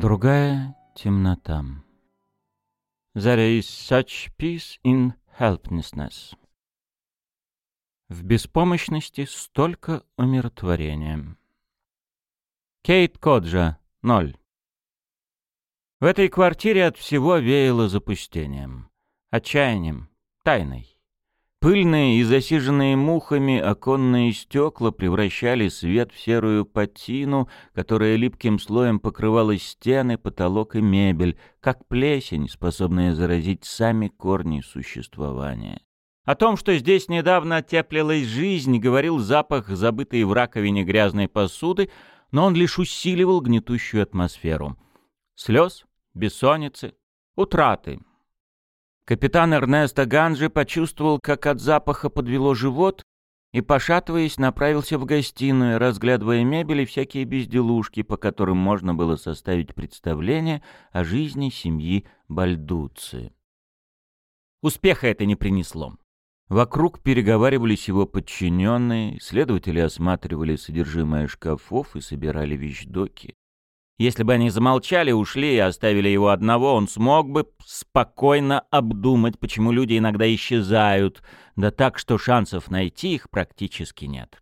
Другая темнота. There is such peace in helplessness. В беспомощности столько умиротворения. Кейт Коджа, ноль. В этой квартире от всего веяло запустением, отчаянием, тайной. Пыльные и засиженные мухами оконные стекла превращали свет в серую патину, которая липким слоем покрывала стены, потолок и мебель, как плесень, способная заразить сами корни существования. О том, что здесь недавно теплилась жизнь, говорил запах забытой в раковине грязной посуды, но он лишь усиливал гнетущую атмосферу. Слез, бессонницы, утраты, Капитан Эрнесто Ганжи почувствовал, как от запаха подвело живот, и, пошатываясь, направился в гостиную, разглядывая мебель и всякие безделушки, по которым можно было составить представление о жизни семьи Бальдуци. Успеха это не принесло. Вокруг переговаривались его подчиненные, следователи осматривали содержимое шкафов и собирали вещдоки. Если бы они замолчали, ушли и оставили его одного, он смог бы спокойно обдумать, почему люди иногда исчезают, да так, что шансов найти их практически нет.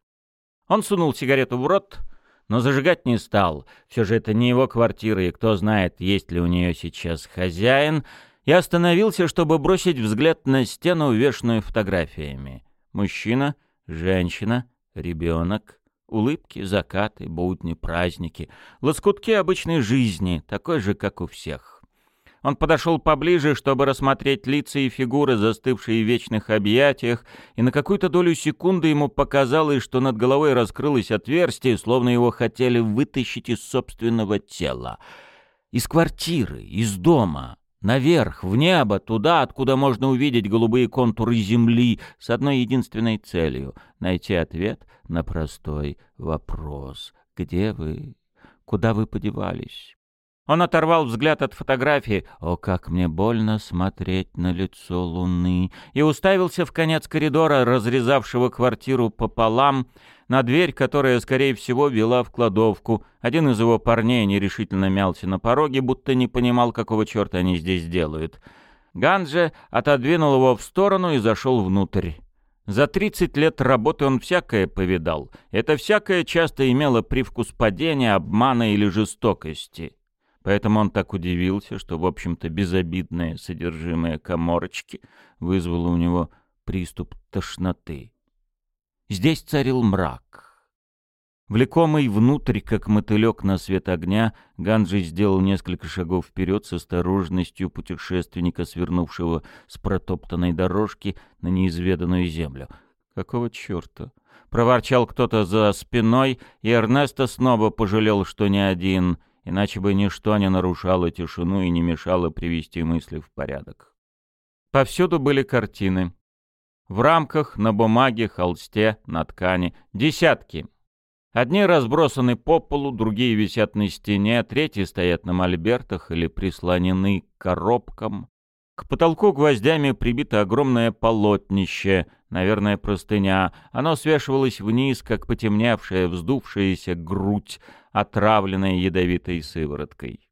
Он сунул сигарету в рот, но зажигать не стал. Все же это не его квартира, и кто знает, есть ли у нее сейчас хозяин, и остановился, чтобы бросить взгляд на стену, увешанную фотографиями. Мужчина, женщина, ребенок, Улыбки, закаты, будни, праздники, лоскутки обычной жизни, такой же, как у всех. Он подошел поближе, чтобы рассмотреть лица и фигуры, застывшие в вечных объятиях, и на какую-то долю секунды ему показалось, что над головой раскрылось отверстие, словно его хотели вытащить из собственного тела. Из квартиры, из дома. Наверх, в небо, туда, откуда можно увидеть голубые контуры земли, с одной единственной целью — найти ответ на простой вопрос. «Где вы? Куда вы подевались?» Он оторвал взгляд от фотографии «О, как мне больно смотреть на лицо луны!» и уставился в конец коридора, разрезавшего квартиру пополам, на дверь, которая, скорее всего, вела в кладовку. Один из его парней нерешительно мялся на пороге, будто не понимал, какого черта они здесь делают. Ганже отодвинул его в сторону и зашел внутрь. За 30 лет работы он всякое повидал. Это всякое часто имело привкус падения, обмана или жестокости. Поэтому он так удивился, что, в общем-то, безобидное содержимое коморочки вызвало у него приступ тошноты. Здесь царил мрак. Влекомый внутрь, как мотылек на свет огня, Ганджи сделал несколько шагов вперед с осторожностью путешественника, свернувшего с протоптанной дорожки на неизведанную землю. «Какого черта?» — проворчал кто-то за спиной, и Эрнесто снова пожалел, что не один — иначе бы ничто не нарушало тишину и не мешало привести мысли в порядок. Повсюду были картины. В рамках, на бумаге, холсте, на ткани. Десятки. Одни разбросаны по полу, другие висят на стене, третьи стоят на мольбертах или прислонены к коробкам. К потолку гвоздями прибито огромное полотнище, наверное, простыня. Оно свешивалось вниз, как потемневшая, вздувшаяся грудь, отравленная ядовитой сывороткой.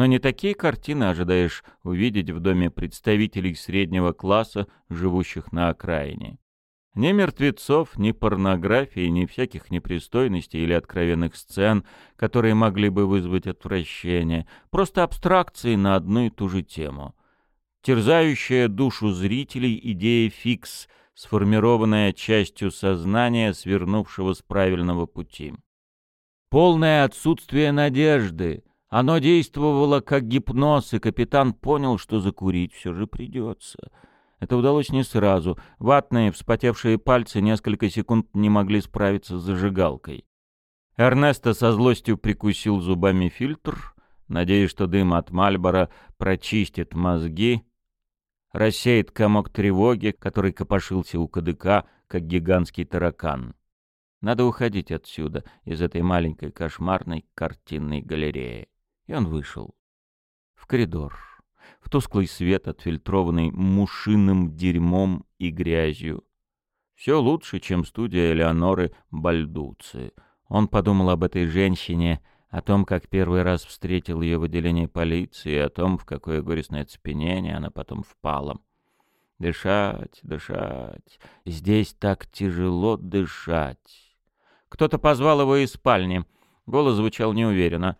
Но не такие картины ожидаешь увидеть в доме представителей среднего класса, живущих на окраине. Ни мертвецов, ни порнографии, ни всяких непристойностей или откровенных сцен, которые могли бы вызвать отвращение, просто абстракции на одну и ту же тему. Терзающая душу зрителей идея фикс, сформированная частью сознания, свернувшего с правильного пути. Полное отсутствие надежды. Оно действовало как гипноз, и капитан понял, что закурить все же придется. Это удалось не сразу. Ватные, вспотевшие пальцы несколько секунд не могли справиться с зажигалкой. Эрнесто со злостью прикусил зубами фильтр, надеясь, что дым от Мальбора прочистит мозги, рассеет комок тревоги, который копошился у кадыка, как гигантский таракан. Надо уходить отсюда, из этой маленькой кошмарной картинной галереи. И он вышел. В коридор. В тусклый свет, отфильтрованный мушиным дерьмом и грязью. Все лучше, чем студия Элеоноры Бальдуци. Он подумал об этой женщине, О том, как первый раз встретил ее в отделении полиции, о том, в какое горестное цепенение она потом впала. Дышать, дышать. Здесь так тяжело дышать. Кто-то позвал его из спальни. Голос звучал неуверенно.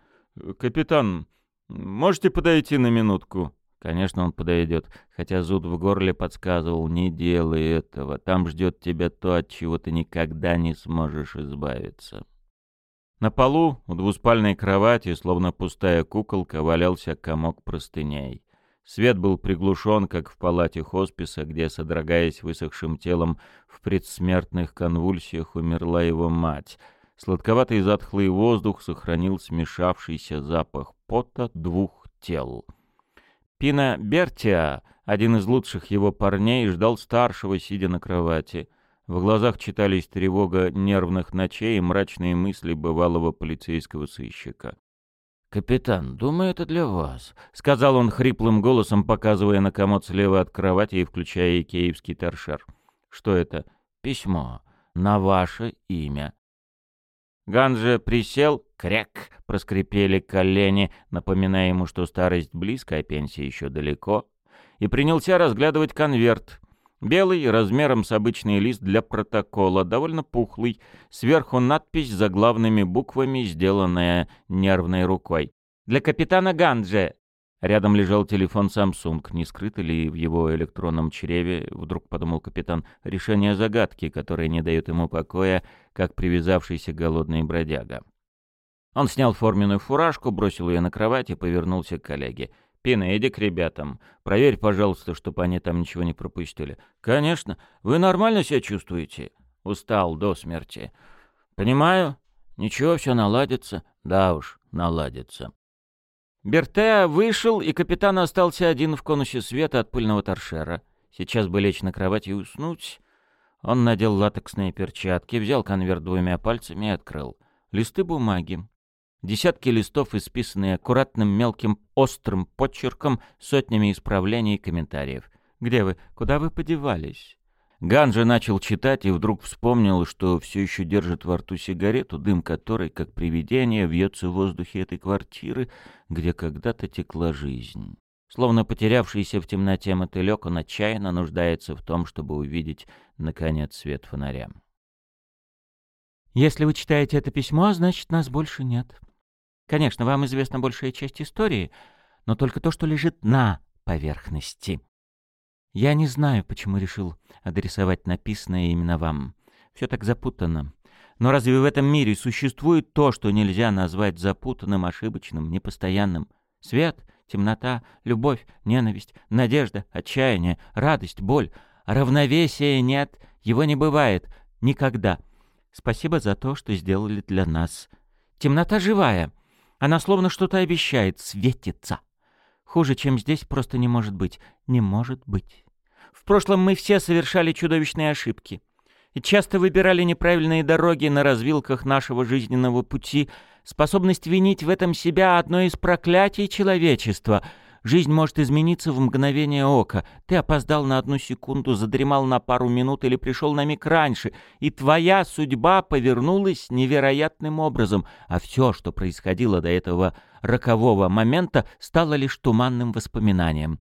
«Капитан, можете подойти на минутку?» Конечно, он подойдет, хотя зуд в горле подсказывал, не делай этого, там ждет тебя то, от чего ты никогда не сможешь избавиться. На полу у двуспальной кровати, словно пустая куколка, валялся комок простыней. Свет был приглушен, как в палате хосписа, где, содрогаясь высохшим телом, в предсмертных конвульсиях умерла его мать. Сладковатый затхлый воздух сохранил смешавшийся запах пота двух тел. Пина Бертия, один из лучших его парней, ждал старшего, сидя на кровати — в глазах читались тревога нервных ночей и мрачные мысли бывалого полицейского сыщика. «Капитан, думаю, это для вас», — сказал он хриплым голосом, показывая на комод слева от кровати и включая икеевский торшер. «Что это?» «Письмо. На ваше имя». Ганже присел, кряк, проскрипели колени, напоминая ему, что старость близко, а пенсия еще далеко, и принялся разглядывать конверт — Белый, размером с обычный лист для протокола, довольно пухлый, сверху надпись заглавными буквами, сделанная нервной рукой. «Для капитана Ганджи!» Рядом лежал телефон Samsung. Не скрыто ли в его электронном чреве, вдруг подумал капитан, решение загадки, которое не дает ему покоя, как привязавшийся голодный бродяга. Он снял форменную фуражку, бросил ее на кровать и повернулся к коллеге. Пина, иди к ребятам. Проверь, пожалуйста, чтобы они там ничего не пропустили. Конечно. Вы нормально себя чувствуете? Устал до смерти. Понимаю. Ничего, все наладится. Да уж, наладится. Бертеа вышел, и капитан остался один в конусе света от пыльного торшера. Сейчас бы лечь на кровать и уснуть. Он надел латексные перчатки, взял конверт двумя пальцами и открыл. Листы бумаги. Десятки листов, исписанные аккуратным мелким острым почерком, сотнями исправлений и комментариев. «Где вы? Куда вы подевались?» Ган же начал читать и вдруг вспомнил, что все еще держит во рту сигарету, дым которой, как привидение, вьется в воздухе этой квартиры, где когда-то текла жизнь. Словно потерявшийся в темноте мотылек, он отчаянно нуждается в том, чтобы увидеть, наконец, свет фонаря. «Если вы читаете это письмо, значит, нас больше нет», Конечно, вам известна большая часть истории, но только то, что лежит на поверхности. Я не знаю, почему решил адресовать написанное именно вам. Все так запутанно. Но разве в этом мире существует то, что нельзя назвать запутанным, ошибочным, непостоянным? Свет, темнота, любовь, ненависть, надежда, отчаяние, радость, боль. равновесия нет, его не бывает. Никогда. Спасибо за то, что сделали для нас. Темнота живая. Она словно что-то обещает, светится. Хуже, чем здесь, просто не может быть. Не может быть. В прошлом мы все совершали чудовищные ошибки. И часто выбирали неправильные дороги на развилках нашего жизненного пути. Способность винить в этом себя — одно из проклятий человечества — Жизнь может измениться в мгновение ока. Ты опоздал на одну секунду, задремал на пару минут или пришел на миг раньше, и твоя судьба повернулась невероятным образом, а все, что происходило до этого рокового момента, стало лишь туманным воспоминанием.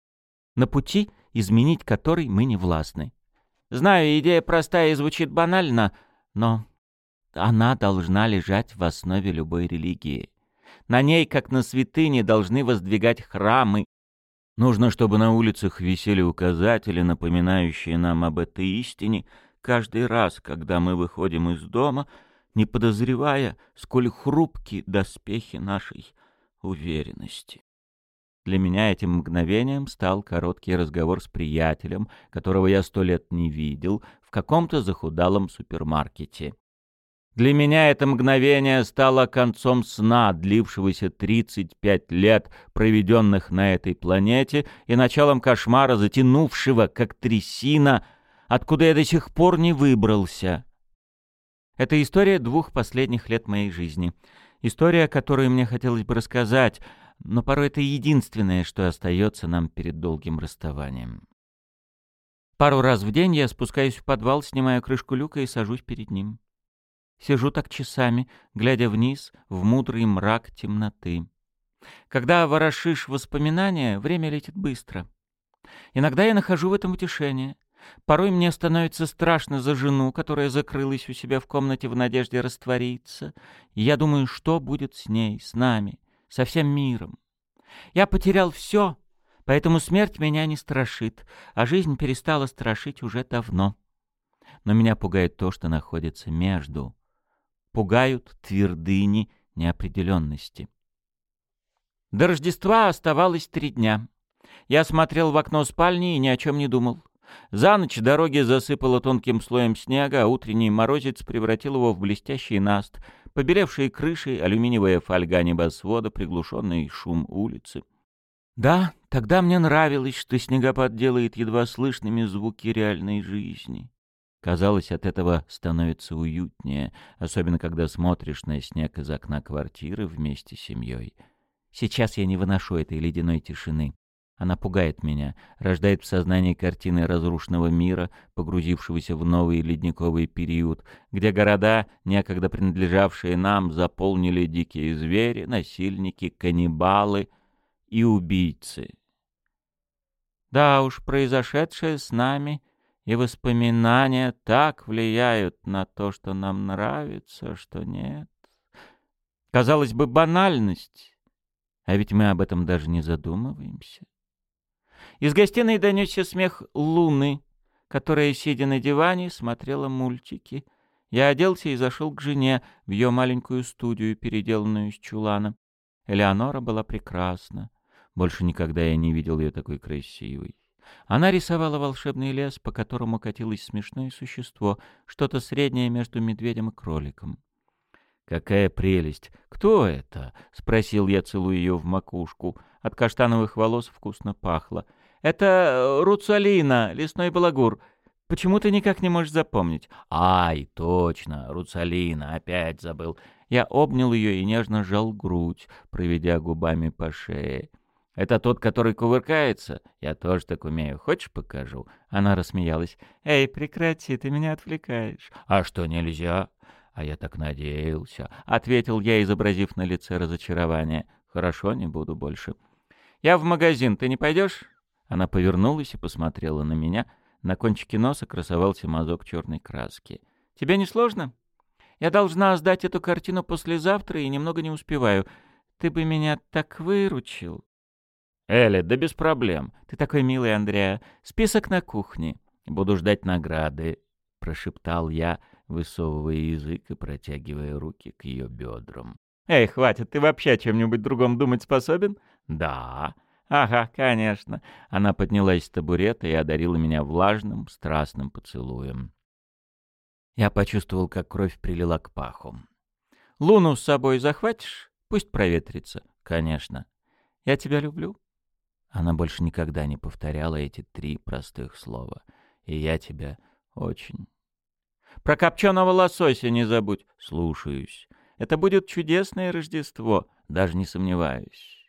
На пути, изменить который мы не властны. Знаю, идея простая и звучит банально, но она должна лежать в основе любой религии. На ней, как на святыне, должны воздвигать храмы. Нужно, чтобы на улицах висели указатели, напоминающие нам об этой истине, каждый раз, когда мы выходим из дома, не подозревая, сколь хрупки доспехи нашей уверенности. Для меня этим мгновением стал короткий разговор с приятелем, которого я сто лет не видел, в каком-то захудалом супермаркете. Для меня это мгновение стало концом сна, длившегося 35 лет, проведенных на этой планете, и началом кошмара, затянувшего, как трясина, откуда я до сих пор не выбрался. Это история двух последних лет моей жизни. История, которую мне хотелось бы рассказать, но порой это единственное, что остается нам перед долгим расставанием. Пару раз в день я спускаюсь в подвал, снимаю крышку люка и сажусь перед ним. Сижу так часами, глядя вниз в мудрый мрак темноты. Когда ворошишь воспоминания, время летит быстро. Иногда я нахожу в этом утешение. Порой мне становится страшно за жену, которая закрылась у себя в комнате в надежде раствориться. Я думаю, что будет с ней, с нами, со всем миром. Я потерял все, поэтому смерть меня не страшит, а жизнь перестала страшить уже давно. Но меня пугает то, что находится между. Пугают твердыни неопределенности. До Рождества оставалось три дня. Я смотрел в окно спальни и ни о чем не думал. За ночь дороги засыпало тонким слоем снега, а утренний морозец превратил его в блестящий наст, побелевшие крыши, алюминиевая фольга небосвода, приглушенный шум улицы. Да, тогда мне нравилось, что снегопад делает едва слышными звуки реальной жизни. Казалось, от этого становится уютнее, особенно когда смотришь на снег из окна квартиры вместе с семьей. Сейчас я не выношу этой ледяной тишины. Она пугает меня, рождает в сознании картины разрушенного мира, погрузившегося в новый ледниковый период, где города, некогда принадлежавшие нам, заполнили дикие звери, насильники, каннибалы и убийцы. Да уж, произошедшее с нами и воспоминания так влияют на то, что нам нравится, что нет. Казалось бы, банальность, а ведь мы об этом даже не задумываемся. Из гостиной донесся смех Луны, которая, сидя на диване, смотрела мультики. Я оделся и зашел к жене в ее маленькую студию, переделанную из чулана. Элеонора была прекрасна. Больше никогда я не видел ее такой красивой. Она рисовала волшебный лес, по которому катилось смешное существо, что-то среднее между медведем и кроликом. «Какая прелесть! Кто это?» — спросил я, целуя ее в макушку. От каштановых волос вкусно пахло. «Это э, Руцалина, лесной балагур. Почему ты никак не можешь запомнить?» «Ай, точно, Руцалина, опять забыл». Я обнял ее и нежно сжал грудь, проведя губами по шее. «Это тот, который кувыркается? Я тоже так умею. Хочешь, покажу?» Она рассмеялась. «Эй, прекрати, ты меня отвлекаешь». «А что, нельзя?» «А я так надеялся», — ответил я, изобразив на лице разочарование. «Хорошо, не буду больше». «Я в магазин, ты не пойдешь?» Она повернулась и посмотрела на меня. На кончике носа красовался мазок черной краски. «Тебе не сложно? Я должна сдать эту картину послезавтра и немного не успеваю. Ты бы меня так выручил». «Эля, да без проблем. Ты такой милый, Андреа. Список на кухне. Буду ждать награды», — прошептал я, — высовывая язык и протягивая руки к ее бедрам. «Эй, хватит, ты вообще о чем-нибудь другом думать способен?» «Да». «Ага, конечно». Она поднялась с табурета и одарила меня влажным, страстным поцелуем. Я почувствовал, как кровь прилила к паху. «Луну с собой захватишь? Пусть проветрится». «Конечно». «Я тебя люблю». Она больше никогда не повторяла эти три простых слова. «И я тебя очень, про копченого лосося не забудь. Слушаюсь. Это будет чудесное Рождество, даже не сомневаюсь.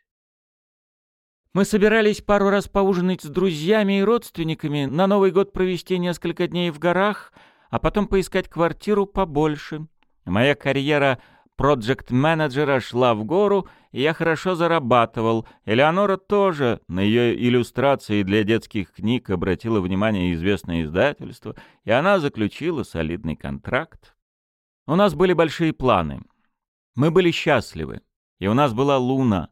Мы собирались пару раз поужинать с друзьями и родственниками, на Новый год провести несколько дней в горах, а потом поискать квартиру побольше. Моя карьера проджект-менеджера шла в гору, и я хорошо зарабатывал. Элеонора тоже на ее иллюстрации для детских книг обратила внимание известное издательство, и она заключила солидный контракт. У нас были большие планы. Мы были счастливы, и у нас была луна,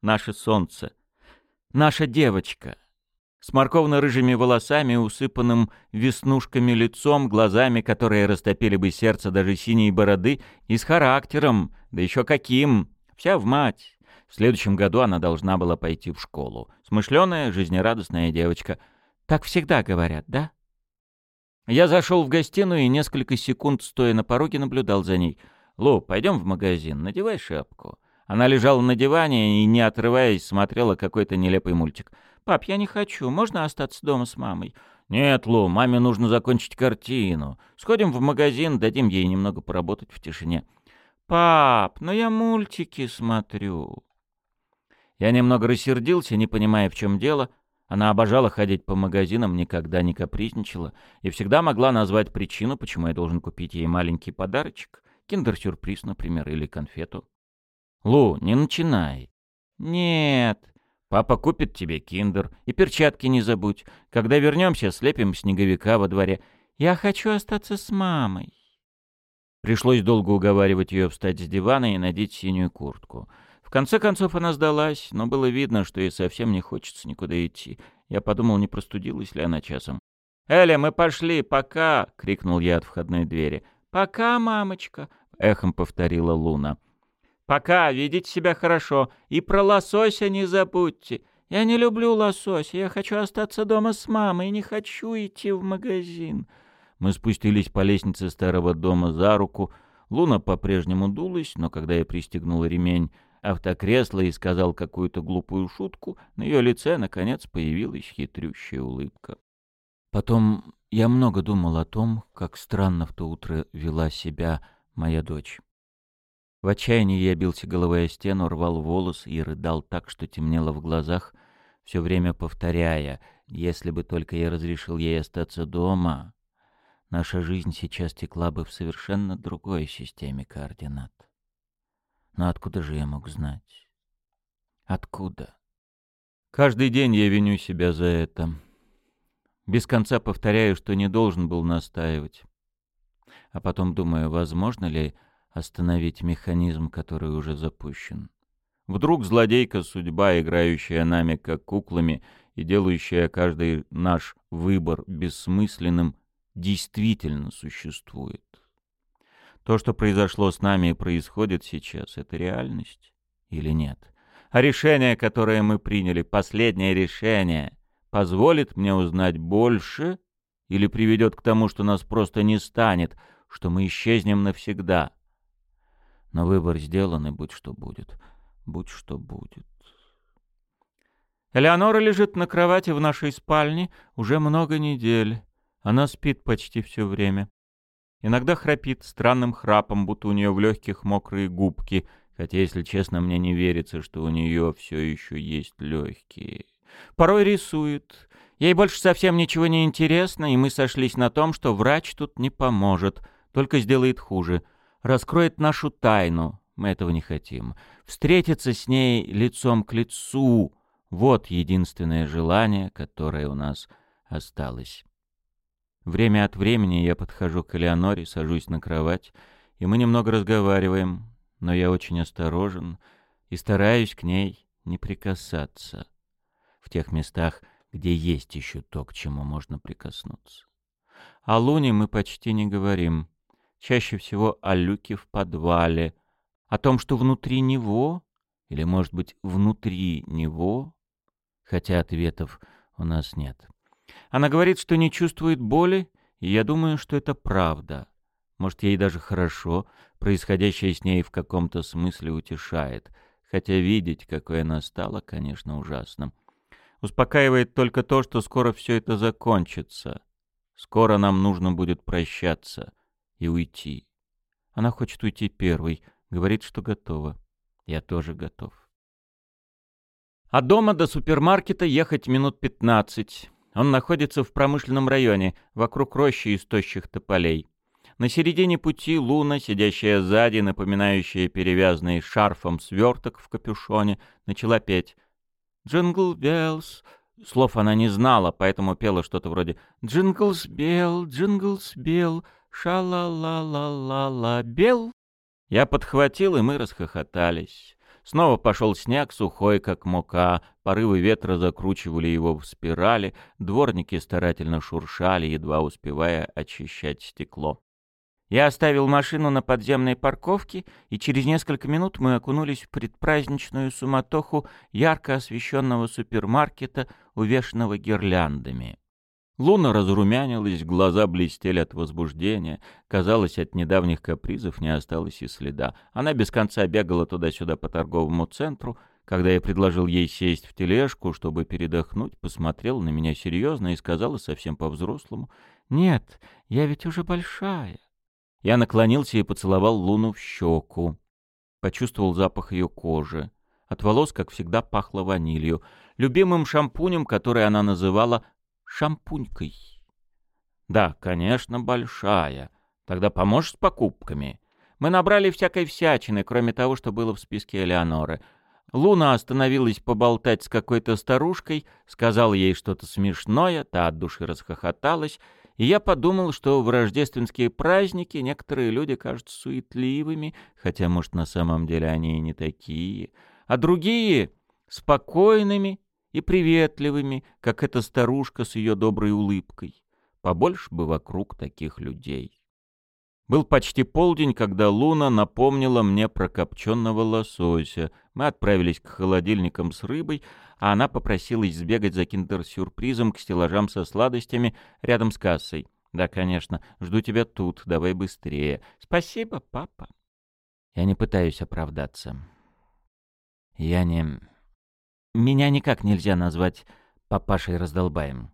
наше солнце, наша девочка — с морковно-рыжими волосами, усыпанным веснушками лицом, глазами, которые растопили бы сердце даже синей бороды, и с характером, да еще каким, вся в мать. В следующем году она должна была пойти в школу. Смышленая, жизнерадостная девочка. Так всегда говорят, да? Я зашел в гостиную и несколько секунд, стоя на пороге, наблюдал за ней. «Лу, пойдем в магазин, надевай шапку». Она лежала на диване и, не отрываясь, смотрела какой-то нелепый мультик. «Пап, я не хочу. Можно остаться дома с мамой?» «Нет, Лу, маме нужно закончить картину. Сходим в магазин, дадим ей немного поработать в тишине». «Пап, но я мультики смотрю». Я немного рассердился, не понимая, в чем дело. Она обожала ходить по магазинам, никогда не капризничала и всегда могла назвать причину, почему я должен купить ей маленький подарочек. Киндер-сюрприз, например, или конфету. Лу, не начинай. Нет. Папа купит тебе киндер. И перчатки не забудь. Когда вернемся, слепим снеговика во дворе. Я хочу остаться с мамой. Пришлось долго уговаривать ее встать с дивана и надеть синюю куртку. В конце концов она сдалась, но было видно, что ей совсем не хочется никуда идти. Я подумал, не простудилась ли она часом. «Эля, мы пошли, пока!» — крикнул я от входной двери. «Пока, мамочка!» — эхом повторила Луна. «Пока, видите себя хорошо. И про лосося не забудьте. Я не люблю лосося. Я хочу остаться дома с мамой не хочу идти в магазин». Мы спустились по лестнице старого дома за руку. Луна по-прежнему дулась, но когда я пристегнул ремень автокресла и сказал какую-то глупую шутку, на ее лице, наконец, появилась хитрющая улыбка. Потом я много думал о том, как странно в то утро вела себя моя дочь. В отчаянии я бился головой о стену, рвал волосы и рыдал так, что темнело в глазах, все время повторяя, если бы только я разрешил ей остаться дома, наша жизнь сейчас текла бы в совершенно другой системе координат. Но откуда же я мог знать? Откуда? Каждый день я виню себя за это. Без конца повторяю, что не должен был настаивать. А потом думаю, возможно ли остановить механизм, который уже запущен. Вдруг злодейка судьба, играющая нами как куклами и делающая каждый наш выбор бессмысленным, действительно существует. То, что произошло с нами и происходит сейчас, это реальность или нет? А решение, которое мы приняли, последнее решение — позволит мне узнать больше или приведет к тому, что нас просто не станет, что мы исчезнем навсегда. Но выбор сделан, и будь что будет, будь что будет. Элеонора лежит на кровати в нашей спальне уже много недель. Она спит почти все время. Иногда храпит странным храпом, будто у нее в легких мокрые губки, хотя, если честно, мне не верится, что у нее все еще есть легкие. Порой рисует. Ей больше совсем ничего не интересно, и мы сошлись на том, что врач тут не поможет, только сделает хуже. Раскроет нашу тайну. Мы этого не хотим. Встретиться с ней лицом к лицу — вот единственное желание, которое у нас осталось. Время от времени я подхожу к Элеоноре, сажусь на кровать, и мы немного разговариваем, но я очень осторожен и стараюсь к ней не прикасаться в тех местах, где есть еще то, к чему можно прикоснуться. О Луне мы почти не говорим. Чаще всего о люке в подвале, о том, что внутри него, или, может быть, внутри него, хотя ответов у нас нет. Она говорит, что не чувствует боли, и я думаю, что это правда. Может, ей даже хорошо, происходящее с ней в каком-то смысле утешает, хотя видеть, какой она стала, конечно, ужасно. Успокаивает только то, что скоро все это закончится. Скоро нам нужно будет прощаться и уйти. Она хочет уйти первой, говорит, что готова. Я тоже готов. От дома до супермаркета ехать минут пятнадцать. Он находится в промышленном районе, вокруг рощи из тощих тополей. На середине пути Луна, сидящая сзади, напоминающая перевязанный шарфом сверток в капюшоне, начала петь — Jingle Bells. Слов она не знала, поэтому пела что-то вроде «Jingles bell, jingles bell, ша-ла-ла-ла-ла-ла bell». Я подхватил, и мы расхохотались. Снова пошел снег, сухой, как мука, порывы ветра закручивали его в спирали, дворники старательно шуршали, едва успевая очищать стекло. Я оставил машину на подземной парковке, и через несколько минут мы окунулись в предпраздничную суматоху ярко освещенного супермаркета, увешанного гирляндами. Луна разрумянилась, глаза блестели от возбуждения. Казалось, от недавних капризов не осталось и следа. Она без конца бегала туда-сюда по торговому центру. Когда я предложил ей сесть в тележку, чтобы передохнуть, посмотрела на меня серьезно и сказала совсем по-взрослому, «Нет, я ведь уже большая». Я наклонился и поцеловал Луну в щеку. Почувствовал запах ее кожи. От волос, как всегда, пахло ванилью. Любимым шампунем, который она называла шампунькой. «Да, конечно, большая. Тогда поможешь с покупками?» Мы набрали всякой всячины, кроме того, что было в списке Элеоноры. Луна остановилась поболтать с какой-то старушкой, сказала ей что-то смешное, та от души расхохоталась, и я подумал, что в рождественские праздники некоторые люди кажутся суетливыми, хотя, может, на самом деле они и не такие, а другие — спокойными и приветливыми, как эта старушка с ее доброй улыбкой. Побольше бы вокруг таких людей. Был почти полдень, когда Луна напомнила мне про копченого лосося. Мы отправились к холодильникам с рыбой, а она попросилась сбегать за киндер-сюрпризом к стеллажам со сладостями рядом с кассой. «Да, конечно. Жду тебя тут. Давай быстрее». «Спасибо, папа». Я не пытаюсь оправдаться. Я не... Меня никак нельзя назвать папашей раздолбаем.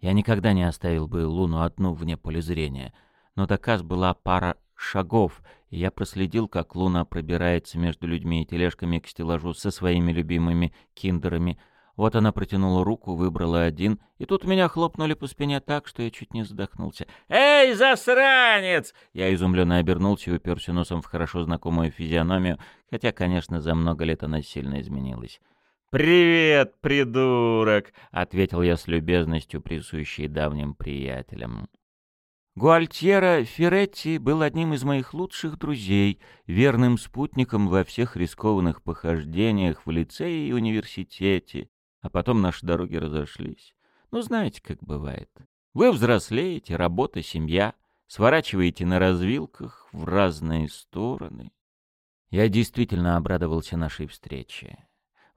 Я никогда не оставил бы Луну одну вне поля зрения — но до была пара шагов, и я проследил, как Луна пробирается между людьми и тележками к стеллажу со своими любимыми киндерами. Вот она протянула руку, выбрала один, и тут меня хлопнули по спине так, что я чуть не задохнулся. «Эй, засранец!» Я изумленно обернулся и уперся носом в хорошо знакомую физиономию, хотя, конечно, за много лет она сильно изменилась. «Привет, придурок!» — ответил я с любезностью, присущей давним приятелям. Гуальтьера Феретти был одним из моих лучших друзей, верным спутником во всех рискованных похождениях в лицее и университете, а потом наши дороги разошлись. Ну, знаете, как бывает. Вы взрослеете, работа, семья, сворачиваете на развилках в разные стороны. Я действительно обрадовался нашей встрече.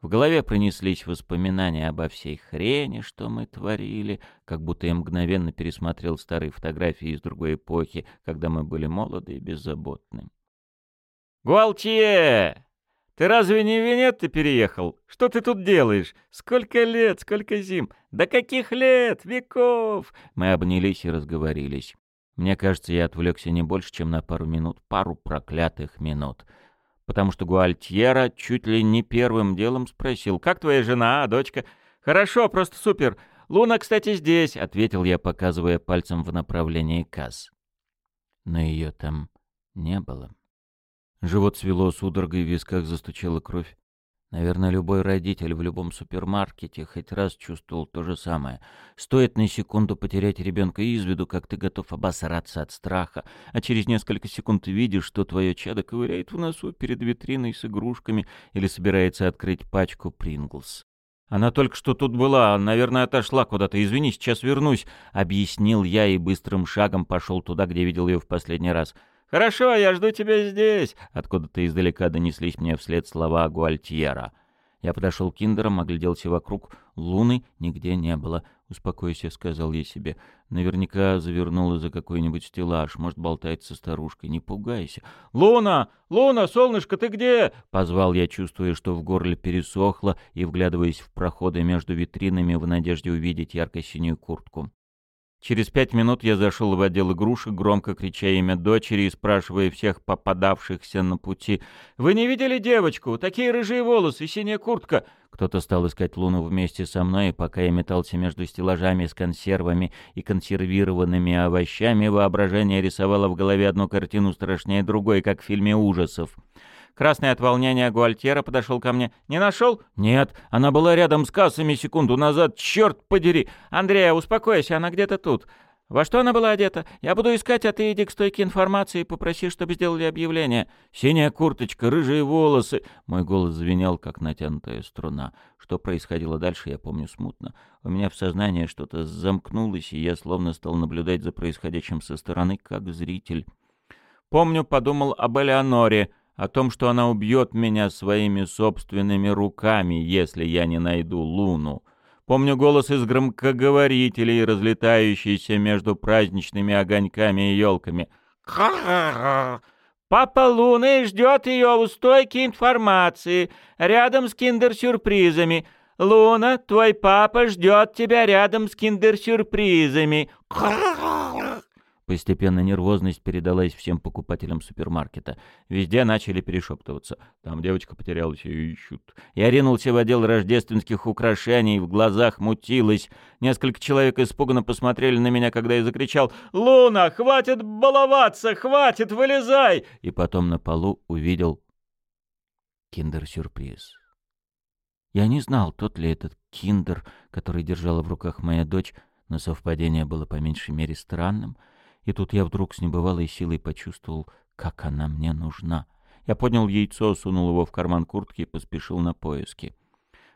В голове пронеслись воспоминания обо всей хрени, что мы творили, как будто я мгновенно пересмотрел старые фотографии из другой эпохи, когда мы были молоды и беззаботны. «Гуалтье! Ты разве не в Венетто переехал? Что ты тут делаешь? Сколько лет, сколько зим? Да каких лет, веков!» Мы обнялись и разговорились. Мне кажется, я отвлекся не больше, чем на пару минут, пару проклятых минут — потому что Гуальтьера чуть ли не первым делом спросил, «Как твоя жена, а дочка?» «Хорошо, просто супер. Луна, кстати, здесь», — ответил я, показывая пальцем в направлении Каз. Но ее там не было. Живот свело судорогой, в висках застучала кровь. Наверное, любой родитель в любом супермаркете хоть раз чувствовал то же самое. Стоит на секунду потерять ребенка из виду, как ты готов обосраться от страха, а через несколько секунд видишь, что твое чадо ковыряет в носу перед витриной с игрушками или собирается открыть пачку Принглс. «Она только что тут была, наверное, отошла куда-то. Извини, сейчас вернусь», — объяснил я и быстрым шагом пошел туда, где видел ее в последний раз — «Хорошо, я жду тебя здесь!» Откуда-то издалека донеслись мне вслед слова Гуальтьера. Я подошел к киндерам, огляделся вокруг. Луны нигде не было. «Успокойся», — сказал я себе. «Наверняка завернула за какой-нибудь стеллаж. Может, болтает со старушкой. Не пугайся». «Луна! Луна, солнышко, ты где?» — позвал я, чувствуя, что в горле пересохло, и вглядываясь в проходы между витринами в надежде увидеть ярко-синюю куртку. Через пять минут я зашел в отдел игрушек, громко крича имя дочери и спрашивая всех попадавшихся на пути. «Вы не видели девочку? Такие рыжие волосы, синяя куртка!» Кто-то стал искать Луну вместе со мной, и пока я метался между стеллажами с консервами и консервированными овощами, воображение рисовало в голове одну картину страшнее другой, как в фильме ужасов. Красный от волнения Гуальтера подошел ко мне. «Не нашел?» «Нет, она была рядом с кассами секунду назад. Черт подери! Андрея, успокойся, она где-то тут. Во что она была одета? Я буду искать, а ты иди к стойке информации и попроси, чтобы сделали объявление. Синяя курточка, рыжие волосы. Мой голос звенел, как натянутая струна. Что происходило дальше, я помню смутно. У меня в сознании что-то замкнулось, и я словно стал наблюдать за происходящим со стороны, как зритель. Помню, подумал об Элеоноре, о том, что она убьет меня своими собственными руками, если я не найду Луну. Помню голос из громкоговорителей, разлетающийся между праздничными огоньками и елками. Папа Луны ждет ее у стойки информации, рядом с киндер-сюрпризами. Луна, твой папа ждет тебя рядом с киндер-сюрпризами. Постепенно нервозность передалась всем покупателям супермаркета. Везде начали перешептываться. Там девочка потерялась, ее ищут. Я ринулся в отдел рождественских украшений, в глазах мутилось. Несколько человек испуганно посмотрели на меня, когда я закричал «Луна, хватит баловаться, хватит, вылезай!» И потом на полу увидел киндер-сюрприз. Я не знал, тот ли этот киндер, который держала в руках моя дочь, но совпадение было по меньшей мере странным — и тут я вдруг с небывалой силой почувствовал, как она мне нужна. Я поднял яйцо, сунул его в карман куртки и поспешил на поиски.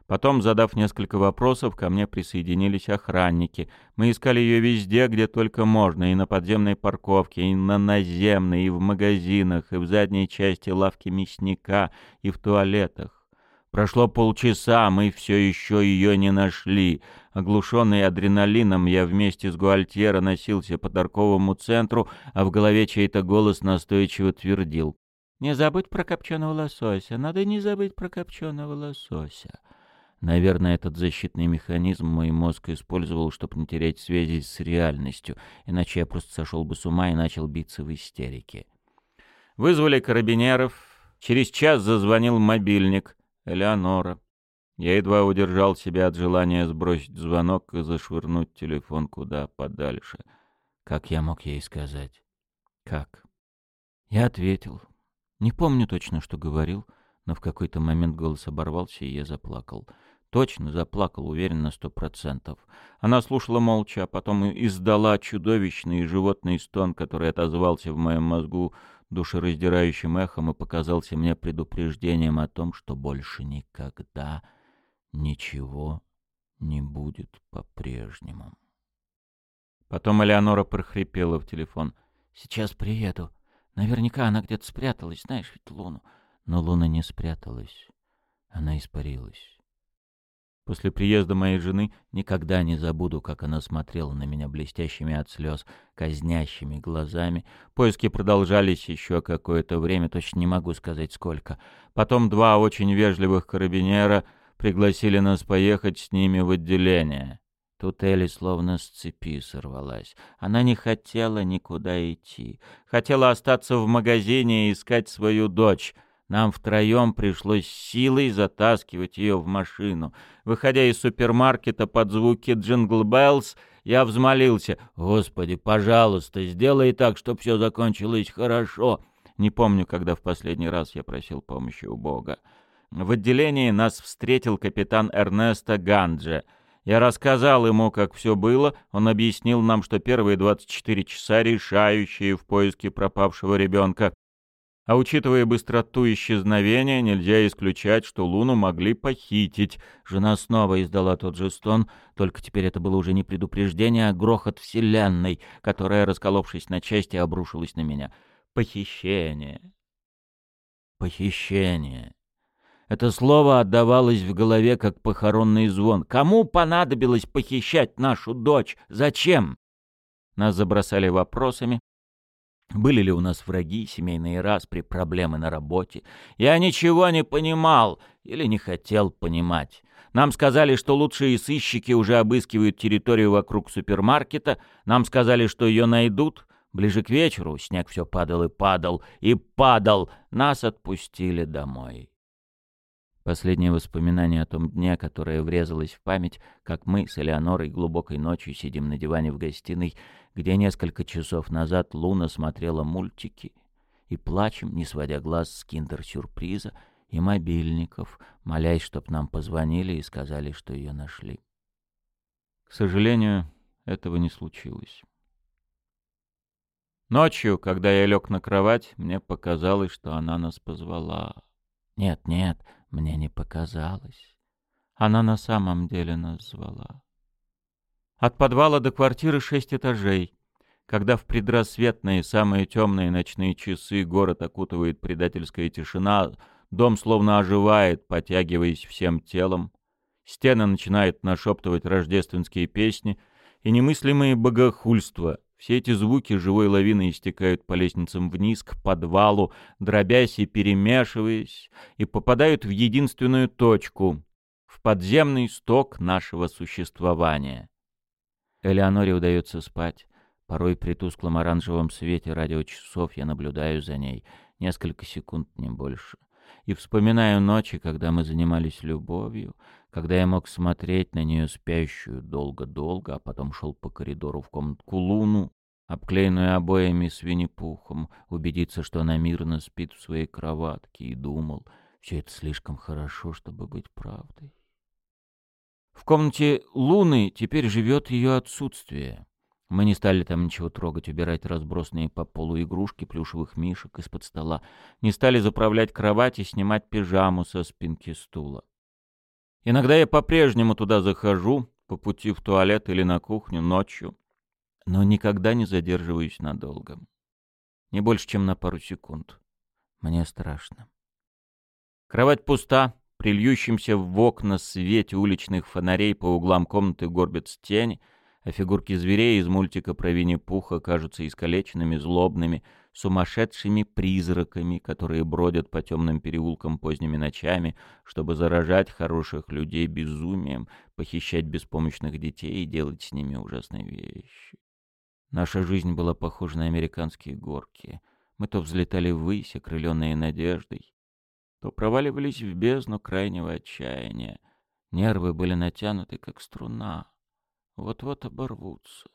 Потом, задав несколько вопросов, ко мне присоединились охранники. Мы искали ее везде, где только можно, и на подземной парковке, и на наземной, и в магазинах, и в задней части лавки мясника, и в туалетах. Прошло полчаса, мы все еще ее не нашли. Оглушенный адреналином, я вместе с Гуальтьера носился по торговому центру, а в голове чей-то голос настойчиво твердил. «Не забудь про копченого лосося, надо не забыть про копченого лосося». Наверное, этот защитный механизм мой мозг использовал, чтобы не терять связи с реальностью, иначе я просто сошел бы с ума и начал биться в истерике. Вызвали карабинеров. Через час зазвонил мобильник — Элеонора. Я едва удержал себя от желания сбросить звонок и зашвырнуть телефон куда подальше. Как я мог ей сказать? Как? Я ответил. Не помню точно, что говорил, но в какой-то момент голос оборвался, и я заплакал. Точно заплакал, уверен на сто процентов. Она слушала молча, а потом издала чудовищный животный стон, который отозвался в моем мозгу душераздирающим эхом и показался мне предупреждением о том, что больше никогда ничего не будет по-прежнему. Потом Элеонора прохрипела в телефон. «Сейчас приеду. Наверняка она где-то спряталась, знаешь ведь Луну». Но Луна не спряталась. Она испарилась. После приезда моей жены никогда не забуду, как она смотрела на меня блестящими от слез, казнящими глазами. Поиски продолжались еще какое-то время, точно не могу сказать сколько. Потом два очень вежливых карабинера пригласили нас поехать с ними в отделение. Тут Элли словно с цепи сорвалась. Она не хотела никуда идти. Хотела остаться в магазине и искать свою дочь — нам втроем пришлось силой затаскивать ее в машину. Выходя из супермаркета под звуки «Jingle Bells», я взмолился. «Господи, пожалуйста, сделай так, чтобы все закончилось хорошо». Не помню, когда в последний раз я просил помощи у Бога. В отделении нас встретил капитан Эрнесто Ганджа. Я рассказал ему, как все было. Он объяснил нам, что первые 24 часа решающие в поиске пропавшего ребенка. А учитывая быстроту исчезновения, нельзя исключать, что Луну могли похитить. Жена снова издала тот же стон, только теперь это было уже не предупреждение, а грохот Вселенной, которая, расколовшись на части, обрушилась на меня. Похищение. Похищение. Это слово отдавалось в голове, как похоронный звон. Кому понадобилось похищать нашу дочь? Зачем? Нас забросали вопросами, были ли у нас враги, семейные распри, проблемы на работе? Я ничего не понимал или не хотел понимать. Нам сказали, что лучшие сыщики уже обыскивают территорию вокруг супермаркета. Нам сказали, что ее найдут. Ближе к вечеру снег все падал и падал, и падал. Нас отпустили домой. Последнее воспоминание о том дне, которое врезалось в память, как мы с Элеонорой глубокой ночью сидим на диване в гостиной, где несколько часов назад Луна смотрела мультики, и плачем, не сводя глаз с киндер-сюрприза и мобильников, молясь, чтоб нам позвонили и сказали, что ее нашли. К сожалению, этого не случилось. Ночью, когда я лег на кровать, мне показалось, что она нас позвала. Нет, нет, мне не показалось. Она на самом деле нас звала. От подвала до квартиры шесть этажей. Когда в предрассветные, самые темные ночные часы город окутывает предательская тишина, дом словно оживает, потягиваясь всем телом. Стены начинают нашептывать рождественские песни и немыслимые богохульства. Все эти звуки живой лавиной истекают по лестницам вниз, к подвалу, дробясь и перемешиваясь, и попадают в единственную точку — в подземный сток нашего существования. Элеоноре удается спать. Порой при тусклом оранжевом свете радиочасов я наблюдаю за ней. Несколько секунд, не больше. И вспоминаю ночи, когда мы занимались любовью, когда я мог смотреть на нее спящую долго-долго, а потом шел по коридору в комнатку Луну, обклеенную обоями с Винни-Пухом, убедиться, что она мирно спит в своей кроватке, и думал, все это слишком хорошо, чтобы быть правдой. В комнате Луны теперь живет ее отсутствие. Мы не стали там ничего трогать, убирать разбросанные по полу игрушки плюшевых мишек из-под стола. Не стали заправлять кровать и снимать пижаму со спинки стула. Иногда я по-прежнему туда захожу, по пути в туалет или на кухню ночью, но никогда не задерживаюсь надолго. Не больше, чем на пару секунд. Мне страшно. Кровать пуста, при льющемся в окна свете уличных фонарей по углам комнаты горбятся тени, а фигурки зверей из мультика про Винни-Пуха кажутся искалеченными, злобными, сумасшедшими призраками, которые бродят по темным переулкам поздними ночами, чтобы заражать хороших людей безумием, похищать беспомощных детей и делать с ними ужасные вещи. Наша жизнь была похожа на американские горки. Мы то взлетали ввысь, окрыленные надеждой, то проваливались в бездну крайнего отчаяния. Нервы были натянуты, как струна. Вот-вот оборвутся.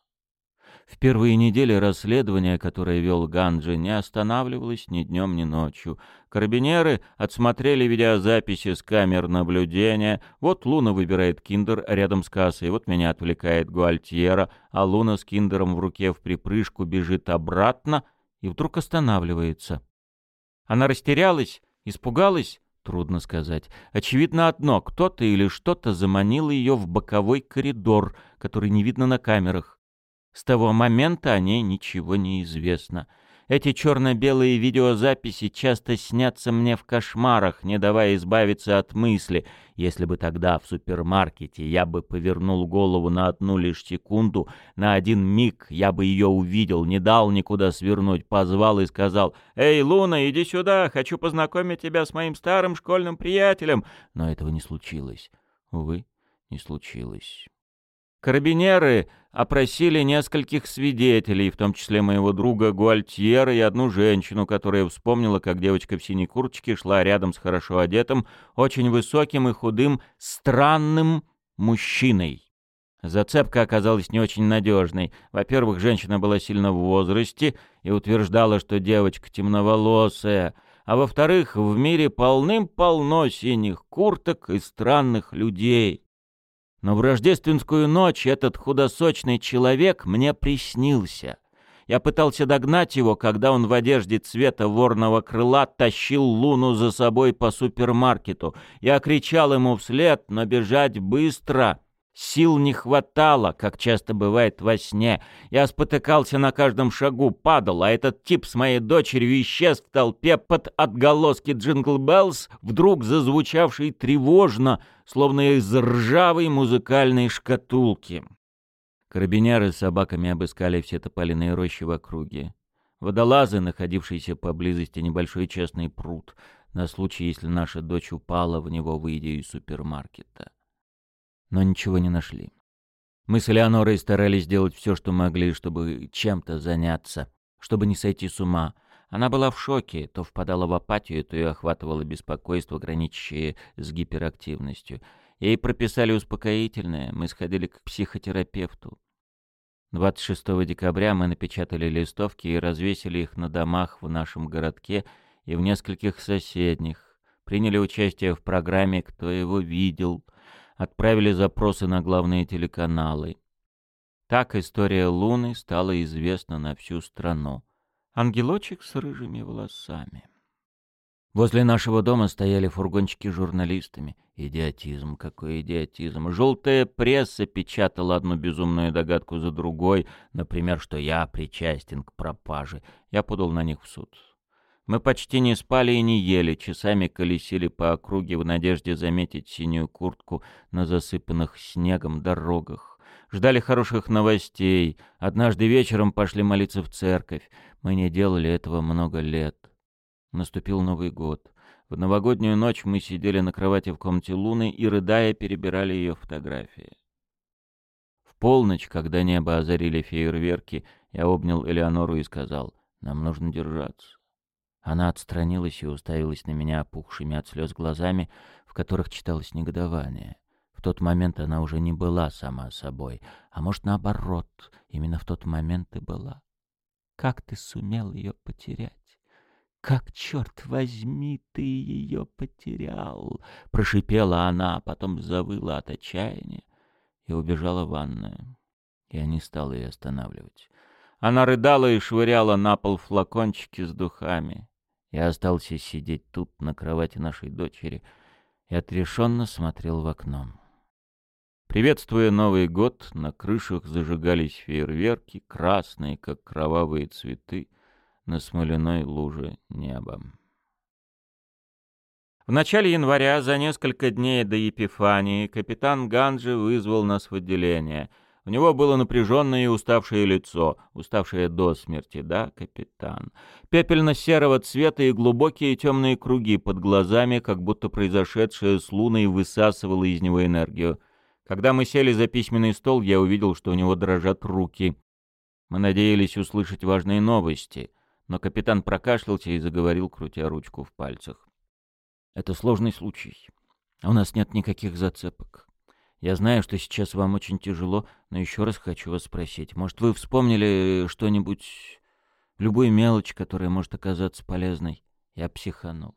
В первые недели расследования, которое вел Ганджи, не останавливалось ни днем, ни ночью. Карабинеры отсмотрели видеозаписи с камер наблюдения. Вот Луна выбирает киндер рядом с кассой, вот меня отвлекает Гуальтьера, а Луна с киндером в руке в припрыжку бежит обратно и вдруг останавливается. Она растерялась, испугалась, трудно сказать. Очевидно одно, кто-то или что-то заманило ее в боковой коридор, который не видно на камерах. С того момента о ней ничего не известно. Эти черно-белые видеозаписи часто снятся мне в кошмарах, не давая избавиться от мысли. Если бы тогда в супермаркете я бы повернул голову на одну лишь секунду, на один миг я бы ее увидел, не дал никуда свернуть, позвал и сказал «Эй, Луна, иди сюда, хочу познакомить тебя с моим старым школьным приятелем». Но этого не случилось. Увы, не случилось. Карабинеры опросили нескольких свидетелей, в том числе моего друга Гуальтьера и одну женщину, которая вспомнила, как девочка в синей курточке шла рядом с хорошо одетым, очень высоким и худым, странным мужчиной. Зацепка оказалась не очень надежной. Во-первых, женщина была сильно в возрасте и утверждала, что девочка темноволосая, а во-вторых, в мире полным-полно синих курток и странных людей. Но в рождественскую ночь этот худосочный человек мне приснился. Я пытался догнать его, когда он в одежде цвета воронова крыла тащил Луну за собой по супермаркету. Я кричал ему вслед, но бежать быстро Сил не хватало, как часто бывает во сне. Я спотыкался на каждом шагу, падал, а этот тип с моей дочерью исчез в толпе под отголоски Jingle Bells, вдруг зазвучавший тревожно, словно из ржавой музыкальной шкатулки. Карабинеры с собаками обыскали все тополиные рощи в округе. Водолазы, находившиеся поблизости небольшой частный пруд, на случай, если наша дочь упала в него, выйдя из супермаркета но ничего не нашли. Мы с Элеонорой старались сделать все, что могли, чтобы чем-то заняться, чтобы не сойти с ума. Она была в шоке, то впадала в апатию, то ее охватывало беспокойство, граничащее с гиперактивностью. Ей прописали успокоительное, мы сходили к психотерапевту. 26 декабря мы напечатали листовки и развесили их на домах в нашем городке и в нескольких соседних. Приняли участие в программе «Кто его видел», отправили запросы на главные телеканалы. Так история Луны стала известна на всю страну. Ангелочек с рыжими волосами. Возле нашего дома стояли фургончики с журналистами. Идиотизм, какой идиотизм. Желтая пресса печатала одну безумную догадку за другой, например, что я причастен к пропаже. Я подал на них в суд. Мы почти не спали и не ели, часами колесили по округе в надежде заметить синюю куртку на засыпанных снегом дорогах. Ждали хороших новостей. Однажды вечером пошли молиться в церковь. Мы не делали этого много лет. Наступил Новый год. В новогоднюю ночь мы сидели на кровати в комнате Луны и, рыдая, перебирали ее фотографии. В полночь, когда небо озарили фейерверки, Я обнял Элеонору и сказал, нам нужно держаться. Она отстранилась и уставилась на меня опухшими от слез глазами, в которых читалось негодование. В тот момент она уже не была сама собой, а может, наоборот, именно в тот момент и была. Как ты сумел ее потерять? «Как, черт возьми, ты ее потерял!» — прошипела она, а потом завыла от отчаяния и убежала в ванную. Я не стал ее останавливать. Она рыдала и швыряла на пол флакончики с духами. Я остался сидеть тут, на кровати нашей дочери, и отрешенно смотрел в окно. Приветствуя Новый год, на крышах зажигались фейерверки, красные, как кровавые цветы, на смоляной луже неба. В начале января, за несколько дней до Епифании, капитан Ганджи вызвал нас в отделение. У него было напряженное и уставшее лицо, уставшее до смерти, да, капитан? Пепельно-серого цвета и глубокие темные круги под глазами, как будто произошедшее с луной высасывало из него энергию. Когда мы сели за письменный стол, я увидел, что у него дрожат руки. Мы надеялись услышать важные новости — но капитан прокашлялся и заговорил, крутя ручку в пальцах. «Это сложный случай. У нас нет никаких зацепок. Я знаю, что сейчас вам очень тяжело, но еще раз хочу вас спросить. Может, вы вспомнили что-нибудь, любую мелочь, которая может оказаться полезной?» Я психанул.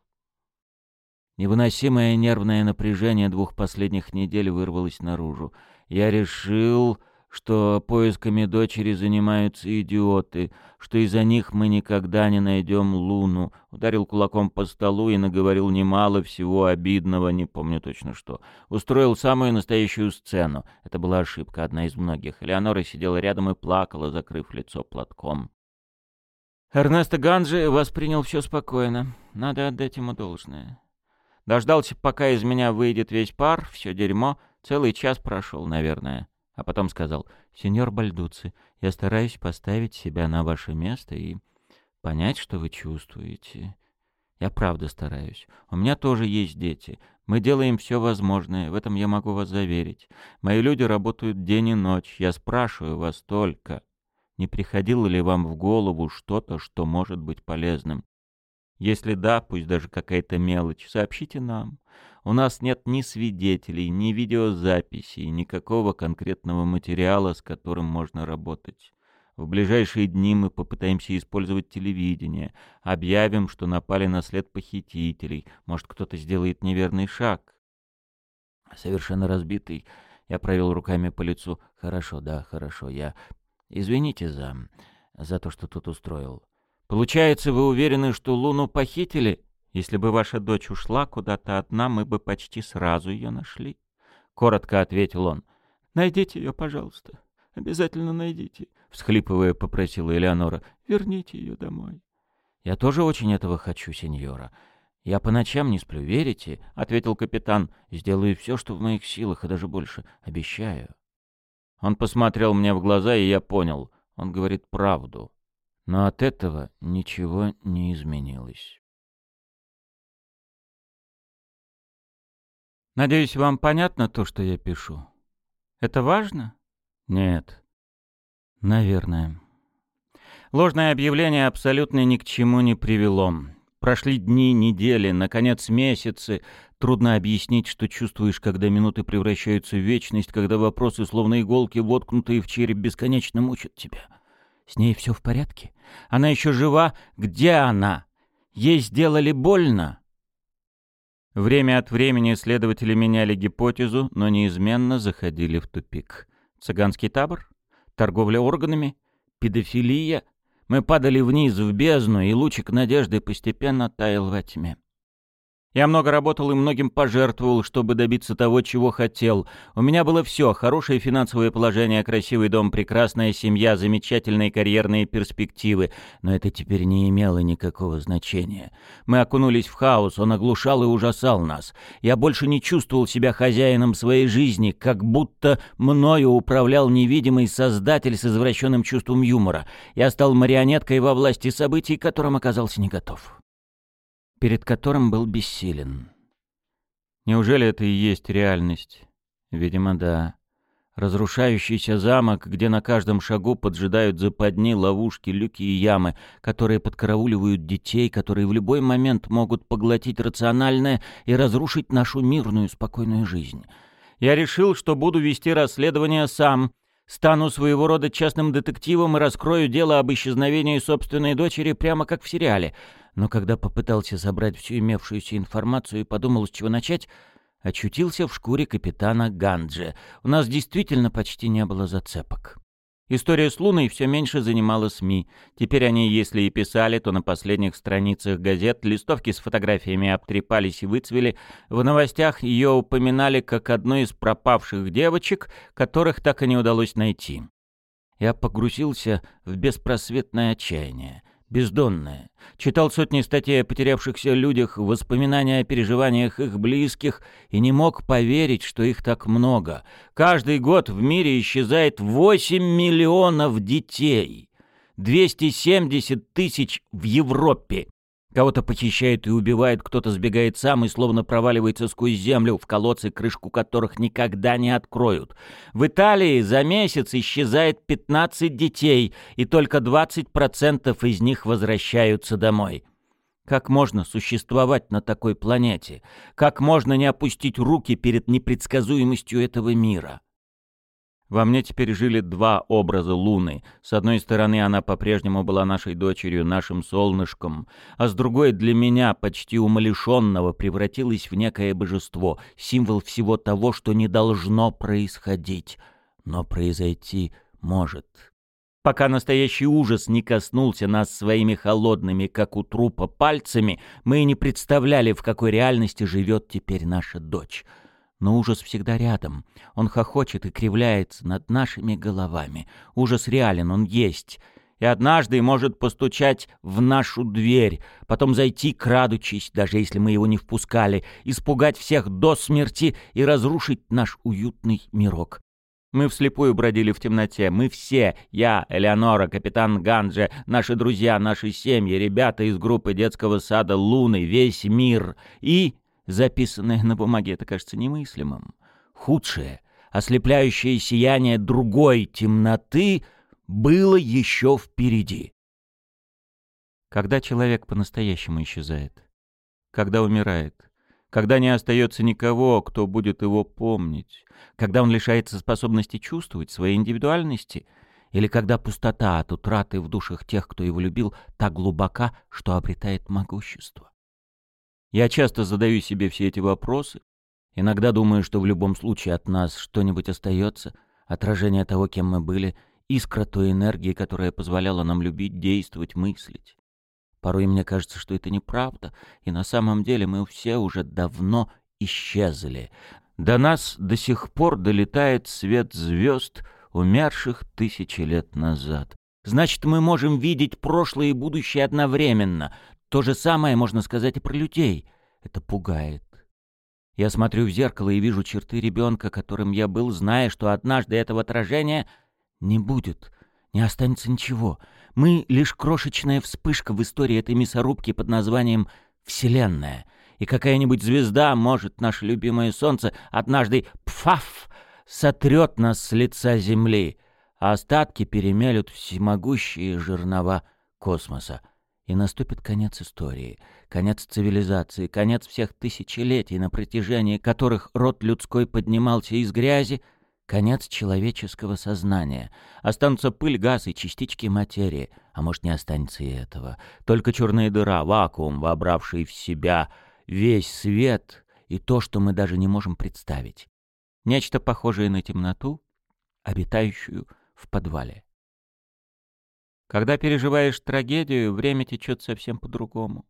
Невыносимое нервное напряжение двух последних недель вырвалось наружу. Я решил что поисками дочери занимаются идиоты, что из-за них мы никогда не найдем Луну. Ударил кулаком по столу и наговорил немало всего обидного, не помню точно что. Устроил самую настоящую сцену. Это была ошибка, одна из многих. Элеонора сидела рядом и плакала, закрыв лицо платком. Эрнесто Ганджи воспринял все спокойно. Надо отдать ему должное. Дождался, пока из меня выйдет весь пар, все дерьмо. Целый час прошел, наверное а потом сказал, «Сеньор Бальдуци, я стараюсь поставить себя на ваше место и понять, что вы чувствуете. Я правда стараюсь. У меня тоже есть дети. Мы делаем все возможное, в этом я могу вас заверить. Мои люди работают день и ночь. Я спрашиваю вас только, не приходило ли вам в голову что-то, что может быть полезным? Если да, пусть даже какая-то мелочь, сообщите нам. У нас нет ни свидетелей, ни видеозаписей, никакого конкретного материала, с которым можно работать. В ближайшие дни мы попытаемся использовать телевидение, объявим, что напали на след похитителей, может, кто-то сделает неверный шаг. Совершенно разбитый, я провел руками по лицу. Хорошо, да, хорошо, я... Извините за... за то, что тут устроил. Получается, вы уверены, что Луну похитили? Если бы ваша дочь ушла куда-то одна, мы бы почти сразу ее нашли. Коротко ответил он. Найдите ее, пожалуйста. Обязательно найдите. Всхлипывая, попросила Элеонора. Верните ее домой. Я тоже очень этого хочу, сеньора. Я по ночам не сплю, верите? Ответил капитан. Сделаю все, что в моих силах, и даже больше. Обещаю. Он посмотрел мне в глаза, и я понял. Он говорит правду. Но от этого ничего не изменилось. Надеюсь, вам понятно то, что я пишу? Это важно? Нет. Наверное. Ложное объявление абсолютно ни к чему не привело. Прошли дни, недели, наконец месяцы. Трудно объяснить, что чувствуешь, когда минуты превращаются в вечность, когда вопросы, словно иголки, воткнутые в череп, бесконечно мучат тебя. С ней все в порядке? Она еще жива? Где она? Ей сделали больно? Время от времени следователи меняли гипотезу, но неизменно заходили в тупик. Цыганский табор? Торговля органами? Педофилия? Мы падали вниз в бездну, и лучик надежды постепенно таял во тьме. Я много работал и многим пожертвовал, чтобы добиться того, чего хотел. У меня было все — хорошее финансовое положение, красивый дом, прекрасная семья, замечательные карьерные перспективы. Но это теперь не имело никакого значения. Мы окунулись в хаос, он оглушал и ужасал нас. Я больше не чувствовал себя хозяином своей жизни, как будто мною управлял невидимый создатель с извращенным чувством юмора. Я стал марионеткой во власти событий, к которым оказался не готов перед которым был бессилен. Неужели это и есть реальность? Видимо, да. Разрушающийся замок, где на каждом шагу поджидают западни, ловушки, люки и ямы, которые подкарауливают детей, которые в любой момент могут поглотить рациональное и разрушить нашу мирную спокойную жизнь. Я решил, что буду вести расследование сам, стану своего рода частным детективом и раскрою дело об исчезновении собственной дочери прямо как в сериале. Но когда попытался собрать всю имевшуюся информацию и подумал, с чего начать, очутился в шкуре капитана Ганджи. У нас действительно почти не было зацепок. История с Луной все меньше занимала СМИ. Теперь они, если и писали, то на последних страницах газет листовки с фотографиями обтрепались и выцвели. В новостях ее упоминали как одну из пропавших девочек, которых так и не удалось найти. Я погрузился в беспросветное отчаяние бездонное. Читал сотни статей о потерявшихся людях, воспоминания о переживаниях их близких и не мог поверить, что их так много. Каждый год в мире исчезает 8 миллионов детей. 270 тысяч в Европе. Кого-то похищают и убивают, кто-то сбегает сам и словно проваливается сквозь землю, в колодцы, крышку которых никогда не откроют. В Италии за месяц исчезает 15 детей, и только 20% из них возвращаются домой. Как можно существовать на такой планете? Как можно не опустить руки перед непредсказуемостью этого мира? Во мне теперь жили два образа Луны. С одной стороны, она по-прежнему была нашей дочерью, нашим солнышком, а с другой, для меня, почти умалишенного, превратилась в некое божество, символ всего того, что не должно происходить, но произойти может. Пока настоящий ужас не коснулся нас своими холодными, как у трупа, пальцами, мы и не представляли, в какой реальности живет теперь наша дочь — но ужас всегда рядом. Он хохочет и кривляется над нашими головами. Ужас реален, он есть. И однажды может постучать в нашу дверь, потом зайти, крадучись, даже если мы его не впускали, испугать всех до смерти и разрушить наш уютный мирок. Мы вслепую бродили в темноте. Мы все, я, Элеонора, капитан Ганджи, наши друзья, наши семьи, ребята из группы детского сада Луны, весь мир. И Записанное на бумаге это кажется немыслимым. Худшее, ослепляющее сияние другой темноты было еще впереди. Когда человек по-настоящему исчезает, когда умирает, когда не остается никого, кто будет его помнить, когда он лишается способности чувствовать своей индивидуальности, или когда пустота от утраты в душах тех, кто его любил, так глубока, что обретает могущество. Я часто задаю себе все эти вопросы. Иногда думаю, что в любом случае от нас что-нибудь остается, отражение того, кем мы были, искра той энергии, которая позволяла нам любить, действовать, мыслить. Порой мне кажется, что это неправда, и на самом деле мы все уже давно исчезли. До нас до сих пор долетает свет звезд, умерших тысячи лет назад. Значит, мы можем видеть прошлое и будущее одновременно, то же самое можно сказать и про людей. Это пугает. Я смотрю в зеркало и вижу черты ребенка, которым я был, зная, что однажды этого отражения не будет, не останется ничего. Мы — лишь крошечная вспышка в истории этой мясорубки под названием «Вселенная». И какая-нибудь звезда, может, наше любимое солнце, однажды пфаф сотрет нас с лица Земли, а остатки перемелют всемогущие жернова космоса и наступит конец истории, конец цивилизации, конец всех тысячелетий, на протяжении которых род людской поднимался из грязи, конец человеческого сознания. Останутся пыль, газ и частички материи, а может не останется и этого. Только черная дыра, вакуум, вобравший в себя весь свет и то, что мы даже не можем представить. Нечто похожее на темноту, обитающую в подвале. Когда переживаешь трагедию, время течет совсем по-другому.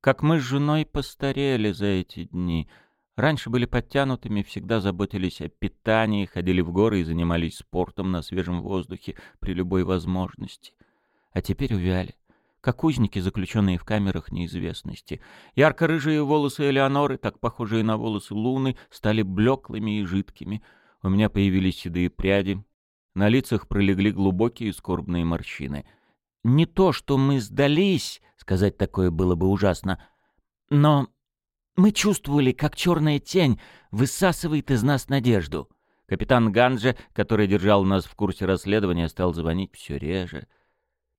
Как мы с женой постарели за эти дни. Раньше были подтянутыми, всегда заботились о питании, ходили в горы и занимались спортом на свежем воздухе при любой возможности. А теперь увяли, как узники, заключенные в камерах неизвестности. Ярко-рыжие волосы Элеоноры, так похожие на волосы Луны, стали блеклыми и жидкими. У меня появились седые пряди, на лицах пролегли глубокие скорбные морщины. Не то, что мы сдались, сказать такое было бы ужасно, но мы чувствовали, как черная тень высасывает из нас надежду. Капитан Ганджа, который держал нас в курсе расследования, стал звонить все реже.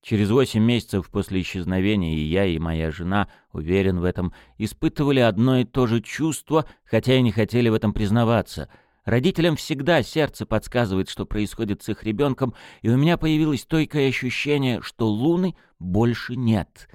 Через восемь месяцев после исчезновения и я, и моя жена, уверен в этом, испытывали одно и то же чувство, хотя и не хотели в этом признаваться. Родителям всегда сердце подсказывает, что происходит с их ребенком, и у меня появилось стойкое ощущение, что Луны больше нет.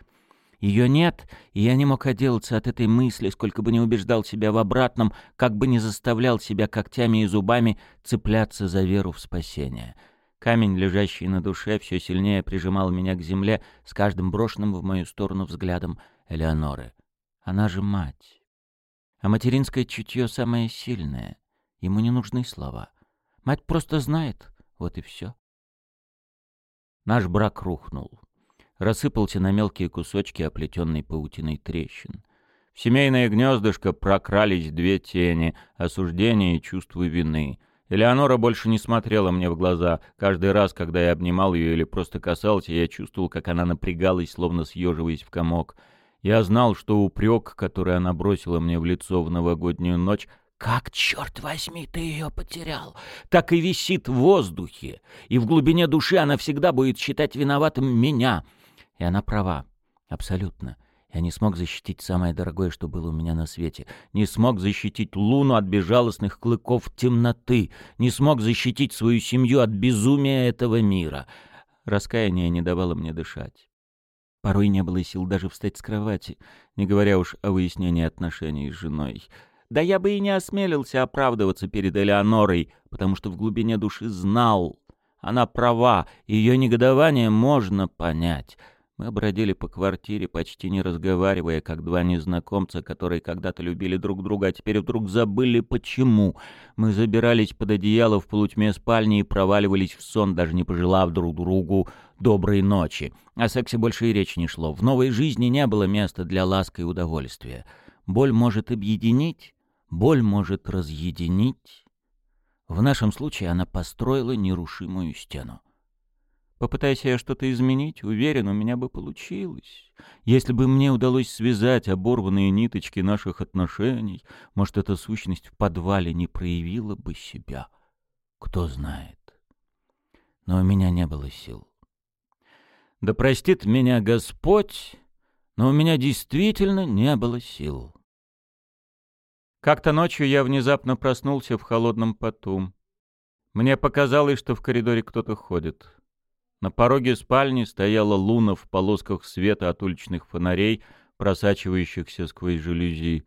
Ее нет, и я не мог отделаться от этой мысли, сколько бы не убеждал себя в обратном, как бы не заставлял себя когтями и зубами цепляться за веру в спасение. — Камень, лежащий на душе, все сильнее прижимал меня к земле с каждым брошенным в мою сторону взглядом Элеоноры. Она же мать. А материнское чутье самое сильное. Ему не нужны слова. Мать просто знает, вот и все. Наш брак рухнул. Рассыпался на мелкие кусочки оплетенной паутиной трещин. В семейное гнездышко прокрались две тени — осуждение и чувство вины — Элеонора больше не смотрела мне в глаза. Каждый раз, когда я обнимал ее или просто касался, я чувствовал, как она напрягалась, словно съеживаясь в комок. Я знал, что упрек, который она бросила мне в лицо в новогоднюю ночь, «Как, черт возьми, ты ее потерял?» так и висит в воздухе, и в глубине души она всегда будет считать виноватым меня. И она права, абсолютно. Я не смог защитить самое дорогое, что было у меня на свете. Не смог защитить Луну от безжалостных клыков темноты. Не смог защитить свою семью от безумия этого мира. Раскаяние не давало мне дышать. Порой не было сил даже встать с кровати, не говоря уж о выяснении отношений с женой. Да я бы и не осмелился оправдываться перед Элеонорой, потому что в глубине души знал. Она права, ее негодование можно понять. Мы бродили по квартире, почти не разговаривая, как два незнакомца, которые когда-то любили друг друга, а теперь вдруг забыли почему. Мы забирались под одеяло в полутьме спальни и проваливались в сон, даже не пожелав друг другу доброй ночи. О сексе больше и речи не шло. В новой жизни не было места для ласки и удовольствия. Боль может объединить, боль может разъединить. В нашем случае она построила нерушимую стену. Попытайся я что-то изменить, уверен, у меня бы получилось. Если бы мне удалось связать оборванные ниточки наших отношений, может, эта сущность в подвале не проявила бы себя. Кто знает. Но у меня не было сил. Да простит меня Господь, но у меня действительно не было сил. Как-то ночью я внезапно проснулся в холодном поту. Мне показалось, что в коридоре кто-то ходит. На пороге спальни стояла луна в полосках света от уличных фонарей, просачивающихся сквозь жалюзи.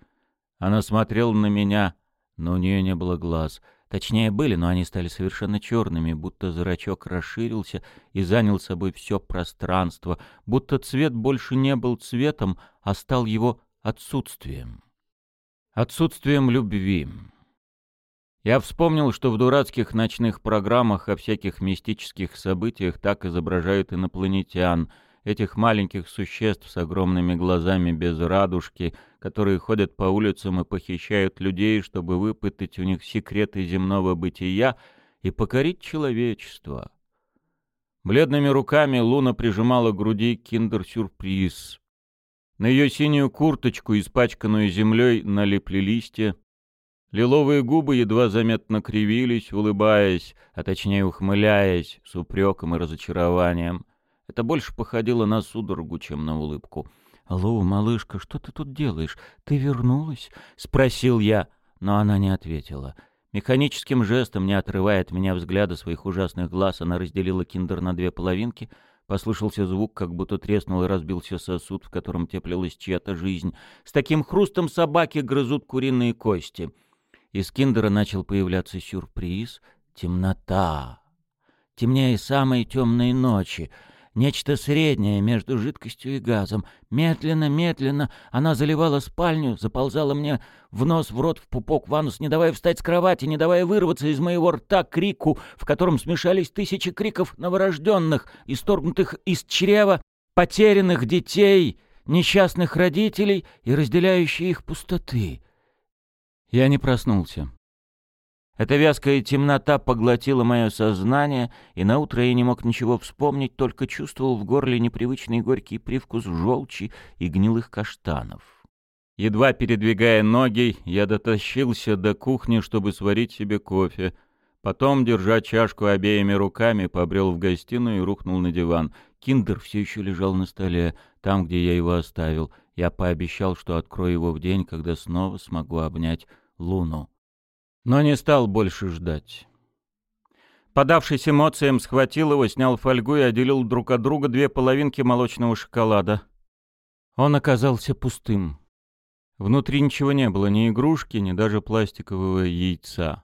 Она смотрела на меня, но у нее не было глаз. Точнее, были, но они стали совершенно черными, будто зрачок расширился и занял собой все пространство, будто цвет больше не был цветом, а стал его отсутствием. Отсутствием любви. Я вспомнил, что в дурацких ночных программах о всяких мистических событиях так изображают инопланетян, этих маленьких существ с огромными глазами без радужки, которые ходят по улицам и похищают людей, чтобы выпытать у них секреты земного бытия и покорить человечество. Бледными руками Луна прижимала к груди киндер-сюрприз. На ее синюю курточку, испачканную землей, налипли листья, Лиловые губы едва заметно кривились, улыбаясь, а точнее ухмыляясь, с упреком и разочарованием. Это больше походило на судорогу, чем на улыбку. «Алло, малышка, что ты тут делаешь? Ты вернулась?» — спросил я, но она не ответила. Механическим жестом, не отрывая от меня взгляда своих ужасных глаз, она разделила киндер на две половинки. Послышался звук, как будто треснул и разбился сосуд, в котором теплилась чья-то жизнь. С таким хрустом собаки грызут куриные кости — из киндера начал появляться сюрприз — темнота. Темнее самой темной ночи. Нечто среднее между жидкостью и газом. Медленно, медленно она заливала спальню, заползала мне в нос, в рот, в пупок, в анус, не давая встать с кровати, не давая вырваться из моего рта крику, в котором смешались тысячи криков новорожденных, исторгнутых из чрева, потерянных детей, несчастных родителей и разделяющей их пустоты. Я не проснулся. Эта вязкая темнота поглотила мое сознание, и наутро я не мог ничего вспомнить, только чувствовал в горле непривычный горький привкус желчи и гнилых каштанов. Едва передвигая ноги, я дотащился до кухни, чтобы сварить себе кофе. Потом, держа чашку обеими руками, побрел в гостиную и рухнул на диван. Киндер все еще лежал на столе, там, где я его оставил. Я пообещал, что открою его в день, когда снова смогу обнять Луну. Но не стал больше ждать. Подавшись эмоциям, схватил его, снял фольгу и отделил друг от друга две половинки молочного шоколада. Он оказался пустым. Внутри ничего не было, ни игрушки, ни даже пластикового яйца.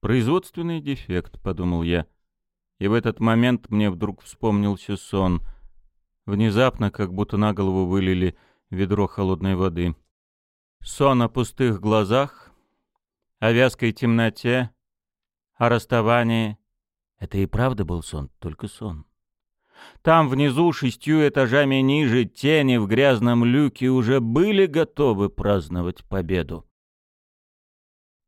«Производственный дефект», — подумал я. И в этот момент мне вдруг вспомнился сон. Внезапно, как будто на голову вылили ведро холодной воды. Сон о пустых глазах, о вязкой темноте, о расставании. Это и правда был сон, только сон. Там внизу, шестью этажами ниже, тени в грязном люке уже были готовы праздновать победу.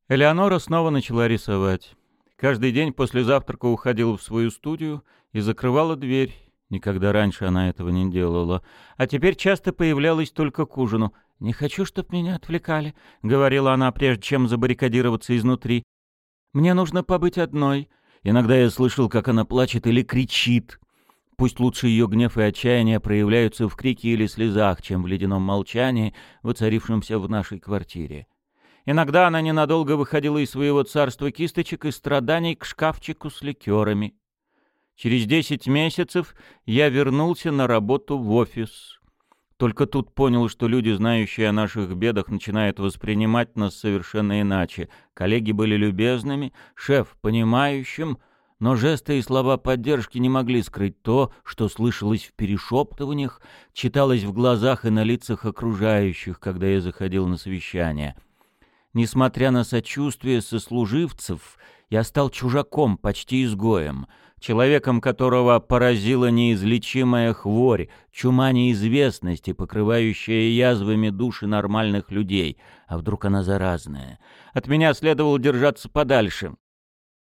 Элеонора снова начала рисовать. Каждый день после завтрака уходила в свою студию и закрывала дверь. Никогда раньше она этого не делала. А теперь часто появлялась только к ужину. «Не хочу, чтоб меня отвлекали», — говорила она, прежде чем забаррикадироваться изнутри. «Мне нужно побыть одной». Иногда я слышал, как она плачет или кричит. Пусть лучше ее гнев и отчаяние проявляются в крике или слезах, чем в ледяном молчании, воцарившемся в нашей квартире. Иногда она ненадолго выходила из своего царства кисточек и страданий к шкафчику с ликерами. Через десять месяцев я вернулся на работу в офис. Только тут понял, что люди, знающие о наших бедах, начинают воспринимать нас совершенно иначе. Коллеги были любезными, шеф — понимающим, но жесты и слова поддержки не могли скрыть то, что слышалось в перешептываниях, читалось в глазах и на лицах окружающих, когда я заходил на совещание. Несмотря на сочувствие сослуживцев, я стал чужаком, почти изгоем, человеком, которого поразила неизлечимая хворь, чума неизвестности, покрывающая язвами души нормальных людей. А вдруг она заразная? От меня следовало держаться подальше.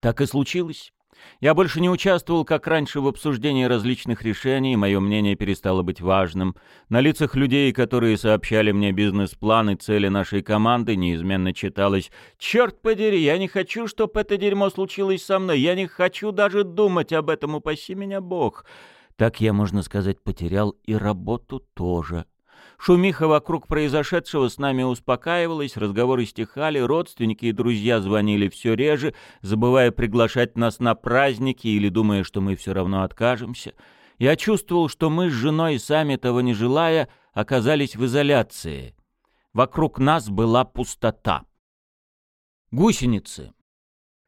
Так и случилось. Я больше не участвовал, как раньше, в обсуждении различных решений, мое мнение перестало быть важным. На лицах людей, которые сообщали мне бизнес-план и цели нашей команды, неизменно читалось «Черт подери, я не хочу, чтобы это дерьмо случилось со мной, я не хочу даже думать об этом, упаси меня Бог». Так я, можно сказать, потерял и работу тоже. Шумиха вокруг произошедшего с нами успокаивалась, разговоры стихали, родственники и друзья звонили все реже, забывая приглашать нас на праздники или думая, что мы все равно откажемся. Я чувствовал, что мы с женой, сами того не желая, оказались в изоляции. Вокруг нас была пустота. Гусеницы.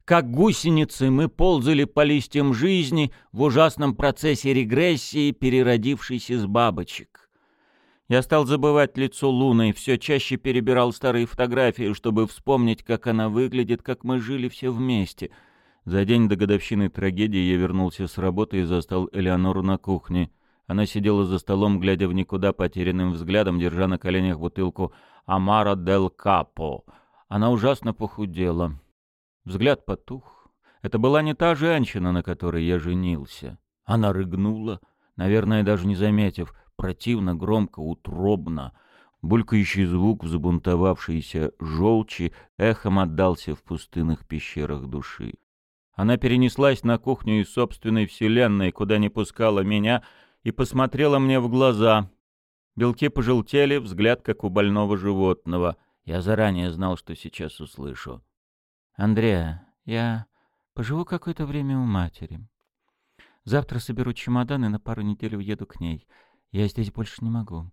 Как гусеницы мы ползали по листьям жизни в ужасном процессе регрессии, переродившейся из бабочек. Я стал забывать лицо Луны, все чаще перебирал старые фотографии, чтобы вспомнить, как она выглядит, как мы жили все вместе. За день до годовщины трагедии я вернулся с работы и застал Элеонору на кухне. Она сидела за столом, глядя в никуда потерянным взглядом, держа на коленях бутылку «Амара дель Капо». Она ужасно похудела. Взгляд потух. Это была не та женщина, на которой я женился. Она рыгнула, наверное, даже не заметив — противно, громко, утробно. Булькающий звук в забунтовавшейся желчи эхом отдался в пустынных пещерах души. Она перенеслась на кухню из собственной вселенной, куда не пускала меня, и посмотрела мне в глаза. Белки пожелтели, взгляд как у больного животного. Я заранее знал, что сейчас услышу. «Андреа, я поживу какое-то время у матери. Завтра соберу чемодан и на пару недель уеду к ней. Я здесь больше не могу.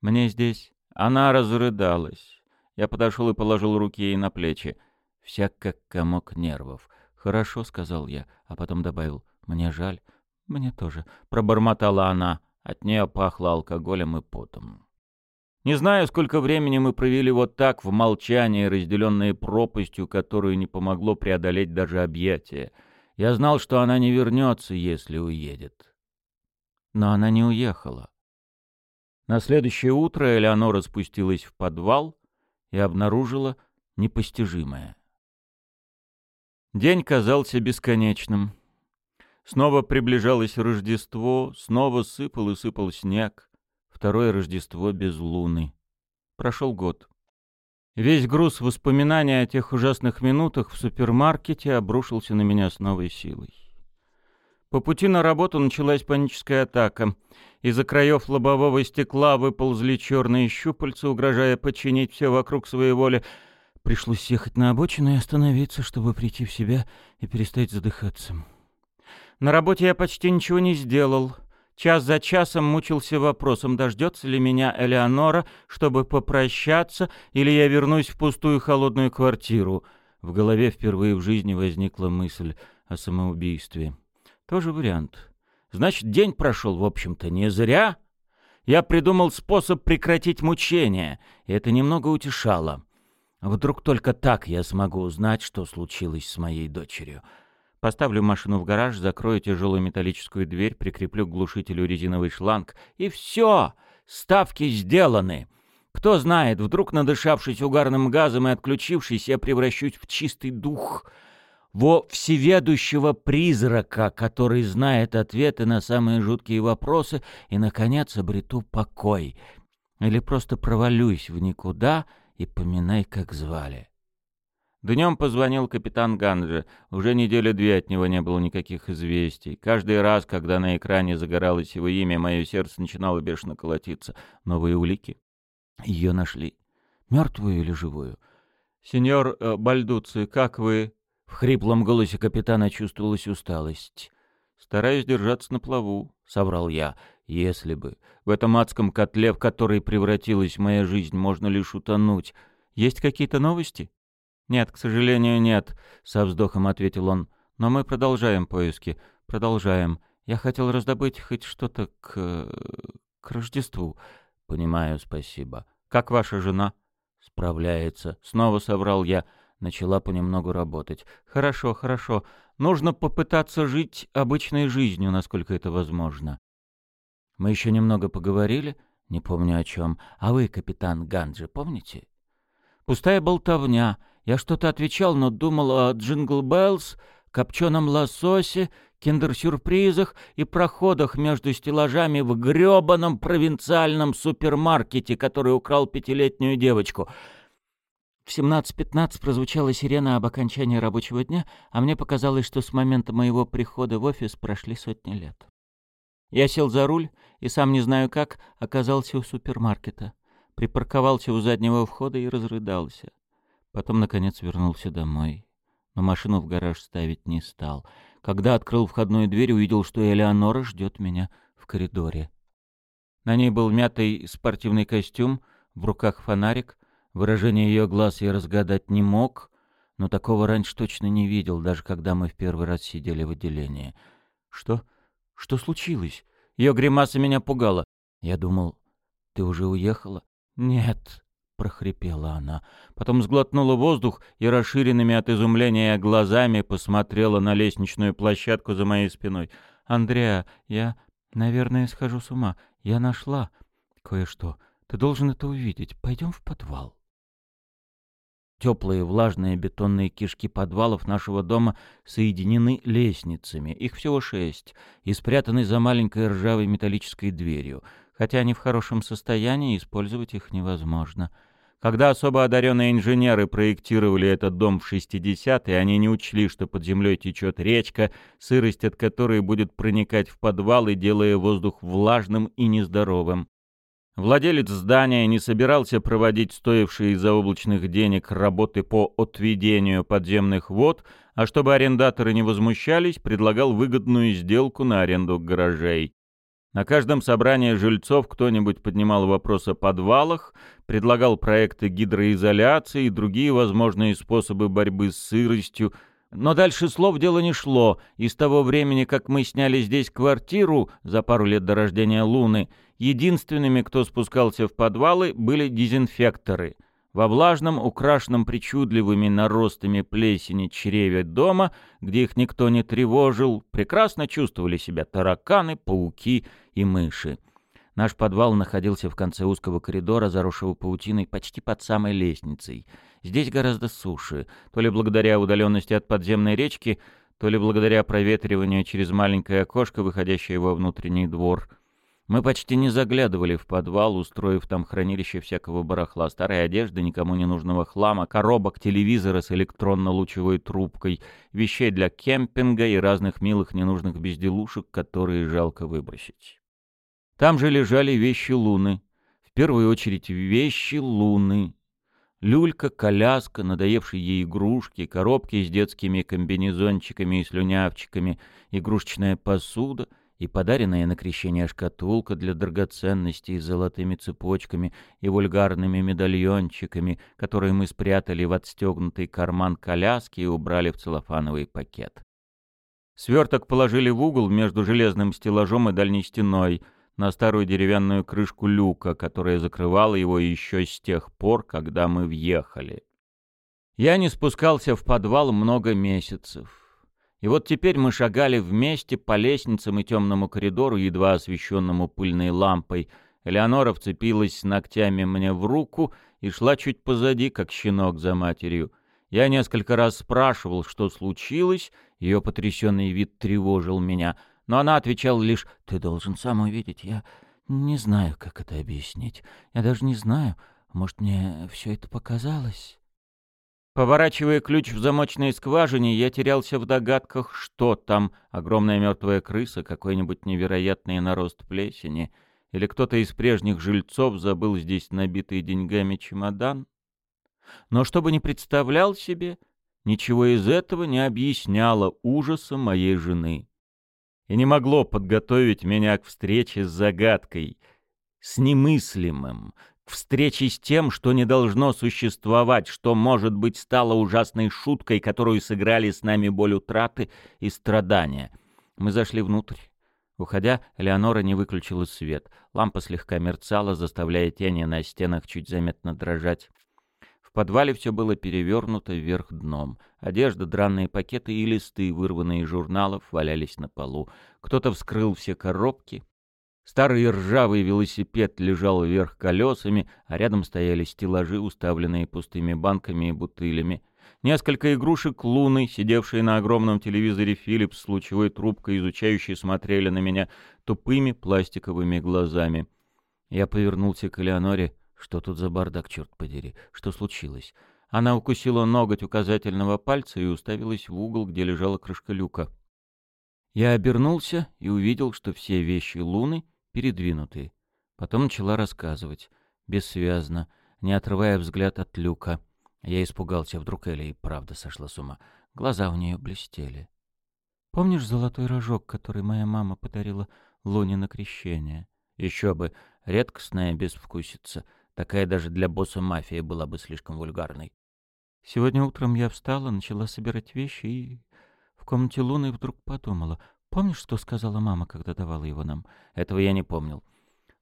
Мне здесь...» Она разрыдалась. Я подошел и положил руки ей на плечи. Вся как комок нервов. «Хорошо», — сказал я, а потом добавил. «Мне жаль». «Мне тоже», — пробормотала она. От нее пахло алкоголем и потом. Не знаю, сколько времени мы провели вот так, в молчании, разделенные пропастью, которую не помогло преодолеть даже объятие. Я знал, что она не вернется, если уедет. Но она не уехала. На следующее утро Элеонора спустилась в подвал и обнаружила непостижимое. День казался бесконечным. Снова приближалось Рождество, снова сыпал и сыпал снег. Второе Рождество без луны. Прошел год. Весь груз воспоминаний о тех ужасных минутах в супермаркете обрушился на меня с новой силой. По пути на работу началась паническая атака. Из-за краев лобового стекла выползли черные щупальца, угрожая подчинить все вокруг своей воли. Пришлось ехать на обочину и остановиться, чтобы прийти в себя и перестать задыхаться. На работе я почти ничего не сделал. Час за часом мучился вопросом, дождется ли меня Элеонора, чтобы попрощаться, или я вернусь в пустую холодную квартиру. В голове впервые в жизни возникла мысль о самоубийстве. Тоже вариант. Значит, день прошел, в общем-то, не зря. Я придумал способ прекратить мучения, и это немного утешало. Вдруг только так я смогу узнать, что случилось с моей дочерью. Поставлю машину в гараж, закрою тяжелую металлическую дверь, прикреплю к глушителю резиновый шланг, и все! Ставки сделаны! Кто знает, вдруг, надышавшись угарным газом и отключившись, я превращусь в чистый дух, во всеведущего призрака, который знает ответы на самые жуткие вопросы, и, наконец, обрету покой. Или просто провалюсь в никуда и поминай, как звали. Днем позвонил капитан Ганджи. Уже недели две от него не было никаких известий. Каждый раз, когда на экране загоралось его имя, мое сердце начинало бешено колотиться. Новые улики. Ее нашли. Мертвую или живую? «Сеньор э, Бальдуци, как вы?» В хриплом голосе капитана чувствовалась усталость. «Стараюсь держаться на плаву», — соврал я. «Если бы. В этом адском котле, в который превратилась моя жизнь, можно лишь утонуть. Есть какие-то новости?» «Нет, к сожалению, нет», — со вздохом ответил он. «Но мы продолжаем поиски. Продолжаем. Я хотел раздобыть хоть что-то к... к Рождеству». «Понимаю, спасибо. Как ваша жена?» «Справляется». Снова соврал я. Начала понемногу работать. «Хорошо, хорошо. Нужно попытаться жить обычной жизнью, насколько это возможно». Мы еще немного поговорили, не помню о чем. А вы, капитан Ганджи, помните? Пустая болтовня — я что-то отвечал, но думал о Jingle Bells, копченом лососе, киндер-сюрпризах и проходах между стеллажами в грёбаном провинциальном супермаркете, который украл пятилетнюю девочку. В 17.15 прозвучала сирена об окончании рабочего дня, а мне показалось, что с момента моего прихода в офис прошли сотни лет. Я сел за руль и, сам не знаю как, оказался у супермаркета. Припарковался у заднего входа и разрыдался. Потом, наконец, вернулся домой. Но машину в гараж ставить не стал. Когда открыл входную дверь, увидел, что Элеонора ждет меня в коридоре. На ней был мятый спортивный костюм, в руках фонарик. Выражение ее глаз я разгадать не мог, но такого раньше точно не видел, даже когда мы в первый раз сидели в отделении. «Что? Что случилось?» Ее гримаса меня пугала. Я думал, «Ты уже уехала?» «Нет», — прохрипела она. Потом сглотнула воздух и расширенными от изумления глазами посмотрела на лестничную площадку за моей спиной. «Андреа, я, наверное, схожу с ума. Я нашла кое-что. Ты должен это увидеть. Пойдем в подвал». Теплые влажные бетонные кишки подвалов нашего дома соединены лестницами, их всего шесть, и спрятаны за маленькой ржавой металлической дверью. Хотя они в хорошем состоянии, использовать их невозможно. Когда особо одаренные инженеры проектировали этот дом в 60-е, они не учли, что под землей течет речка, сырость от которой будет проникать в подвалы, делая воздух влажным и нездоровым. Владелец здания не собирался проводить стоившие из-за облачных денег работы по отведению подземных вод, а чтобы арендаторы не возмущались, предлагал выгодную сделку на аренду гаражей. На каждом собрании жильцов кто-нибудь поднимал вопрос о подвалах, предлагал проекты гидроизоляции и другие возможные способы борьбы с сыростью, но дальше слов дело не шло, и с того времени, как мы сняли здесь квартиру за пару лет до рождения Луны, единственными, кто спускался в подвалы, были дезинфекторы — во влажном, украшенном причудливыми наростами плесени чреве дома, где их никто не тревожил, прекрасно чувствовали себя тараканы, пауки и мыши. Наш подвал находился в конце узкого коридора, заросшего паутиной почти под самой лестницей. Здесь гораздо суше, то ли благодаря удаленности от подземной речки, то ли благодаря проветриванию через маленькое окошко, выходящее во внутренний двор — Мы почти не заглядывали в подвал, устроив там хранилище всякого барахла, старой одежды, никому не нужного хлама, коробок, телевизора с электронно-лучевой трубкой, вещей для кемпинга и разных милых ненужных безделушек, которые жалко выбросить. Там же лежали вещи Луны. В первую очередь вещи Луны. Люлька, коляска, надоевшие ей игрушки, коробки с детскими комбинезончиками и слюнявчиками, игрушечная посуда — и подаренная на крещение шкатулка для драгоценностей с золотыми цепочками и вульгарными медальончиками, которые мы спрятали в отстегнутый карман коляски и убрали в целлофановый пакет. Сверток положили в угол между железным стеллажом и дальней стеной, на старую деревянную крышку люка, которая закрывала его еще с тех пор, когда мы въехали. Я не спускался в подвал много месяцев. И вот теперь мы шагали вместе по лестницам и темному коридору, едва освещенному пыльной лампой. Элеонора вцепилась ногтями мне в руку и шла чуть позади, как щенок за матерью. Я несколько раз спрашивал, что случилось, ее потрясенный вид тревожил меня, но она отвечала лишь «Ты должен сам увидеть, я не знаю, как это объяснить. Я даже не знаю, может, мне все это показалось». Поворачивая ключ в замочной скважине, я терялся в догадках, что там огромная мертвая крыса, какой-нибудь невероятный нарост плесени, или кто-то из прежних жильцов забыл здесь набитый деньгами чемодан. Но чтобы не представлял себе, ничего из этого не объясняло ужаса моей жены. И не могло подготовить меня к встрече с загадкой, с немыслимым, к встрече с тем, что не должно существовать, что, может быть, стало ужасной шуткой, которую сыграли с нами боль утраты и страдания. Мы зашли внутрь. Уходя, Леонора не выключила свет. Лампа слегка мерцала, заставляя тени на стенах чуть заметно дрожать. Подвале все было перевернуто вверх дном. Одежда, дранные пакеты и листы, вырванные из журналов, валялись на полу. Кто-то вскрыл все коробки, Старый ржавый велосипед лежал вверх колесами, а рядом стояли стеллажи, уставленные пустыми банками и бутылями. Несколько игрушек луны, сидевшие на огромном телевизоре Philips с лучевой трубкой, изучающие, смотрели на меня тупыми пластиковыми глазами. Я повернулся к Элеоноре. Что тут за бардак, черт подери? Что случилось? Она укусила ноготь указательного пальца и уставилась в угол, где лежала крышка люка. Я обернулся и увидел, что все вещи Луны — передвинутые. Потом начала рассказывать, бессвязно, не отрывая взгляд от люка. Я испугался, вдруг Эля и правда сошла с ума. Глаза у нее блестели. «Помнишь золотой рожок, который моя мама подарила Луне на крещение?» «Еще бы, редкостная безвкусица. Такая даже для босса мафии была бы слишком вульгарной». Сегодня утром я встала, начала собирать вещи и... В комнате Луны вдруг подумала, Помнишь, что сказала мама, когда давала его нам? Этого я не помнил.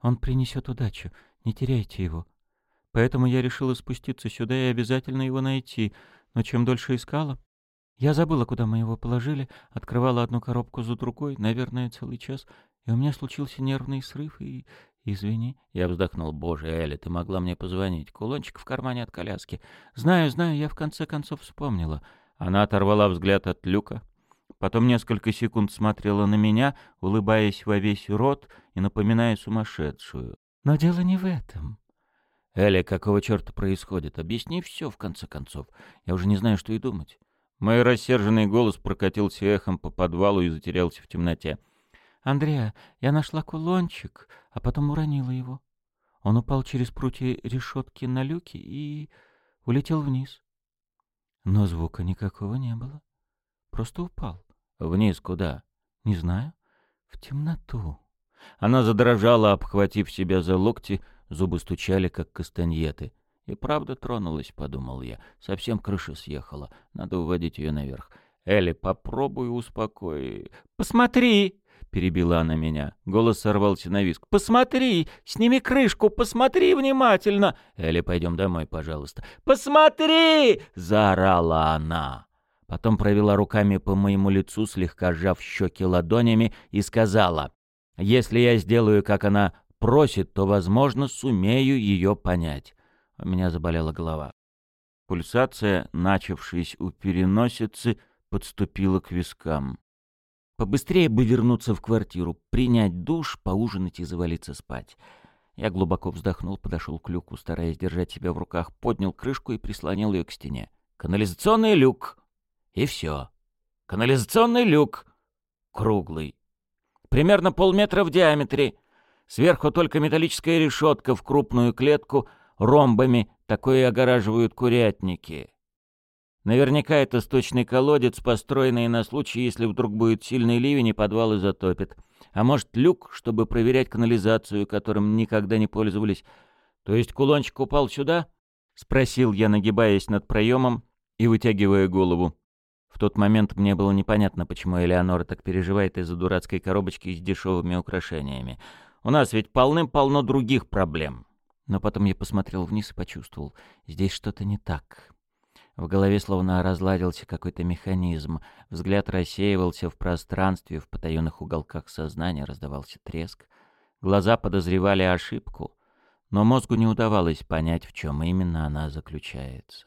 Он принесет удачу. Не теряйте его. Поэтому я решила спуститься сюда и обязательно его найти. Но чем дольше искала... Я забыла, куда мы его положили, открывала одну коробку за другой, наверное, целый час, и у меня случился нервный срыв, и... «Извини». Я вздохнул. «Боже, Элли, ты могла мне позвонить. Кулончик в кармане от коляски. Знаю, знаю, я в конце концов вспомнила». Она оторвала взгляд от люка, Потом несколько секунд смотрела на меня, улыбаясь во весь рот и напоминая сумасшедшую. «Но дело не в этом». «Эля, какого черта происходит? Объясни все, в конце концов. Я уже не знаю, что и думать». Мой рассерженный голос прокатился эхом по подвалу и затерялся в темноте. «Андреа, я нашла кулончик, а потом уронила его. Он упал через прутья решетки на люке и улетел вниз. Но звука никакого не было. Просто упал. Вниз куда? Не знаю. В темноту. Она задрожала, обхватив себя за локти, зубы стучали, как кастаньеты. И правда тронулась, подумал я. Совсем крыша съехала. Надо уводить ее наверх. Элли, попробуй успокой. Посмотри! Перебила она меня. Голос сорвался на виск. «Посмотри! Сними крышку! Посмотри внимательно!» «Элли, пойдем домой, пожалуйста!» «Посмотри!» — заорала она. Потом провела руками по моему лицу, слегка сжав щеки ладонями, и сказала, «Если я сделаю, как она просит, то, возможно, сумею ее понять». У меня заболела голова. Пульсация, начавшись у переносицы, подступила к вискам. Побыстрее бы вернуться в квартиру, принять душ, поужинать и завалиться спать. Я глубоко вздохнул, подошел к люку, стараясь держать себя в руках, поднял крышку и прислонил ее к стене. Канализационный люк. И все. Канализационный люк. Круглый. Примерно полметра в диаметре. Сверху только металлическая решетка в крупную клетку ромбами, такое огораживают курятники. Наверняка это сточный колодец, построенный на случай, если вдруг будет сильный ливень и подвалы затопит. А может, люк, чтобы проверять канализацию, которым никогда не пользовались. То есть кулончик упал сюда? Спросил я, нагибаясь над проемом и вытягивая голову. В тот момент мне было непонятно, почему Элеонора так переживает из-за дурацкой коробочки с дешевыми украшениями. У нас ведь полным-полно других проблем. Но потом я посмотрел вниз и почувствовал, здесь что-то не так. В голове словно разладился какой-то механизм. Взгляд рассеивался в пространстве, в потаенных уголках сознания раздавался треск. Глаза подозревали ошибку, но мозгу не удавалось понять, в чем именно она заключается.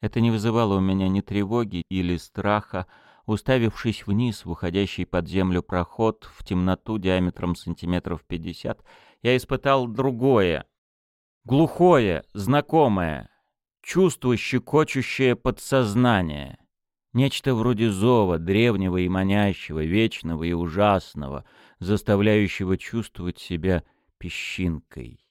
Это не вызывало у меня ни тревоги или страха. Уставившись вниз в уходящий под землю проход в темноту диаметром сантиметров пятьдесят, я испытал другое, глухое, знакомое, чувство, щекочущее подсознание. Нечто вроде зова, древнего и манящего, вечного и ужасного, заставляющего чувствовать себя песчинкой.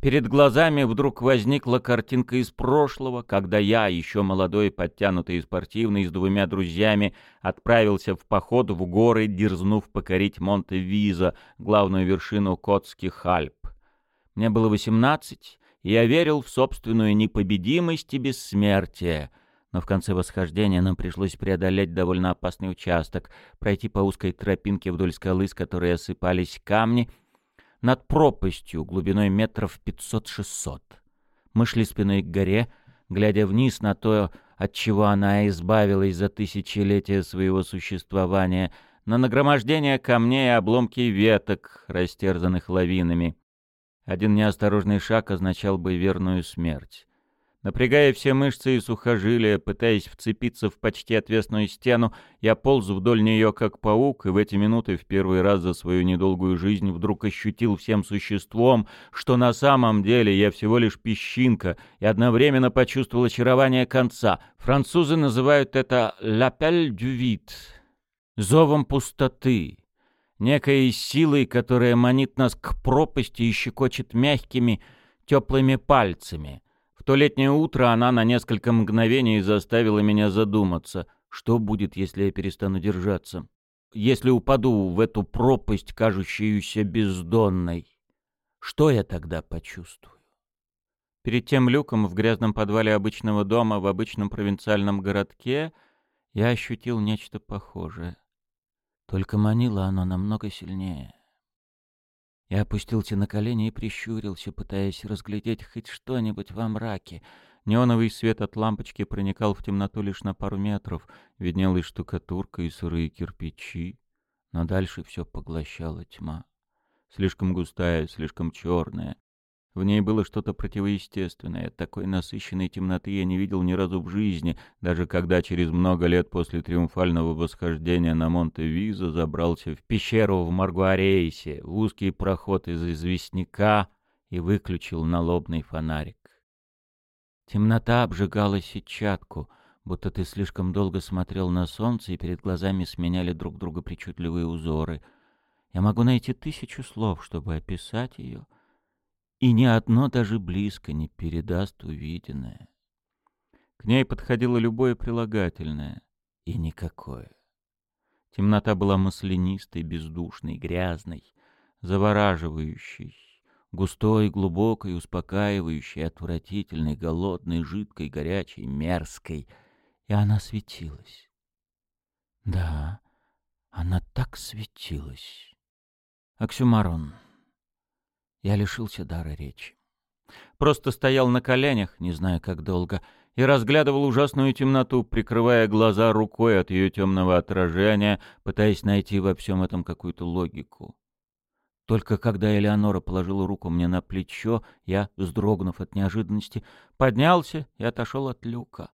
Перед глазами вдруг возникла картинка из прошлого, когда я, еще молодой, подтянутый и спортивный, с двумя друзьями, отправился в поход в горы, дерзнув покорить Монте-Виза, главную вершину Котских Альп. Мне было восемнадцать, я верил в собственную непобедимость и бессмертие. Но в конце восхождения нам пришлось преодолеть довольно опасный участок, пройти по узкой тропинке вдоль скалы, с которой осыпались камни, над пропастью глубиной метров пятьсот-шестьсот. Мы шли спиной к горе, глядя вниз на то, от чего она избавилась за тысячелетия своего существования, на нагромождение камней и обломки веток, растерзанных лавинами. Один неосторожный шаг означал бы верную смерть. Напрягая все мышцы и сухожилия, пытаясь вцепиться в почти отвесную стену, я полз вдоль нее как паук, и в эти минуты в первый раз за свою недолгую жизнь вдруг ощутил всем существом, что на самом деле я всего лишь песчинка, и одновременно почувствовал очарование конца. Французы называют это «l'appel du vide» — «зовом пустоты» некой силой, которая манит нас к пропасти и щекочет мягкими, теплыми пальцами. В то летнее утро она на несколько мгновений заставила меня задуматься, что будет, если я перестану держаться. Если упаду в эту пропасть, кажущуюся бездонной, что я тогда почувствую? Перед тем люком в грязном подвале обычного дома в обычном провинциальном городке я ощутил нечто похожее. Только манило оно намного сильнее. Я опустился на колени и прищурился, пытаясь разглядеть хоть что-нибудь во мраке. Неоновый свет от лампочки проникал в темноту лишь на пару метров, виднелась штукатурка и сырые кирпичи, но дальше все поглощала тьма. Слишком густая, слишком черная, в ней было что-то противоестественное. Такой насыщенной темноты я не видел ни разу в жизни, даже когда через много лет после триумфального восхождения на Монте-Виза забрался в пещеру в Маргуарейсе, в узкий проход из известняка и выключил налобный фонарик. Темнота обжигала сетчатку, будто ты слишком долго смотрел на солнце, и перед глазами сменяли друг друга причудливые узоры. Я могу найти тысячу слов, чтобы описать ее — и ни одно даже близко не передаст увиденное. К ней подходило любое прилагательное, и никакое. Темнота была маслянистой, бездушной, грязной, завораживающей, густой, глубокой, успокаивающей, отвратительной, голодной, жидкой, горячей, мерзкой, и она светилась. Да, она так светилась. Оксюмарон. Я лишился дара речи. Просто стоял на коленях, не знаю как долго, и разглядывал ужасную темноту, прикрывая глаза рукой от ее темного отражения, пытаясь найти во всем этом какую-то логику. Только когда Элеонора положила руку мне на плечо, я, вздрогнув от неожиданности, поднялся и отошел от люка.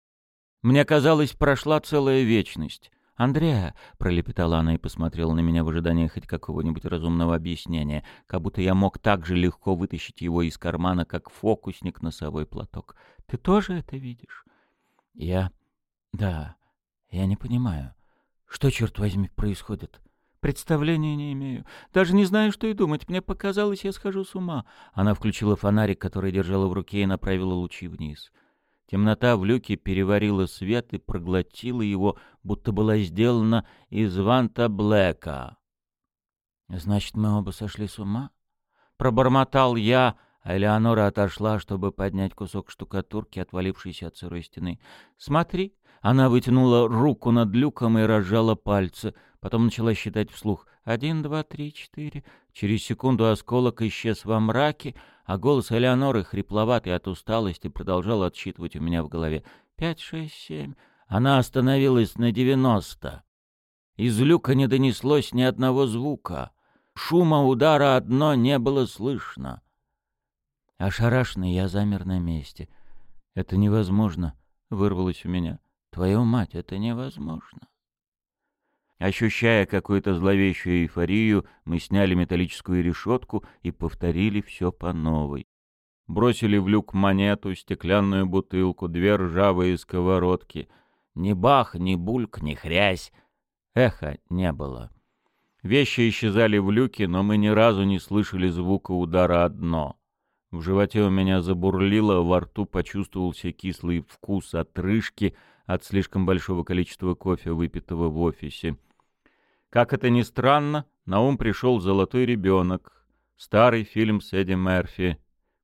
Мне казалось, прошла целая вечность, «Андреа», — пролепетала она и посмотрела на меня в ожидании хоть какого-нибудь разумного объяснения, как будто я мог так же легко вытащить его из кармана, как фокусник носовой платок. «Ты тоже это видишь?» «Я... да, я не понимаю. Что, черт возьми, происходит?» Представления не имею. Даже не знаю, что и думать. Мне показалось, я схожу с ума. Она включила фонарик, который держала в руке, и направила лучи вниз. Темнота в люке переварила свет и проглотила его, будто была сделана из ванта Блэка. «Значит, мы оба сошли с ума?» Пробормотал я, а Элеонора отошла, чтобы поднять кусок штукатурки, отвалившийся от сырой стены. «Смотри!» Она вытянула руку над люком и разжала пальцы. Потом начала считать вслух. «Один, два, три, четыре». Через секунду осколок исчез во мраке, а голос Элеоноры, хрипловатый от усталости, продолжал отсчитывать у меня в голове. «Пять, шесть, семь». Она остановилась на девяносто. Из люка не донеслось ни одного звука. Шума удара одно не было слышно. Ошарашенный я замер на месте. «Это невозможно», — вырвалось у меня. «Твою мать, это невозможно». Ощущая какую-то зловещую эйфорию, мы сняли металлическую решетку и повторили все по новой. Бросили в люк монету, стеклянную бутылку, две ржавые сковородки. Ни бах, ни бульк, ни хрясь. Эха не было. Вещи исчезали в люке, но мы ни разу не слышали звука удара о дно. В животе у меня забурлило, во рту почувствовался кислый вкус отрыжки от слишком большого количества кофе, выпитого в офисе. Как это ни странно, на ум пришел «Золотой ребенок», старый фильм с Эдди Мерфи.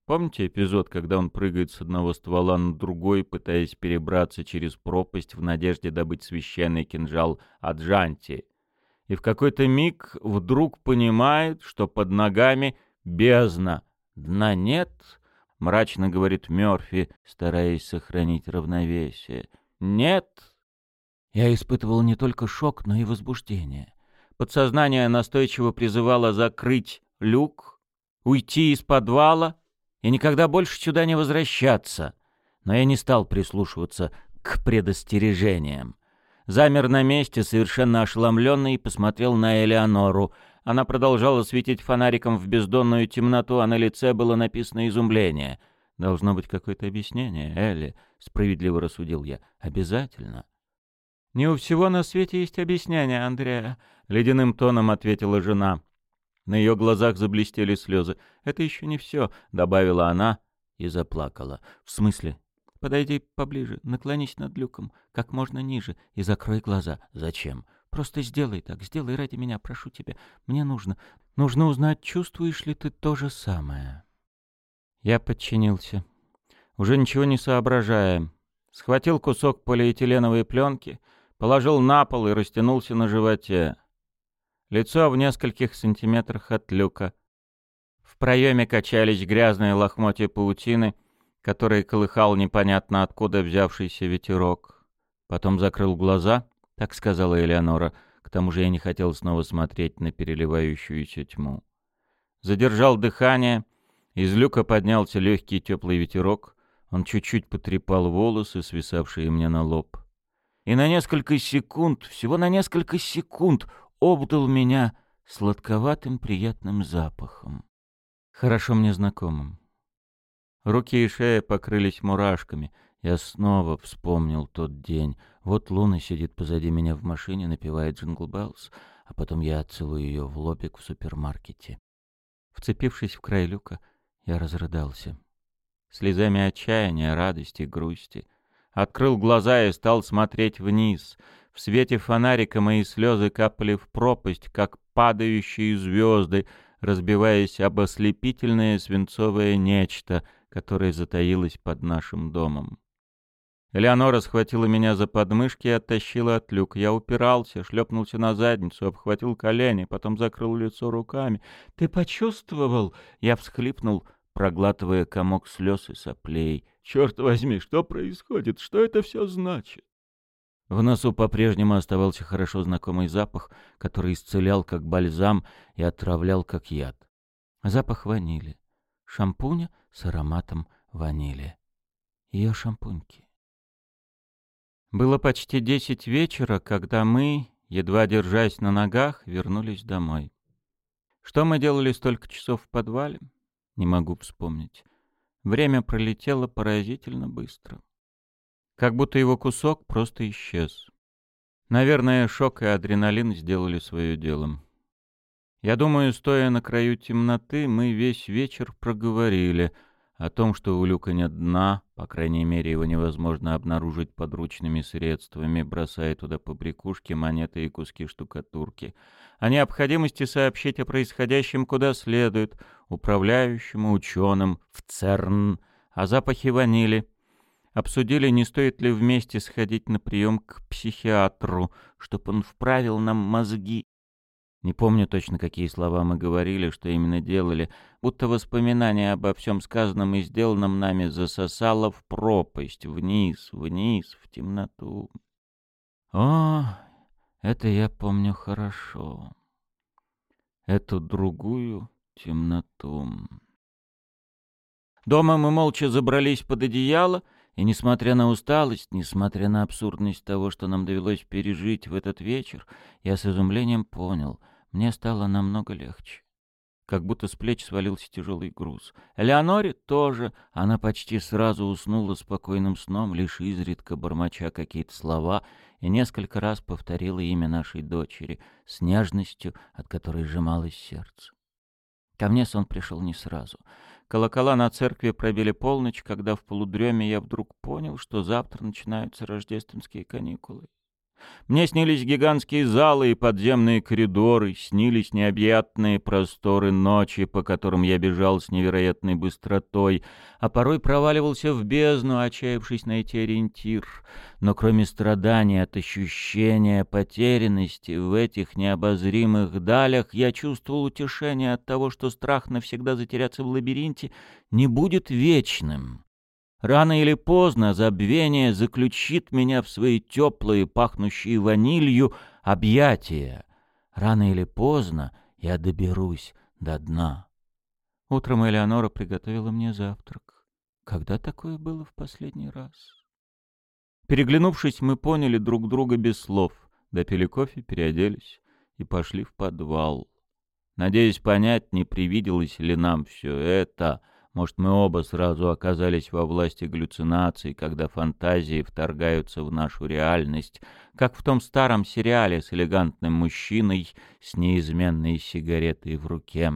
Помните эпизод, когда он прыгает с одного ствола на другой, пытаясь перебраться через пропасть в надежде добыть священный кинжал Аджанти? И в какой-то миг вдруг понимает, что под ногами бездна. Дна нет, мрачно говорит Мерфи, стараясь сохранить равновесие. Нет. Я испытывал не только шок, но и возбуждение. Подсознание настойчиво призывало закрыть люк, уйти из подвала и никогда больше сюда не возвращаться. Но я не стал прислушиваться к предостережениям. Замер на месте, совершенно ошеломленный, и посмотрел на Элеонору. Она продолжала светить фонариком в бездонную темноту, а на лице было написано изумление. «Должно быть какое-то объяснение, Элли», — справедливо рассудил я. «Обязательно». «Не у всего на свете есть объяснение, Андреа», — ледяным тоном ответила жена. На ее глазах заблестели слезы. «Это еще не все», — добавила она и заплакала. «В смысле?» «Подойди поближе, наклонись над люком, как можно ниже, и закрой глаза». «Зачем?» «Просто сделай так, сделай ради меня, прошу тебя. Мне нужно. Нужно узнать, чувствуешь ли ты то же самое». Я подчинился. Уже ничего не соображая. Схватил кусок полиэтиленовой пленки — положил на пол и растянулся на животе. Лицо в нескольких сантиметрах от люка. В проеме качались грязные лохмотья паутины, которые колыхал непонятно откуда взявшийся ветерок. Потом закрыл глаза, так сказала Элеонора, к тому же я не хотел снова смотреть на переливающуюся тьму. Задержал дыхание, из люка поднялся легкий теплый ветерок, он чуть-чуть потрепал волосы, свисавшие мне на лоб и на несколько секунд, всего на несколько секунд, обдал меня сладковатым приятным запахом, хорошо мне знакомым. Руки и шея покрылись мурашками. Я снова вспомнил тот день. Вот Луна сидит позади меня в машине, напевает «Jingle Bells», а потом я целую ее в лобик в супермаркете. Вцепившись в край люка, я разрыдался. Слезами отчаяния, радости, грусти — Открыл глаза и стал смотреть вниз. В свете фонарика мои слезы капали в пропасть, как падающие звезды, разбиваясь об ослепительное свинцовое нечто, которое затаилось под нашим домом. Элеонора схватила меня за подмышки и оттащила от люк. Я упирался, шлепнулся на задницу, обхватил колени, потом закрыл лицо руками. «Ты почувствовал?» Я всхлипнул, проглатывая комок слез и соплей. «Черт возьми, что происходит? Что это все значит?» В носу по-прежнему оставался хорошо знакомый запах, который исцелял как бальзам и отравлял как яд. Запах ванили. Шампуня с ароматом ванили. Ее шампуньки. Было почти десять вечера, когда мы, едва держась на ногах, вернулись домой. Что мы делали столько часов в подвале? Не могу вспомнить. Время пролетело поразительно быстро. Как будто его кусок просто исчез. Наверное, шок и адреналин сделали свое дело. Я думаю, стоя на краю темноты, мы весь вечер проговорили — о том, что у люка нет дна, по крайней мере, его невозможно обнаружить подручными средствами, бросая туда побрякушки, монеты и куски штукатурки. О необходимости сообщить о происходящем куда следует, управляющему, ученым, в ЦЕРН, о запахе ванили. Обсудили, не стоит ли вместе сходить на прием к психиатру, чтобы он вправил нам мозги не помню точно, какие слова мы говорили, что именно делали, будто воспоминание обо всем сказанном и сделанном нами засосало в пропасть, вниз, вниз, в темноту. О, это я помню хорошо. Эту другую темноту. Дома мы молча забрались под одеяло, и, несмотря на усталость, несмотря на абсурдность того, что нам довелось пережить в этот вечер, я с изумлением понял — мне стало намного легче. Как будто с плеч свалился тяжелый груз. Леоноре тоже. Она почти сразу уснула спокойным сном, лишь изредка бормоча какие-то слова, и несколько раз повторила имя нашей дочери с нежностью, от которой сжималось сердце. Ко мне сон пришел не сразу. Колокола на церкви пробили полночь, когда в полудреме я вдруг понял, что завтра начинаются рождественские каникулы. Мне снились гигантские залы и подземные коридоры, снились необъятные просторы ночи, по которым я бежал с невероятной быстротой, а порой проваливался в бездну, отчаявшись найти ориентир. Но кроме страданий от ощущения потерянности в этих необозримых далях, я чувствовал утешение от того, что страх навсегда затеряться в лабиринте не будет вечным. Рано или поздно забвение заключит меня в свои теплые, пахнущие ванилью объятия. Рано или поздно я доберусь до дна. Утром Элеонора приготовила мне завтрак. Когда такое было в последний раз? Переглянувшись, мы поняли друг друга без слов, допили кофе, переоделись и пошли в подвал. Надеюсь понять, не привиделось ли нам все это — может, мы оба сразу оказались во власти галлюцинаций, когда фантазии вторгаются в нашу реальность, как в том старом сериале с элегантным мужчиной с неизменной сигаретой в руке.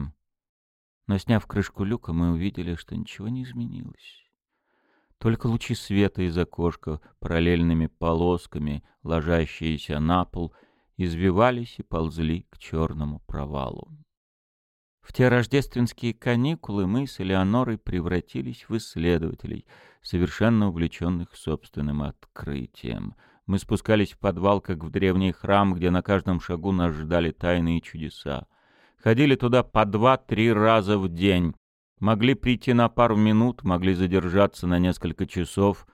Но сняв крышку люка, мы увидели, что ничего не изменилось. Только лучи света из окошка параллельными полосками, ложащиеся на пол, извивались и ползли к черному провалу. В те рождественские каникулы мы с Элеонорой превратились в исследователей, совершенно увлеченных собственным открытием. Мы спускались в подвал, как в древний храм, где на каждом шагу нас ждали тайные чудеса. Ходили туда по два-три раза в день. Могли прийти на пару минут, могли задержаться на несколько часов.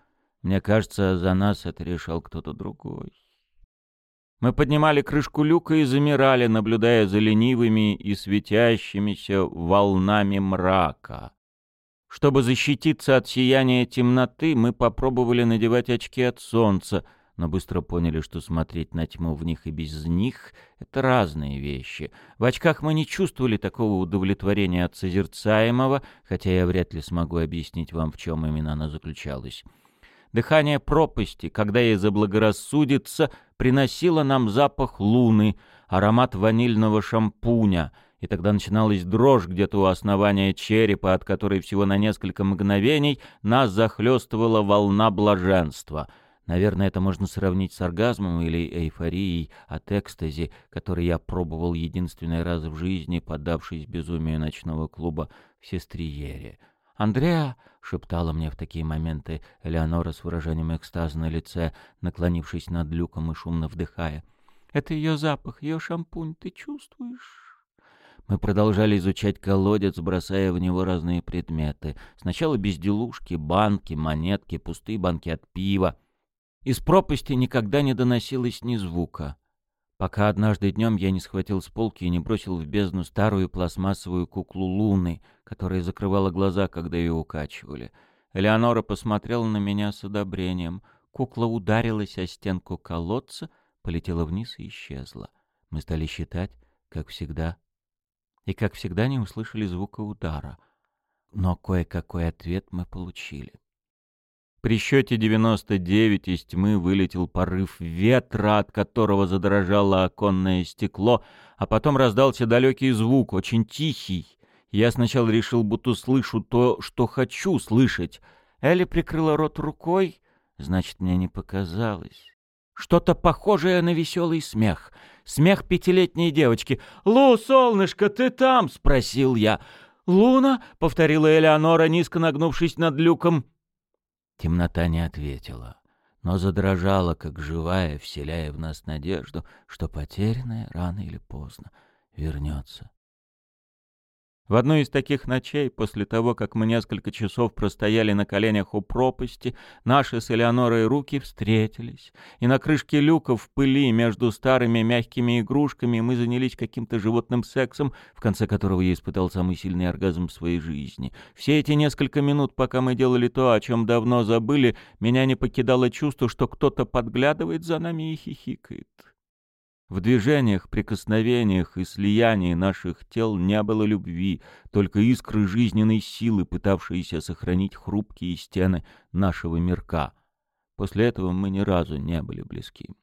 Мне кажется, за нас это решал кто-то другой. Мы поднимали крышку люка и замирали, наблюдая за ленивыми и светящимися волнами мрака. Чтобы защититься от сияния темноты, мы попробовали надевать очки от солнца, но быстро поняли, что смотреть на тьму в них и без них — это разные вещи. В очках мы не чувствовали такого удовлетворения от созерцаемого, хотя я вряд ли смогу объяснить вам, в чем именно оно заключалось. Дыхание пропасти, когда ей заблагорассудится, приносило нам запах луны, аромат ванильного шампуня, и тогда начиналась дрожь где-то у основания черепа, от которой всего на несколько мгновений нас захлестывала волна блаженства. Наверное, это можно сравнить с оргазмом или эйфорией от экстази, который я пробовал единственный раз в жизни, поддавшись безумию ночного клуба в Сестриере — «Андреа!» — шептала мне в такие моменты Элеонора с выражением экстаза на лице, наклонившись над люком и шумно вдыхая. «Это ее запах, ее шампунь, ты чувствуешь?» Мы продолжали изучать колодец, бросая в него разные предметы. Сначала безделушки, банки, монетки, пустые банки от пива. Из пропасти никогда не доносилось ни звука пока однажды днем я не схватил с полки и не бросил в бездну старую пластмассовую куклу Луны, которая закрывала глаза, когда ее укачивали. Элеонора посмотрела на меня с одобрением. Кукла ударилась о стенку колодца, полетела вниз и исчезла. Мы стали считать, как всегда. И, как всегда, не услышали звука удара. Но кое-какой ответ мы получили. При счете 99 из тьмы вылетел порыв ветра, от которого задрожало оконное стекло, а потом раздался далекий звук, очень тихий. Я сначала решил, будто слышу то, что хочу слышать. Элли прикрыла рот рукой, значит, мне не показалось. Что-то похожее на веселый смех. Смех пятилетней девочки. «Лу, солнышко, ты там?» — спросил я. «Луна?» — повторила Элеонора, низко нагнувшись над люком. Темнота не ответила, но задрожала, как живая, вселяя в нас надежду, что потерянное рано или поздно вернется. В одну из таких ночей, после того, как мы несколько часов простояли на коленях у пропасти, наши с Элеонорой руки встретились, и на крышке люка в пыли между старыми мягкими игрушками мы занялись каким-то животным сексом, в конце которого я испытал самый сильный оргазм своей жизни. Все эти несколько минут, пока мы делали то, о чем давно забыли, меня не покидало чувство, что кто-то подглядывает за нами и хихикает. В движениях, прикосновениях и слиянии наших тел не было любви, только искры жизненной силы, пытавшиеся сохранить хрупкие стены нашего мирка. После этого мы ни разу не были близки.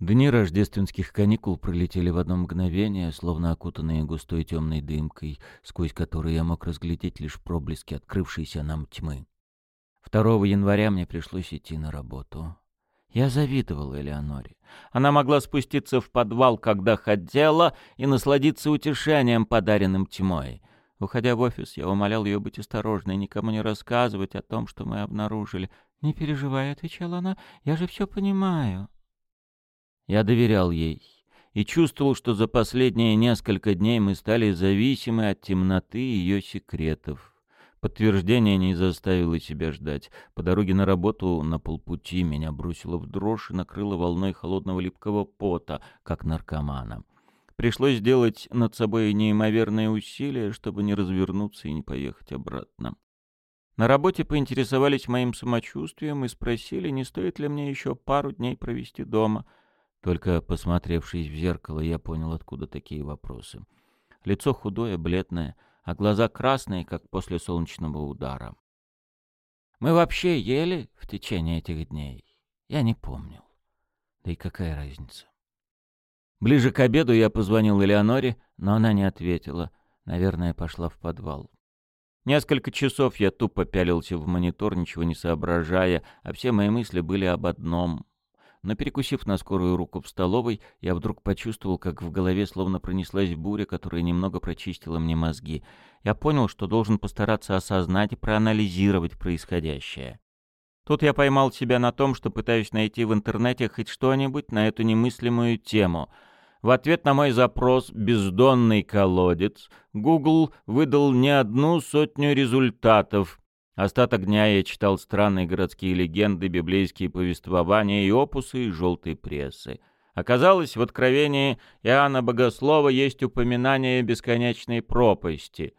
Дни рождественских каникул пролетели в одно мгновение, словно окутанные густой темной дымкой, сквозь которую я мог разглядеть лишь проблески открывшейся нам тьмы. 2 января мне пришлось идти на работу. Я завидовал Элеоноре. Она могла спуститься в подвал, когда хотела, и насладиться утешением, подаренным тьмой. Уходя в офис, я умолял ее быть осторожной, никому не рассказывать о том, что мы обнаружили. «Не переживай», — отвечала она, — «я же все понимаю». Я доверял ей и чувствовал, что за последние несколько дней мы стали зависимы от темноты ее секретов. Подтверждение не заставило себя ждать. По дороге на работу на полпути меня бросило в дрожь и накрыло волной холодного липкого пота, как наркомана. Пришлось сделать над собой неимоверные усилия, чтобы не развернуться и не поехать обратно. На работе поинтересовались моим самочувствием и спросили, не стоит ли мне еще пару дней провести дома. Только посмотревшись в зеркало, я понял, откуда такие вопросы. Лицо худое, бледное — а глаза красные, как после солнечного удара. Мы вообще ели в течение этих дней? Я не помнил. Да и какая разница? Ближе к обеду я позвонил Элеоноре, но она не ответила. Наверное, пошла в подвал. Несколько часов я тупо пялился в монитор, ничего не соображая, а все мои мысли были об одном но перекусив на скорую руку в столовой, я вдруг почувствовал, как в голове словно пронеслась буря, которая немного прочистила мне мозги. Я понял, что должен постараться осознать и проанализировать происходящее. Тут я поймал себя на том, что пытаюсь найти в интернете хоть что-нибудь на эту немыслимую тему. В ответ на мой запрос «бездонный колодец» Google выдал не одну сотню результатов — Остаток дня я читал странные городские легенды, библейские повествования и опусы из желтой прессы. Оказалось, в откровении Иоанна Богослова есть упоминание бесконечной пропасти.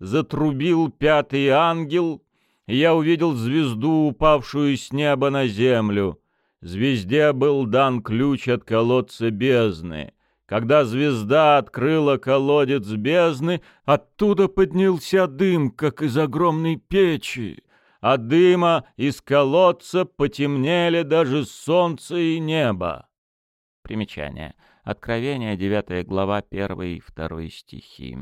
«Затрубил пятый ангел, и я увидел звезду, упавшую с неба на землю. Звезде был дан ключ от колодца бездны. Когда звезда открыла колодец бездны, оттуда поднялся дым, как из огромной печи. От дыма из колодца потемнели даже солнце и небо. Примечание. Откровение, 9 глава, 1 и 2 стихи.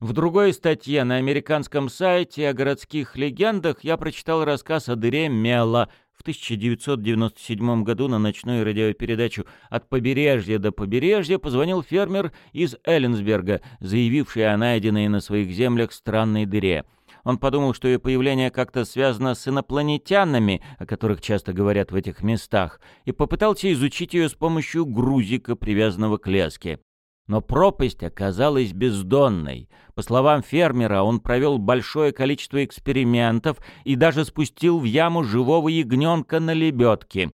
В другой статье на американском сайте о городских легендах я прочитал рассказ о дыре Мела — 1997 году на ночную радиопередачу «От побережья до побережья» позвонил фермер из Элленсберга, заявивший о найденной на своих землях странной дыре. Он подумал, что ее появление как-то связано с инопланетянами, о которых часто говорят в этих местах, и попытался изучить ее с помощью грузика, привязанного к леске. Но пропасть оказалась бездонной. По словам фермера, он провел большое количество экспериментов и даже спустил в яму живого ягненка на лебедке.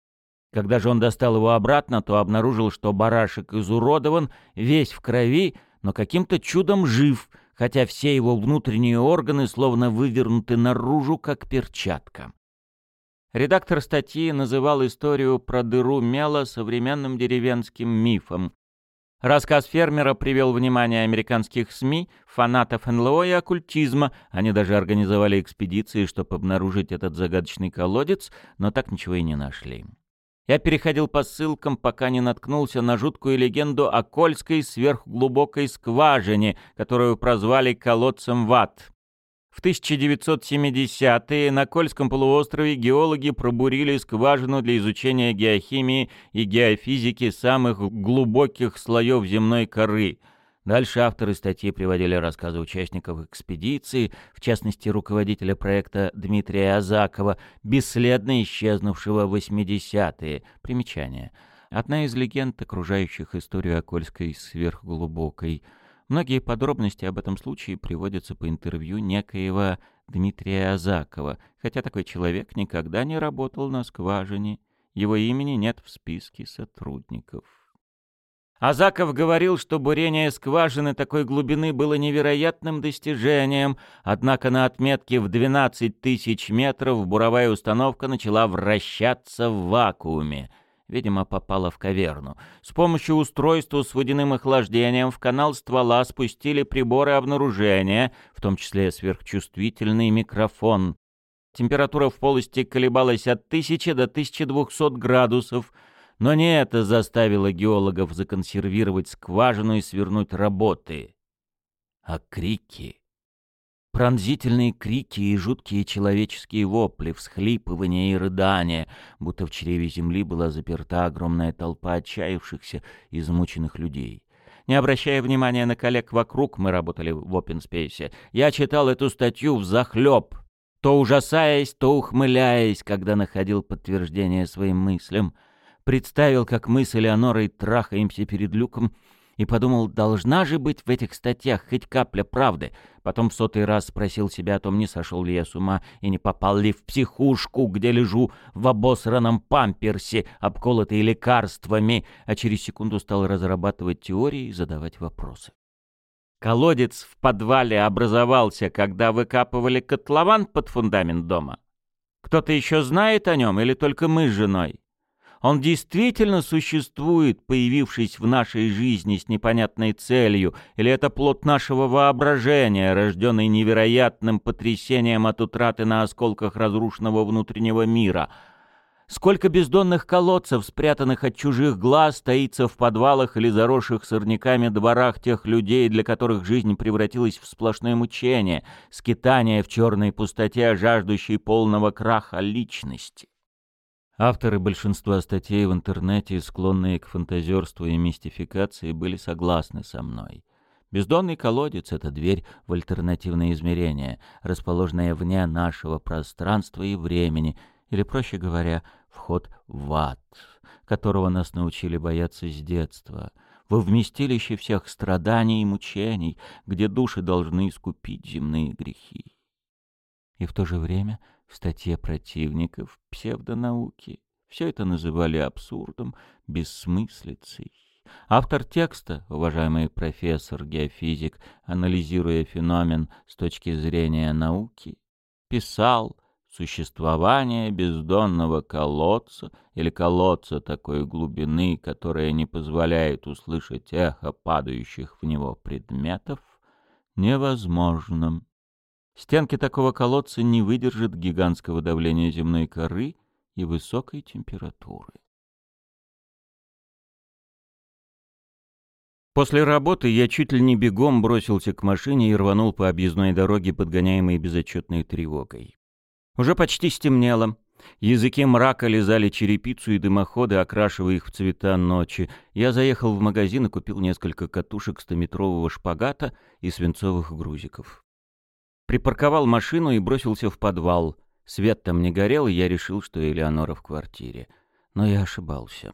Когда же он достал его обратно, то обнаружил, что барашек изуродован, весь в крови, но каким-то чудом жив, хотя все его внутренние органы словно вывернуты наружу, как перчатка. Редактор статьи называл историю про дыру мела современным деревенским мифом. Рассказ фермера привел внимание американских СМИ, фанатов НЛО и оккультизма. Они даже организовали экспедиции, чтобы обнаружить этот загадочный колодец, но так ничего и не нашли. Я переходил по ссылкам, пока не наткнулся на жуткую легенду о Кольской сверхглубокой скважине, которую прозвали колодцем Ват. В 1970-е на Кольском полуострове геологи пробурили скважину для изучения геохимии и геофизики самых глубоких слоев земной коры. Дальше авторы статьи приводили рассказы участников экспедиции, в частности руководителя проекта Дмитрия Азакова, бесследно исчезнувшего в 80-е. Примечание. Одна из легенд, окружающих историю о Кольской сверхглубокой – Многие подробности об этом случае приводятся по интервью некоего Дмитрия Азакова, хотя такой человек никогда не работал на скважине, его имени нет в списке сотрудников. Азаков говорил, что бурение скважины такой глубины было невероятным достижением, однако на отметке в 12 тысяч метров буровая установка начала вращаться в вакууме — видимо, попала в каверну. С помощью устройства с водяным охлаждением в канал ствола спустили приборы обнаружения, в том числе сверхчувствительный микрофон. Температура в полости колебалась от 1000 до 1200 градусов, но не это заставило геологов законсервировать скважину и свернуть работы, а крики. Пронзительные крики и жуткие человеческие вопли, всхлипывания и рыдания, будто в чреве земли была заперта огромная толпа отчаявшихся, измученных людей. Не обращая внимания на коллег вокруг, мы работали в опенспейсе, я читал эту статью в захлеб, то ужасаясь, то ухмыляясь, когда находил подтверждение своим мыслям. Представил, как мы с Элеонорой трахаемся перед люком, и подумал, должна же быть в этих статьях хоть капля правды. Потом в сотый раз спросил себя о том, не сошел ли я с ума и не попал ли в психушку, где лежу в обосранном памперсе, обколотый лекарствами, а через секунду стал разрабатывать теории и задавать вопросы. Колодец в подвале образовался, когда выкапывали котлован под фундамент дома. Кто-то еще знает о нем или только мы с женой? Он действительно существует, появившись в нашей жизни с непонятной целью, или это плод нашего воображения, рожденный невероятным потрясением от утраты на осколках разрушенного внутреннего мира? Сколько бездонных колодцев, спрятанных от чужих глаз, стоится в подвалах или заросших сорняками дворах тех людей, для которых жизнь превратилась в сплошное мучение, скитание в черной пустоте, жаждущей полного краха личности? Авторы большинства статей в интернете, склонные к фантазерству и мистификации, были согласны со мной. Бездонный колодец — это дверь в альтернативное измерение, расположенная вне нашего пространства и времени, или, проще говоря, вход в ад, которого нас научили бояться с детства, во вместилище всех страданий и мучений, где души должны искупить земные грехи. И в то же время — в статье противников псевдонауки. Все это называли абсурдом, бессмыслицей. Автор текста, уважаемый профессор-геофизик, анализируя феномен с точки зрения науки, писал существование бездонного колодца или колодца такой глубины, которая не позволяет услышать эхо падающих в него предметов, невозможным. Стенки такого колодца не выдержат гигантского давления земной коры и высокой температуры. После работы я чуть ли не бегом бросился к машине и рванул по объездной дороге, подгоняемой безотчетной тревогой. Уже почти стемнело. Языки мрака лизали черепицу и дымоходы, окрашивая их в цвета ночи. Я заехал в магазин и купил несколько катушек стометрового шпагата и свинцовых грузиков. Припарковал машину и бросился в подвал. Свет там не горел, и я решил, что Элеонора в квартире. Но я ошибался.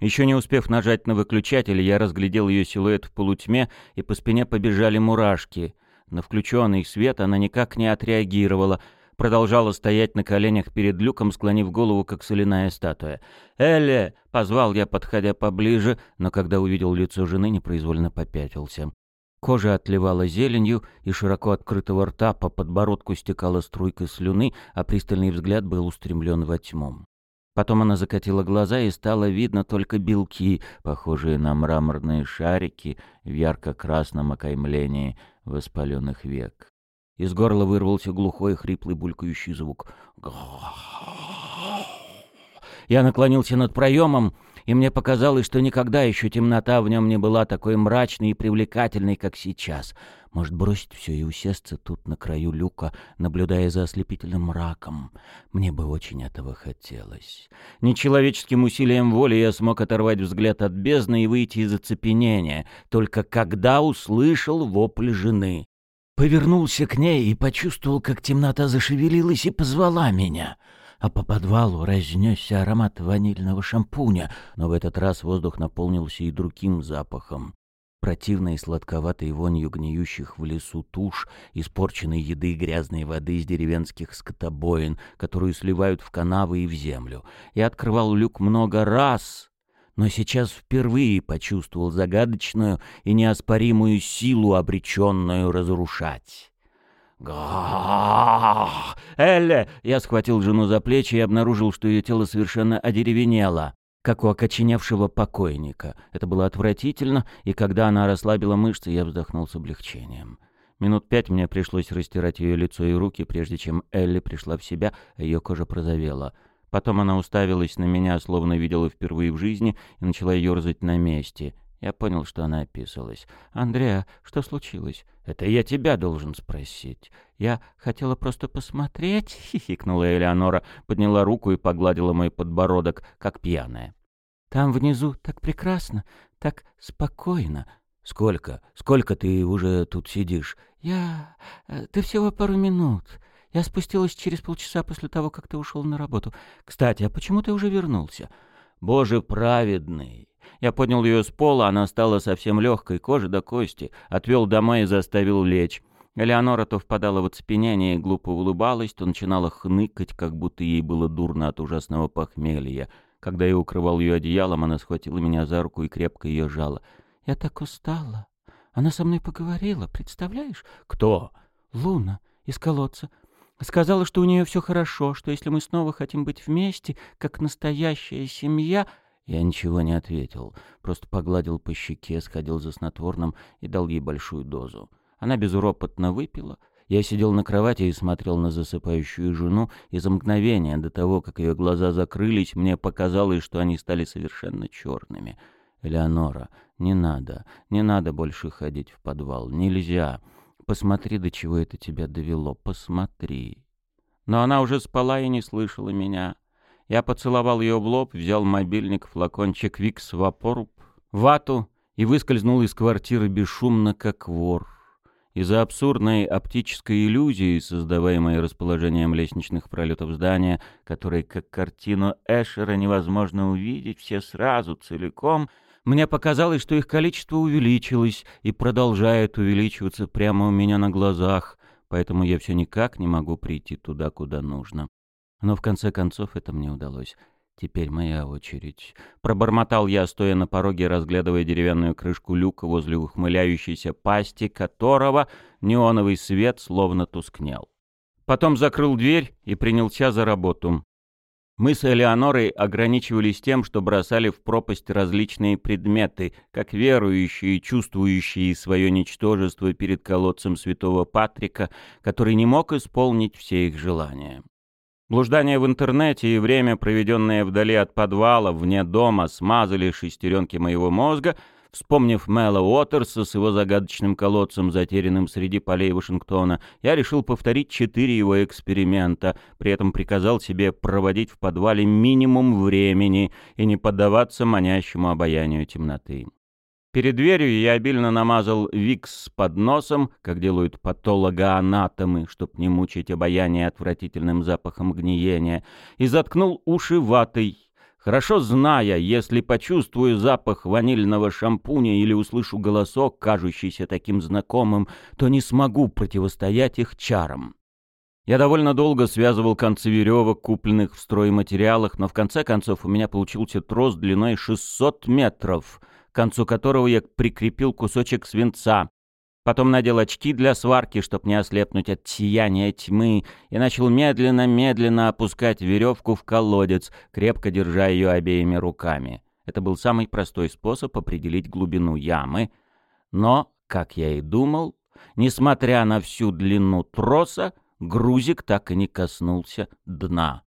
Еще не успев нажать на выключатель, я разглядел ее силуэт в полутьме, и по спине побежали мурашки. На включенный свет она никак не отреагировала, продолжала стоять на коленях перед люком, склонив голову, как соляная статуя. «Элли!» — позвал я, подходя поближе, но когда увидел лицо жены, непроизвольно попятился. Кожа отливала зеленью, и широко открытого рта по подбородку стекала струйка слюны, а пристальный взгляд был устремлен во тьму. Потом она закатила глаза, и стало видно только белки, похожие на мраморные шарики в ярко-красном окаймлении воспаленных век. Из горла вырвался глухой, хриплый, булькающий звук. Я наклонился над проемом, и мне показалось, что никогда еще темнота в нем не была такой мрачной и привлекательной, как сейчас. Может, бросить все и усесться тут на краю люка, наблюдая за ослепительным мраком. Мне бы очень этого хотелось. Нечеловеческим усилием воли я смог оторвать взгляд от бездны и выйти из оцепенения, только когда услышал вопль жены. Повернулся к ней и почувствовал, как темнота зашевелилась и позвала меня — а по подвалу разнесся аромат ванильного шампуня, но в этот раз воздух наполнился и другим запахом. Противной сладковатой вонью гниющих в лесу туш, испорченной еды и грязной воды из деревенских скотобоин, которую сливают в канавы и в землю. Я открывал люк много раз, но сейчас впервые почувствовал загадочную и неоспоримую силу, обреченную разрушать. Элле! Я схватил жену за плечи и обнаружил, что ее тело совершенно одеревенело, как у окоченевшего покойника. Это было отвратительно, и когда она расслабила мышцы, я вздохнул с облегчением. Минут пять мне пришлось растирать ее лицо и руки, прежде чем Элли пришла в себя, а ее кожа прозовела. Потом она уставилась на меня, словно видела впервые в жизни, и начала ерзать на месте — я понял, что она описалась. «Андреа, что случилось?» «Это я тебя должен спросить. Я хотела просто посмотреть», — хихикнула Элеонора, подняла руку и погладила мой подбородок, как пьяная. «Там внизу так прекрасно, так спокойно». «Сколько? Сколько ты уже тут сидишь?» «Я... Э, ты всего пару минут. Я спустилась через полчаса после того, как ты ушел на работу. Кстати, а почему ты уже вернулся?» «Боже праведный!» Я поднял ее с пола, она стала совсем легкой, кожи до кости, отвел домой и заставил лечь. Элеонора то впадала в оцепенение и глупо улыбалась, то начинала хныкать, как будто ей было дурно от ужасного похмелья. Когда я укрывал ее одеялом, она схватила меня за руку и крепко ее жала. «Я так устала. Она со мной поговорила, представляешь?» «Кто?» «Луна, из колодца. Сказала, что у нее все хорошо, что если мы снова хотим быть вместе, как настоящая семья...» Я ничего не ответил, просто погладил по щеке, сходил за снотворным и дал ей большую дозу. Она безуропотно выпила. Я сидел на кровати и смотрел на засыпающую жену, и за мгновение до того, как ее глаза закрылись, мне показалось, что они стали совершенно черными. «Элеонора, не надо, не надо больше ходить в подвал, нельзя. Посмотри, до чего это тебя довело, посмотри». Но она уже спала и не слышала меня. Я поцеловал ее в лоб, взял мобильник, флакончик Викс Вапоруб, вату и выскользнул из квартиры бесшумно, как вор. Из-за абсурдной оптической иллюзии, создаваемой расположением лестничных пролетов здания, которые, как картину Эшера, невозможно увидеть все сразу, целиком, мне показалось, что их количество увеличилось и продолжает увеличиваться прямо у меня на глазах, поэтому я все никак не могу прийти туда, куда нужно. Но в конце концов это мне удалось. Теперь моя очередь. Пробормотал я, стоя на пороге, разглядывая деревянную крышку люка возле ухмыляющейся пасти, которого неоновый свет словно тускнел. Потом закрыл дверь и принялся за работу. Мы с Элеонорой ограничивались тем, что бросали в пропасть различные предметы, как верующие, чувствующие свое ничтожество перед колодцем святого Патрика, который не мог исполнить все их желания. Блуждание в интернете и время, проведенное вдали от подвала, вне дома, смазали шестеренки моего мозга, Вспомнив Мэла Уотерса с его загадочным колодцем, затерянным среди полей Вашингтона, я решил повторить четыре его эксперимента, при этом приказал себе проводить в подвале минимум времени и не поддаваться манящему обаянию темноты. Перед дверью я обильно намазал викс под носом, как делают патологоанатомы, чтоб не мучить обаяние отвратительным запахом гниения, и заткнул уши ватой, хорошо зная, если почувствую запах ванильного шампуня или услышу голосок, кажущийся таким знакомым, то не смогу противостоять их чарам. Я довольно долго связывал концы веревок, купленных в стройматериалах, но в конце концов у меня получился трос длиной 600 метров — к концу которого я прикрепил кусочек свинца. Потом надел очки для сварки, чтобы не ослепнуть от сияния тьмы, и начал медленно-медленно опускать веревку в колодец, крепко держа ее обеими руками. Это был самый простой способ определить глубину ямы, но, как я и думал, несмотря на всю длину троса, грузик так и не коснулся дна.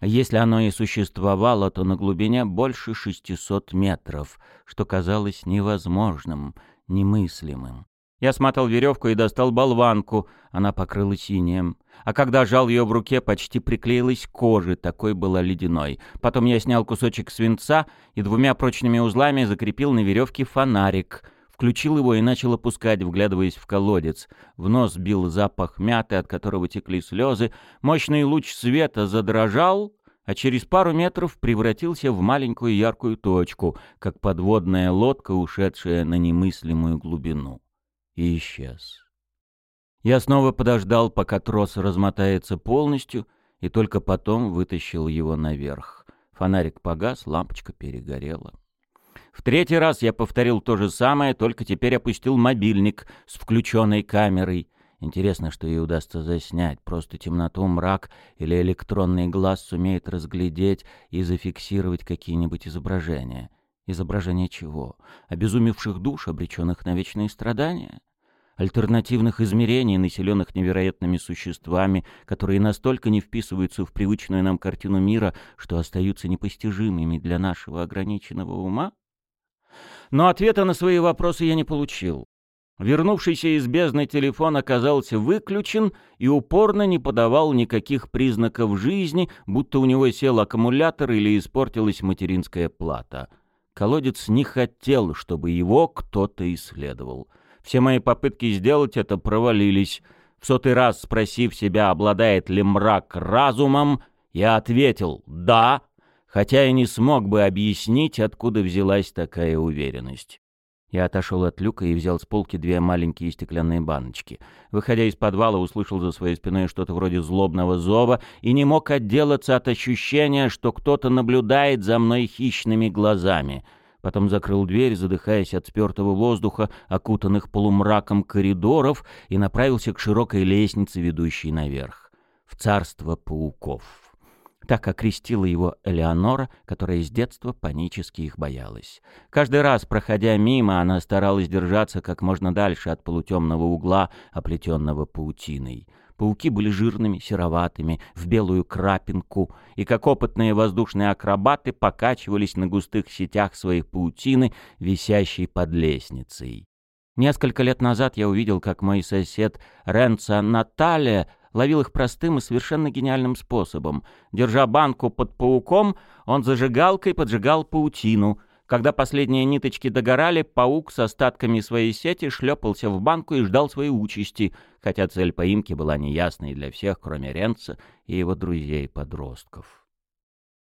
Если оно и существовало, то на глубине больше 600 метров, что казалось невозможным, немыслимым. Я смотал веревку и достал болванку, она покрылась синим. А когда жал ее в руке, почти приклеилась к коже, такой была ледяной. Потом я снял кусочек свинца и двумя прочными узлами закрепил на веревке фонарик. Включил его и начал опускать, вглядываясь в колодец. В нос бил запах мяты, от которого текли слезы. Мощный луч света задрожал, а через пару метров превратился в маленькую яркую точку, как подводная лодка, ушедшая на немыслимую глубину и исчез. Я снова подождал, пока трос размотается полностью, и только потом вытащил его наверх. Фонарик погас, лампочка перегорела. В третий раз я повторил то же самое, только теперь опустил мобильник с включенной камерой. Интересно, что ей удастся заснять. Просто темноту, мрак или электронный глаз сумеет разглядеть и зафиксировать какие-нибудь изображения. Изображения чего? Обезумевших душ, обреченных на вечные страдания? альтернативных измерений, населенных невероятными существами, которые настолько не вписываются в привычную нам картину мира, что остаются непостижимыми для нашего ограниченного ума? Но ответа на свои вопросы я не получил. Вернувшийся из бездны телефон оказался выключен и упорно не подавал никаких признаков жизни, будто у него сел аккумулятор или испортилась материнская плата. Колодец не хотел, чтобы его кто-то исследовал. Все мои попытки сделать это провалились. В сотый раз спросив себя, обладает ли мрак разумом, я ответил «да», хотя и не смог бы объяснить, откуда взялась такая уверенность. Я отошел от люка и взял с полки две маленькие стеклянные баночки. Выходя из подвала, услышал за своей спиной что-то вроде злобного зова и не мог отделаться от ощущения, что кто-то наблюдает за мной хищными глазами — потом закрыл дверь, задыхаясь от спертого воздуха, окутанных полумраком коридоров, и направился к широкой лестнице, ведущей наверх, в царство пауков. Так окрестила его Элеонора, которая с детства панически их боялась. Каждый раз, проходя мимо, она старалась держаться как можно дальше от полутемного угла, оплетенного паутиной. Пауки были жирными, сероватыми, в белую крапинку, и как опытные воздушные акробаты покачивались на густых сетях своей паутины, висящей под лестницей. Несколько лет назад я увидел, как мой сосед Ренца Наталья ловил их простым и совершенно гениальным способом. Держа банку под пауком, он зажигалкой поджигал паутину — когда последние ниточки догорали, паук с остатками своей сети шлепался в банку и ждал своей участи, хотя цель поимки была неясной для всех, кроме Ренца и его друзей-подростков.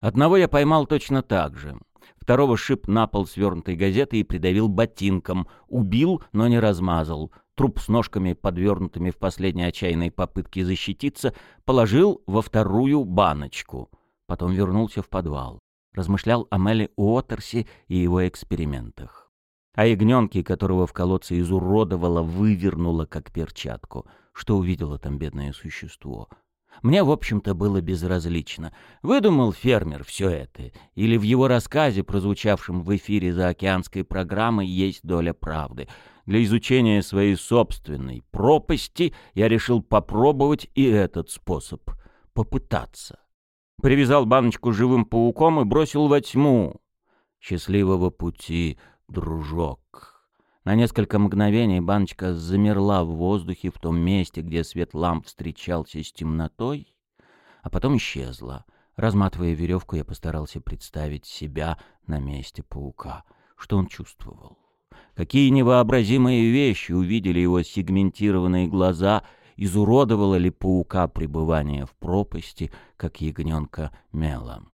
Одного я поймал точно так же. Второго шип на пол свернутой газеты и придавил ботинком. Убил, но не размазал. Труп с ножками, подвернутыми в последней отчаянной попытке защититься, положил во вторую баночку. Потом вернулся в подвал размышлял о Меле Уотерсе и его экспериментах. О ягненке, которого в колодце изуродовало, вывернуло как перчатку. Что увидело там бедное существо? Мне, в общем-то, было безразлично. Выдумал фермер все это, или в его рассказе, прозвучавшем в эфире за океанской программой, есть доля правды. Для изучения своей собственной пропасти я решил попробовать и этот способ. Попытаться. Привязал баночку живым пауком и бросил во тьму. Счастливого пути, дружок. На несколько мгновений баночка замерла в воздухе в том месте, где свет ламп встречался с темнотой, а потом исчезла. Разматывая веревку, я постарался представить себя на месте паука. Что он чувствовал? Какие невообразимые вещи увидели его сегментированные глаза — изуродовало ли паука пребывание в пропасти, как ягненка мелом.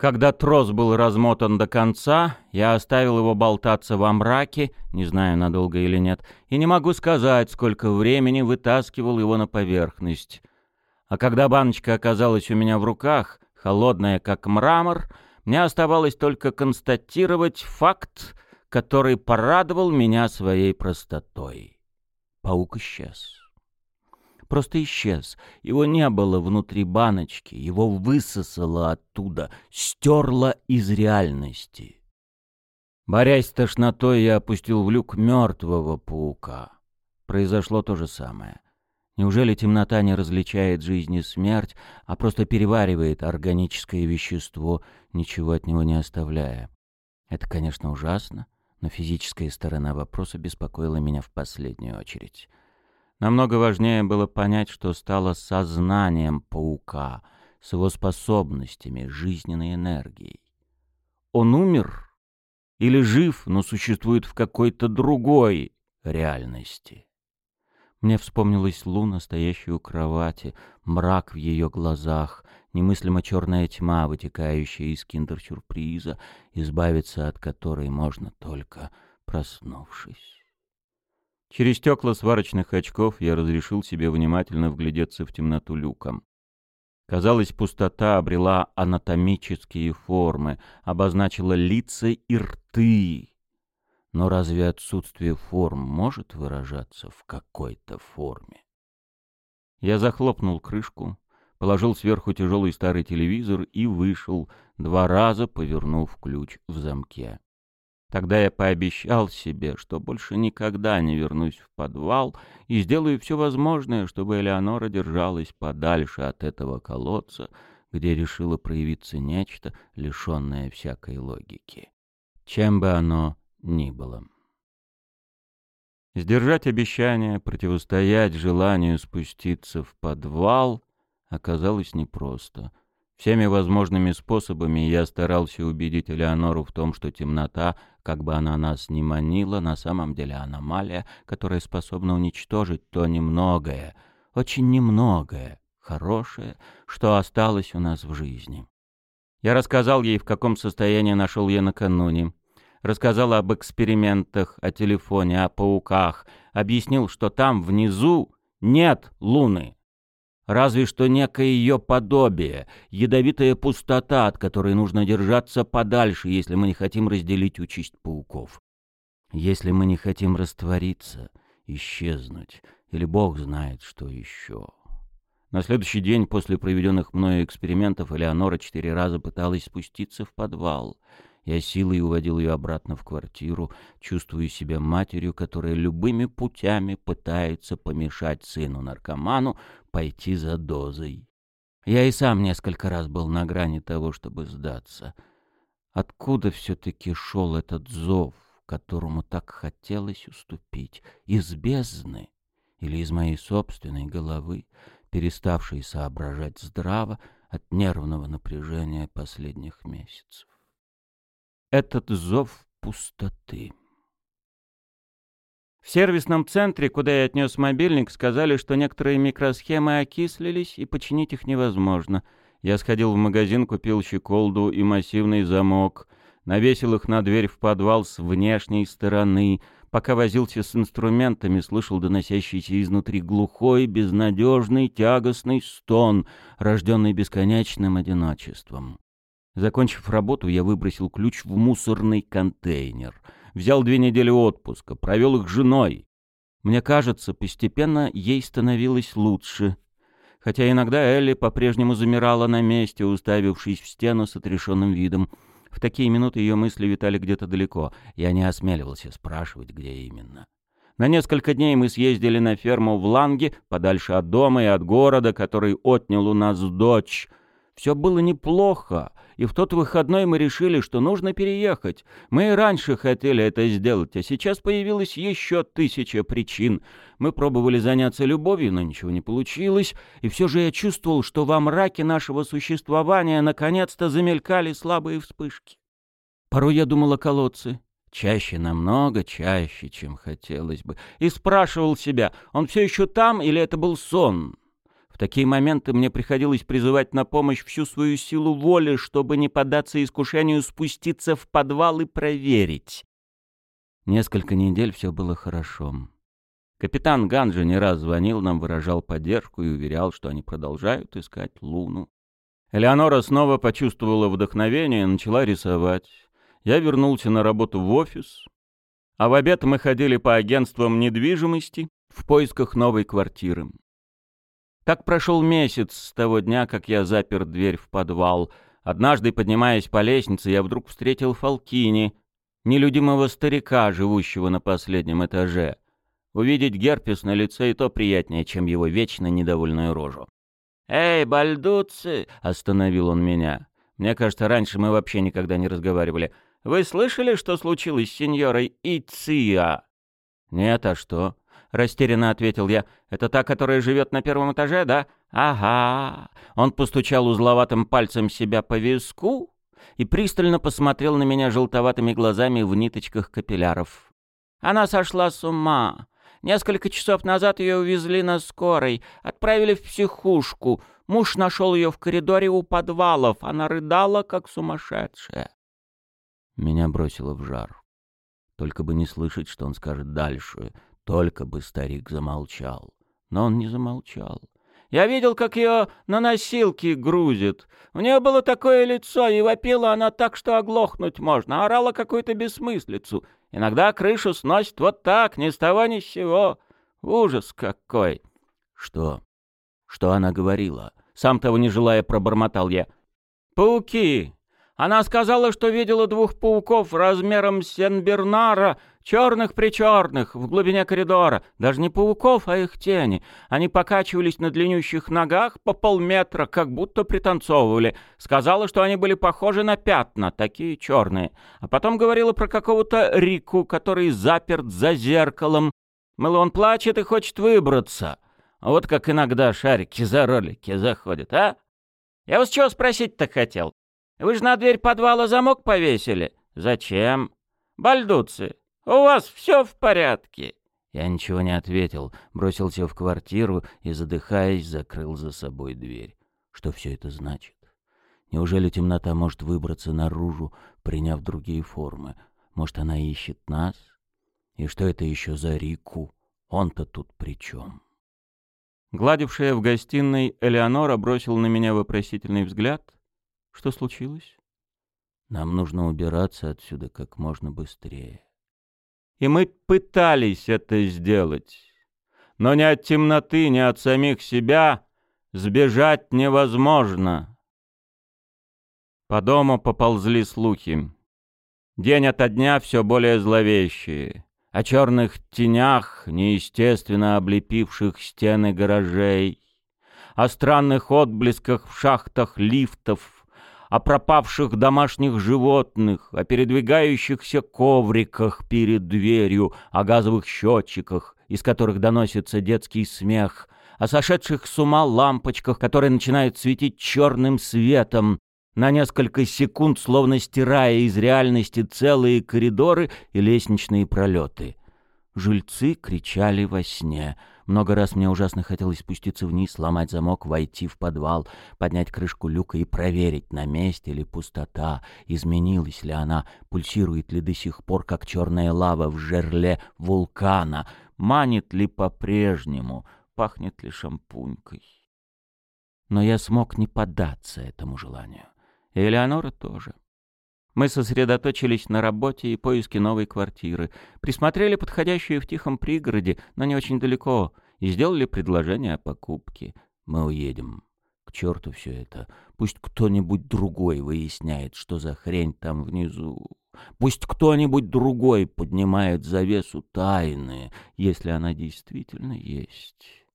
Когда трос был размотан до конца, я оставил его болтаться во мраке, не знаю, надолго или нет, и не могу сказать, сколько времени вытаскивал его на поверхность. А когда баночка оказалась у меня в руках, холодная как мрамор, мне оставалось только констатировать факт, который порадовал меня своей простотой. паук исчез. Просто исчез. Его не было внутри баночки, его высосало оттуда, стерло из реальности. Борясь с тошнотой, я опустил в люк мертвого паука. Произошло то же самое. Неужели темнота не различает жизнь и смерть, а просто переваривает органическое вещество, ничего от него не оставляя? Это, конечно, ужасно, но физическая сторона вопроса беспокоила меня в последнюю очередь. Намного важнее было понять, что стало сознанием паука, с его способностями, жизненной энергией. Он умер или жив, но существует в какой-то другой реальности? Мне вспомнилась Луна, стоящая у кровати, мрак в ее глазах, немыслимо черная тьма, вытекающая из киндер-сюрприза, избавиться от которой можно только проснувшись. Через стекла сварочных очков я разрешил себе внимательно вглядеться в темноту люком. Казалось, пустота обрела анатомические формы, обозначила лица и рты, но разве отсутствие форм может выражаться в какой-то форме? Я захлопнул крышку, положил сверху тяжелый старый телевизор и вышел, два раза повернув ключ в замке. Тогда я пообещал себе, что больше никогда не вернусь в подвал и сделаю все возможное, чтобы Элеонора держалась подальше от этого колодца, где решила проявиться нечто, лишенное всякой логики. Чем бы оно ни было. Сдержать обещание, противостоять желанию спуститься в подвал оказалось непросто. Всеми возможными способами я старался убедить Элеонору в том, что темнота, как бы она нас ни манила, на самом деле аномалия, которая способна уничтожить то немногое, очень немногое, хорошее, что осталось у нас в жизни. Я рассказал ей, в каком состоянии нашел я накануне, рассказал об экспериментах, о телефоне, о пауках, объяснил, что там внизу нет Луны. Разве что некое ее подобие, ядовитая пустота, от которой нужно держаться подальше, если мы не хотим разделить участь пауков. Если мы не хотим раствориться, исчезнуть, или Бог знает, что еще. На следующий день после проведенных мною экспериментов Элеонора четыре раза пыталась спуститься в подвал — я силой уводил ее обратно в квартиру, чувствуя себя матерью, которая любыми путями пытается помешать сыну-наркоману пойти за дозой. Я и сам несколько раз был на грани того, чтобы сдаться. Откуда все-таки шел этот зов, которому так хотелось уступить? Из бездны или из моей собственной головы, переставшей соображать здраво от нервного напряжения последних месяцев? Этот зов пустоты. В сервисном центре, куда я отнес мобильник, сказали, что некоторые микросхемы окислились, и починить их невозможно. Я сходил в магазин, купил щеколду и массивный замок, навесил их на дверь в подвал с внешней стороны. Пока возился с инструментами, слышал доносящийся изнутри глухой, безнадежный, тягостный стон, рожденный бесконечным одиночеством. Закончив работу, я выбросил ключ в мусорный контейнер. Взял две недели отпуска, провел их с женой. Мне кажется, постепенно ей становилось лучше. Хотя иногда Элли по-прежнему замирала на месте, уставившись в стену с отрешенным видом. В такие минуты ее мысли витали где-то далеко. Я не осмеливался спрашивать, где именно. На несколько дней мы съездили на ферму в Ланге, подальше от дома и от города, который отнял у нас дочь. Все было неплохо, и в тот выходной мы решили, что нужно переехать. Мы и раньше хотели это сделать, а сейчас появилась еще тысяча причин. Мы пробовали заняться любовью, но ничего не получилось, и все же я чувствовал, что во мраке нашего существования наконец-то замелькали слабые вспышки. Порой я думал о колодце, чаще, намного чаще, чем хотелось бы, и спрашивал себя, он все еще там или это был сон? Такие моменты мне приходилось призывать на помощь всю свою силу воли, чтобы не поддаться искушению спуститься в подвал и проверить. Несколько недель все было хорошо. Капитан Ганджи не раз звонил нам, выражал поддержку и уверял, что они продолжают искать Луну. Элеонора снова почувствовала вдохновение и начала рисовать. Я вернулся на работу в офис, а в обед мы ходили по агентствам недвижимости, в поисках новой квартиры. Так прошел месяц с того дня, как я запер дверь в подвал. Однажды, поднимаясь по лестнице, я вдруг встретил Фалкини, нелюдимого старика, живущего на последнем этаже. Увидеть герпес на лице и то приятнее, чем его вечно недовольную рожу. «Эй, бальдуцы!» — остановил он меня. Мне кажется, раньше мы вообще никогда не разговаривали. «Вы слышали, что случилось с сеньорой Иция?» «Нет, а что?» — растерянно ответил я. «Это та, которая живет на первом этаже, да?» «Ага». Он постучал узловатым пальцем себя по виску и пристально посмотрел на меня желтоватыми глазами в ниточках капилляров. «Она сошла с ума. Несколько часов назад ее увезли на скорой, отправили в психушку. Муж нашел ее в коридоре у подвалов. Она рыдала, как сумасшедшая». Меня бросило в жар. Только бы не слышать, что он скажет дальше — только бы старик замолчал. Но он не замолчал. Я видел, как ее на носилки грузит. У нее было такое лицо, и вопила она так, что оглохнуть можно. Орала какую-то бессмыслицу. Иногда крышу сносит вот так, ни с того ни с сего. Ужас какой! Что? Что она говорила? Сам того не желая, пробормотал я. Пауки! Она сказала, что видела двух пауков размером с Сен-Бернара, черных-причерных, в глубине коридора. Даже не пауков, а их тени. Они покачивались на длиннющих ногах по полметра, как будто пританцовывали. Сказала, что они были похожи на пятна, такие черные. А потом говорила про какого-то Рику, который заперт за зеркалом. Мол, он плачет и хочет выбраться. Вот как иногда шарики за ролики заходят, а? Я вас чего спросить-то хотел? Вы же на дверь подвала замок повесили. Зачем? Бальдуцы, у вас все в порядке?» Я ничего не ответил, бросился в квартиру и, задыхаясь, закрыл за собой дверь. Что все это значит? Неужели темнота может выбраться наружу, приняв другие формы? Может, она ищет нас? И что это еще за Рику? Он-то тут при чем? Гладившая в гостиной Элеонора бросила на меня вопросительный взгляд — что случилось? Нам нужно убираться отсюда как можно быстрее. И мы пытались это сделать. Но ни от темноты, ни от самих себя сбежать невозможно. По дому поползли слухи. День ото дня все более зловещие. О черных тенях, неестественно облепивших стены гаражей. О странных отблесках в шахтах лифтов — о пропавших домашних животных, о передвигающихся ковриках перед дверью, о газовых счетчиках, из которых доносится детский смех, о сошедших с ума лампочках, которые начинают светить черным светом, на несколько секунд словно стирая из реальности целые коридоры и лестничные пролеты. Жильцы кричали во сне — много раз мне ужасно хотелось спуститься вниз, сломать замок, войти в подвал, поднять крышку люка и проверить, на месте ли пустота, изменилась ли она, пульсирует ли до сих пор, как черная лава в жерле вулкана, манит ли по-прежнему, пахнет ли шампунькой. Но я смог не поддаться этому желанию. И Элеонора тоже. Мы сосредоточились на работе и поиске новой квартиры, присмотрели подходящую в тихом пригороде, но не очень далеко, и сделали предложение о покупке. Мы уедем. К черту все это. Пусть кто-нибудь другой выясняет, что за хрень там внизу. Пусть кто-нибудь другой поднимает завесу тайны, если она действительно есть.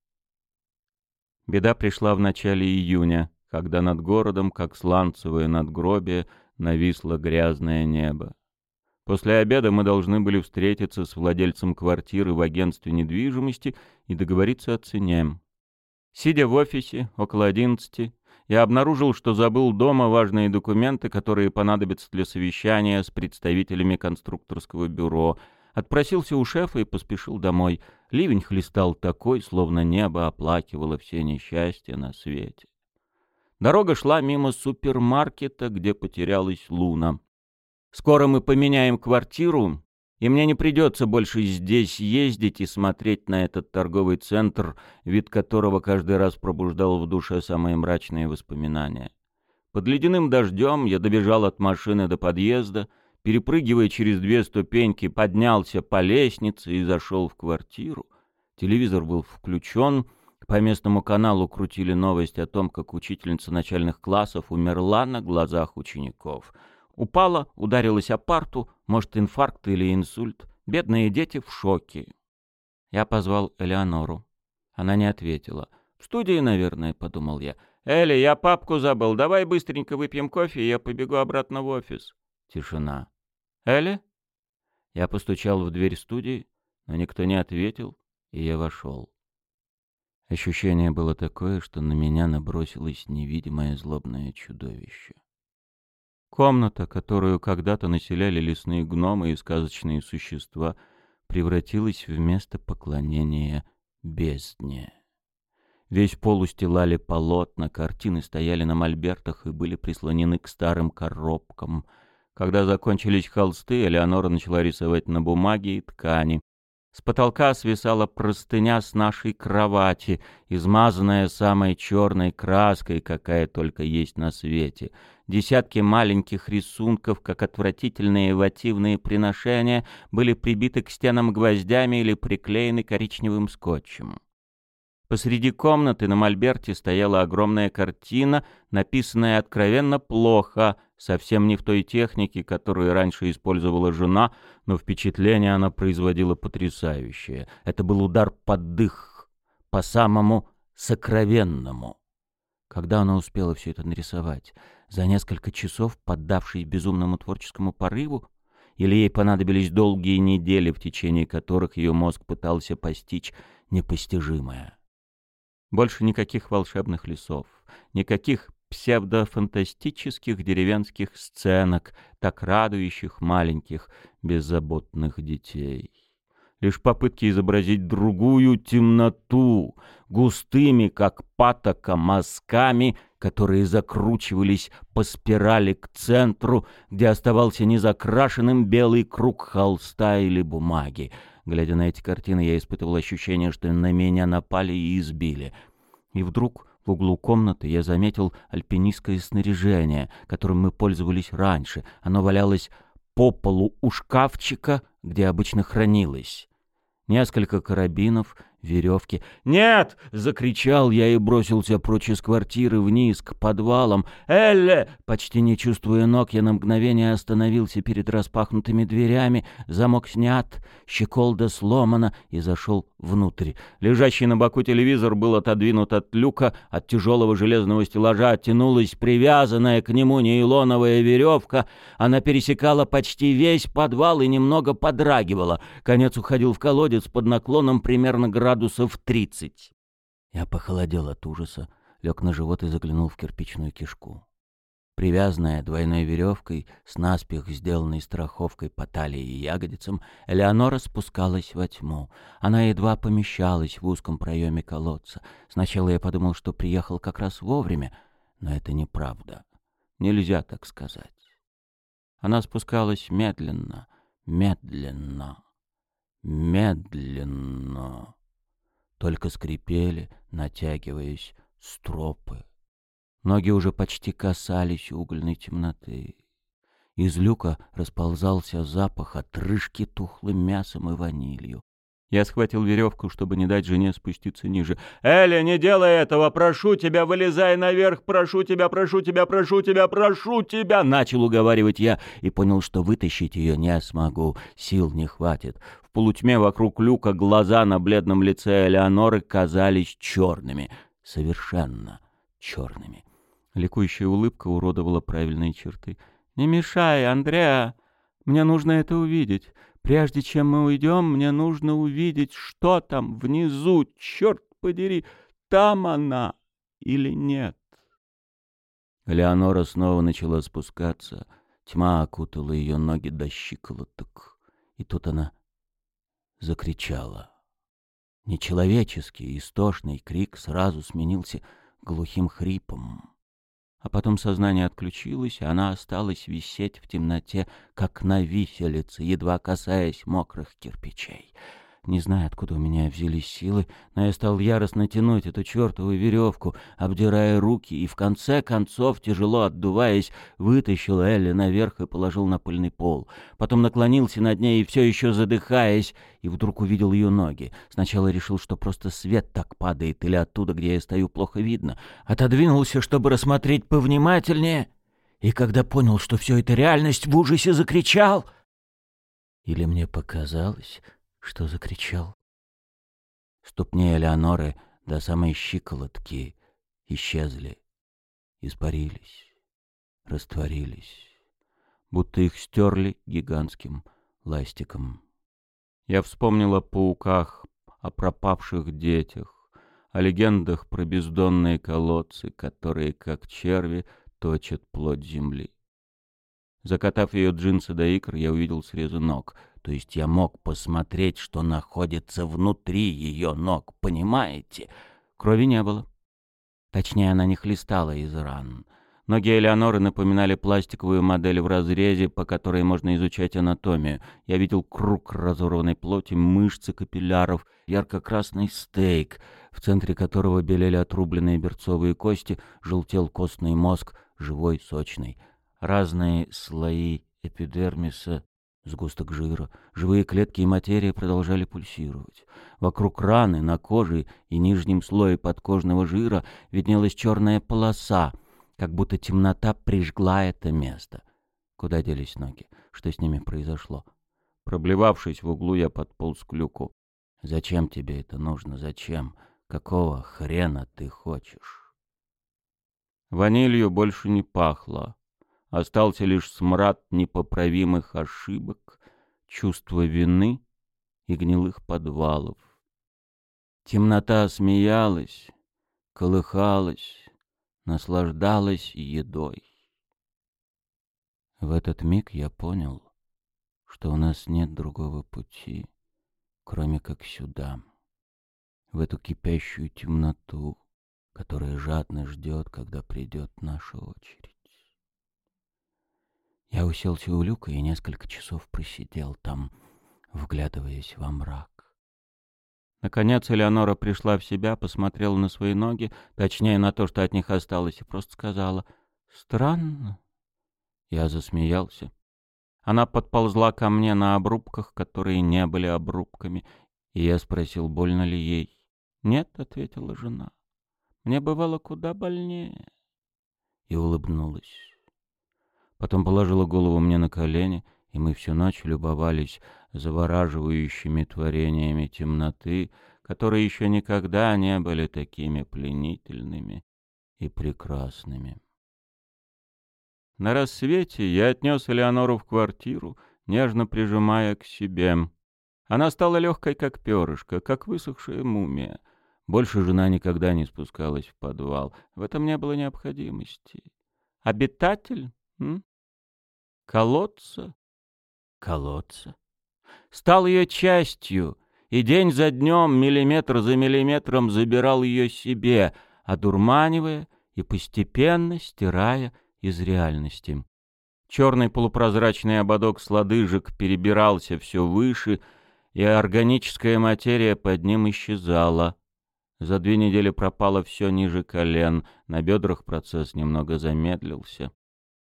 Беда пришла в начале июня, когда над городом, как сланцевое надгробие, нависло грязное небо. После обеда мы должны были встретиться с владельцем квартиры в агентстве недвижимости и договориться о цене. Сидя в офисе около одиннадцати, я обнаружил, что забыл дома важные документы, которые понадобятся для совещания с представителями конструкторского бюро. Отпросился у шефа и поспешил домой. Ливень хлестал такой, словно небо оплакивало все несчастья на свете. Дорога шла мимо супермаркета, где потерялась Луна. Скоро мы поменяем квартиру, и мне не придется больше здесь ездить и смотреть на этот торговый центр, вид которого каждый раз пробуждал в душе самые мрачные воспоминания. Под ледяным дождем я добежал от машины до подъезда, перепрыгивая через две ступеньки, поднялся по лестнице и зашел в квартиру. Телевизор был включен, по местному каналу крутили новость о том, как учительница начальных классов умерла на глазах учеников. Упала, ударилась о парту, может, инфаркт или инсульт. Бедные дети в шоке. Я позвал Элеонору. Она не ответила. «В студии, наверное», — подумал я. «Элли, я папку забыл. Давай быстренько выпьем кофе, и я побегу обратно в офис». Тишина. «Элли?» Я постучал в дверь студии, но никто не ответил, и я вошел. Ощущение было такое, что на меня набросилось невидимое злобное чудовище. Комната, которую когда-то населяли лесные гномы и сказочные существа, превратилась в место поклонения бездне. Весь пол устилали полотна, картины стояли на мольбертах и были прислонены к старым коробкам. Когда закончились холсты, Элеонора начала рисовать на бумаге и ткани. С потолка свисала простыня с нашей кровати, измазанная самой черной краской, какая только есть на свете. Десятки маленьких рисунков, как отвратительные вативные приношения, были прибиты к стенам гвоздями или приклеены коричневым скотчем. Посреди комнаты на мольберте стояла огромная картина, написанная откровенно плохо, совсем не в той технике, которую раньше использовала жена, но впечатление она производила потрясающее. Это был удар под дых, по самому сокровенному. Когда она успела все это нарисовать? За несколько часов, поддавшись безумному творческому порыву? Или ей понадобились долгие недели, в течение которых ее мозг пытался постичь непостижимое? Больше никаких волшебных лесов, никаких псевдофантастических деревенских сценок, так радующих маленьких беззаботных детей. Лишь попытки изобразить другую темноту, густыми, как патока, мазками, которые закручивались по спирали к центру, где оставался незакрашенным белый круг холста или бумаги, Глядя на эти картины, я испытывал ощущение, что на меня напали и избили. И вдруг в углу комнаты я заметил альпинистское снаряжение, которым мы пользовались раньше. Оно валялось по полу у шкафчика, где обычно хранилось. Несколько карабинов, веревки. «Нет!» — закричал я и бросился прочь из квартиры вниз, к подвалам. «Элле!» Почти не чувствуя ног, я на мгновение остановился перед распахнутыми дверями. Замок снят, щеколда сломана и зашел внутрь. Лежащий на боку телевизор был отодвинут от люка, от тяжелого железного стеллажа оттянулась привязанная к нему нейлоновая веревка. Она пересекала почти весь подвал и немного подрагивала. Конец уходил в колодец под наклоном примерно градус градусов тридцать. Я похолодел от ужаса, лег на живот и заглянул в кирпичную кишку. Привязанная двойной веревкой, с наспех сделанной страховкой по талии и ягодицам, Элеонора спускалась во тьму. Она едва помещалась в узком проеме колодца. Сначала я подумал, что приехал как раз вовремя, но это неправда. Нельзя так сказать. Она спускалась медленно, медленно, медленно только скрипели, натягиваясь, стропы. Ноги уже почти касались угольной темноты. Из люка расползался запах отрыжки тухлым мясом и ванилью. Я схватил веревку, чтобы не дать жене спуститься ниже. «Эля, не делай этого! Прошу тебя, вылезай наверх! Прошу тебя, прошу тебя, прошу тебя, прошу тебя!» Начал уговаривать я и понял, что вытащить ее не смогу. Сил не хватит. В полутьме вокруг люка глаза на бледном лице Элеоноры казались черными. Совершенно черными. Ликующая улыбка уродовала правильные черты. «Не мешай, Андреа! Мне нужно это увидеть. Прежде чем мы уйдем, мне нужно увидеть, что там внизу, черт подери, там она или нет. Леонора снова начала спускаться. Тьма окутала ее ноги до щиколоток. И тут она закричала. Нечеловеческий, истошный крик сразу сменился глухим хрипом. А потом сознание отключилось, и она осталась висеть в темноте, как на виселице, едва касаясь мокрых кирпичей. Не знаю, откуда у меня взялись силы, но я стал яростно тянуть эту чертову веревку, обдирая руки, и в конце концов, тяжело отдуваясь, вытащил Элли наверх и положил на пыльный пол. Потом наклонился над ней и все еще задыхаясь, и вдруг увидел ее ноги. Сначала решил, что просто свет так падает, или оттуда, где я стою, плохо видно. Отодвинулся, чтобы рассмотреть повнимательнее, и когда понял, что все это реальность, в ужасе закричал. Или мне показалось, что закричал. Ступни Элеоноры до самой щиколотки исчезли, испарились, растворились, будто их стерли гигантским ластиком. Я вспомнил о пауках, о пропавших детях, о легендах про бездонные колодцы, которые, как черви, точат плоть земли. Закатав ее джинсы до икр, я увидел срезы ног — то есть я мог посмотреть, что находится внутри ее ног, понимаете? Крови не было. Точнее, она не хлестала из ран. Ноги Элеоноры напоминали пластиковую модель в разрезе, по которой можно изучать анатомию. Я видел круг разорванной плоти, мышцы капилляров, ярко-красный стейк, в центре которого белели отрубленные берцовые кости, желтел костный мозг, живой, сочный. Разные слои эпидермиса Сгусток жира, живые клетки и материя продолжали пульсировать. Вокруг раны, на коже и нижнем слое подкожного жира виднелась черная полоса, как будто темнота прижгла это место. Куда делись ноги? Что с ними произошло? Проблевавшись в углу, я подполз к люку. «Зачем тебе это нужно? Зачем? Какого хрена ты хочешь?» Ванилью больше не пахло. Остался лишь смрад непоправимых ошибок, чувство вины и гнилых подвалов. Темнота смеялась, колыхалась, наслаждалась едой. В этот миг я понял, что у нас нет другого пути, кроме как сюда, в эту кипящую темноту, которая жадно ждет, когда придет наша очередь. Я уселся у люка и несколько часов просидел там, вглядываясь во мрак. Наконец Элеонора пришла в себя, посмотрела на свои ноги, точнее на то, что от них осталось, и просто сказала «Странно». Я засмеялся. Она подползла ко мне на обрубках, которые не были обрубками, и я спросил, больно ли ей. «Нет», — ответила жена, — «мне бывало куда больнее». И улыбнулась. Потом положила голову мне на колени, и мы всю ночь любовались завораживающими творениями темноты, которые еще никогда не были такими пленительными и прекрасными. На рассвете я отнес Элеонору в квартиру, нежно прижимая к себе. Она стала легкой, как перышко, как высохшая мумия. Больше жена никогда не спускалась в подвал. В этом не было необходимости. Обитатель М? Колодца? Колодца. Стал ее частью, и день за днем, миллиметр за миллиметром забирал ее себе, одурманивая и постепенно стирая из реальности. Черный полупрозрачный ободок с лодыжек перебирался все выше, и органическая материя под ним исчезала. За две недели пропало все ниже колен, на бедрах процесс немного замедлился.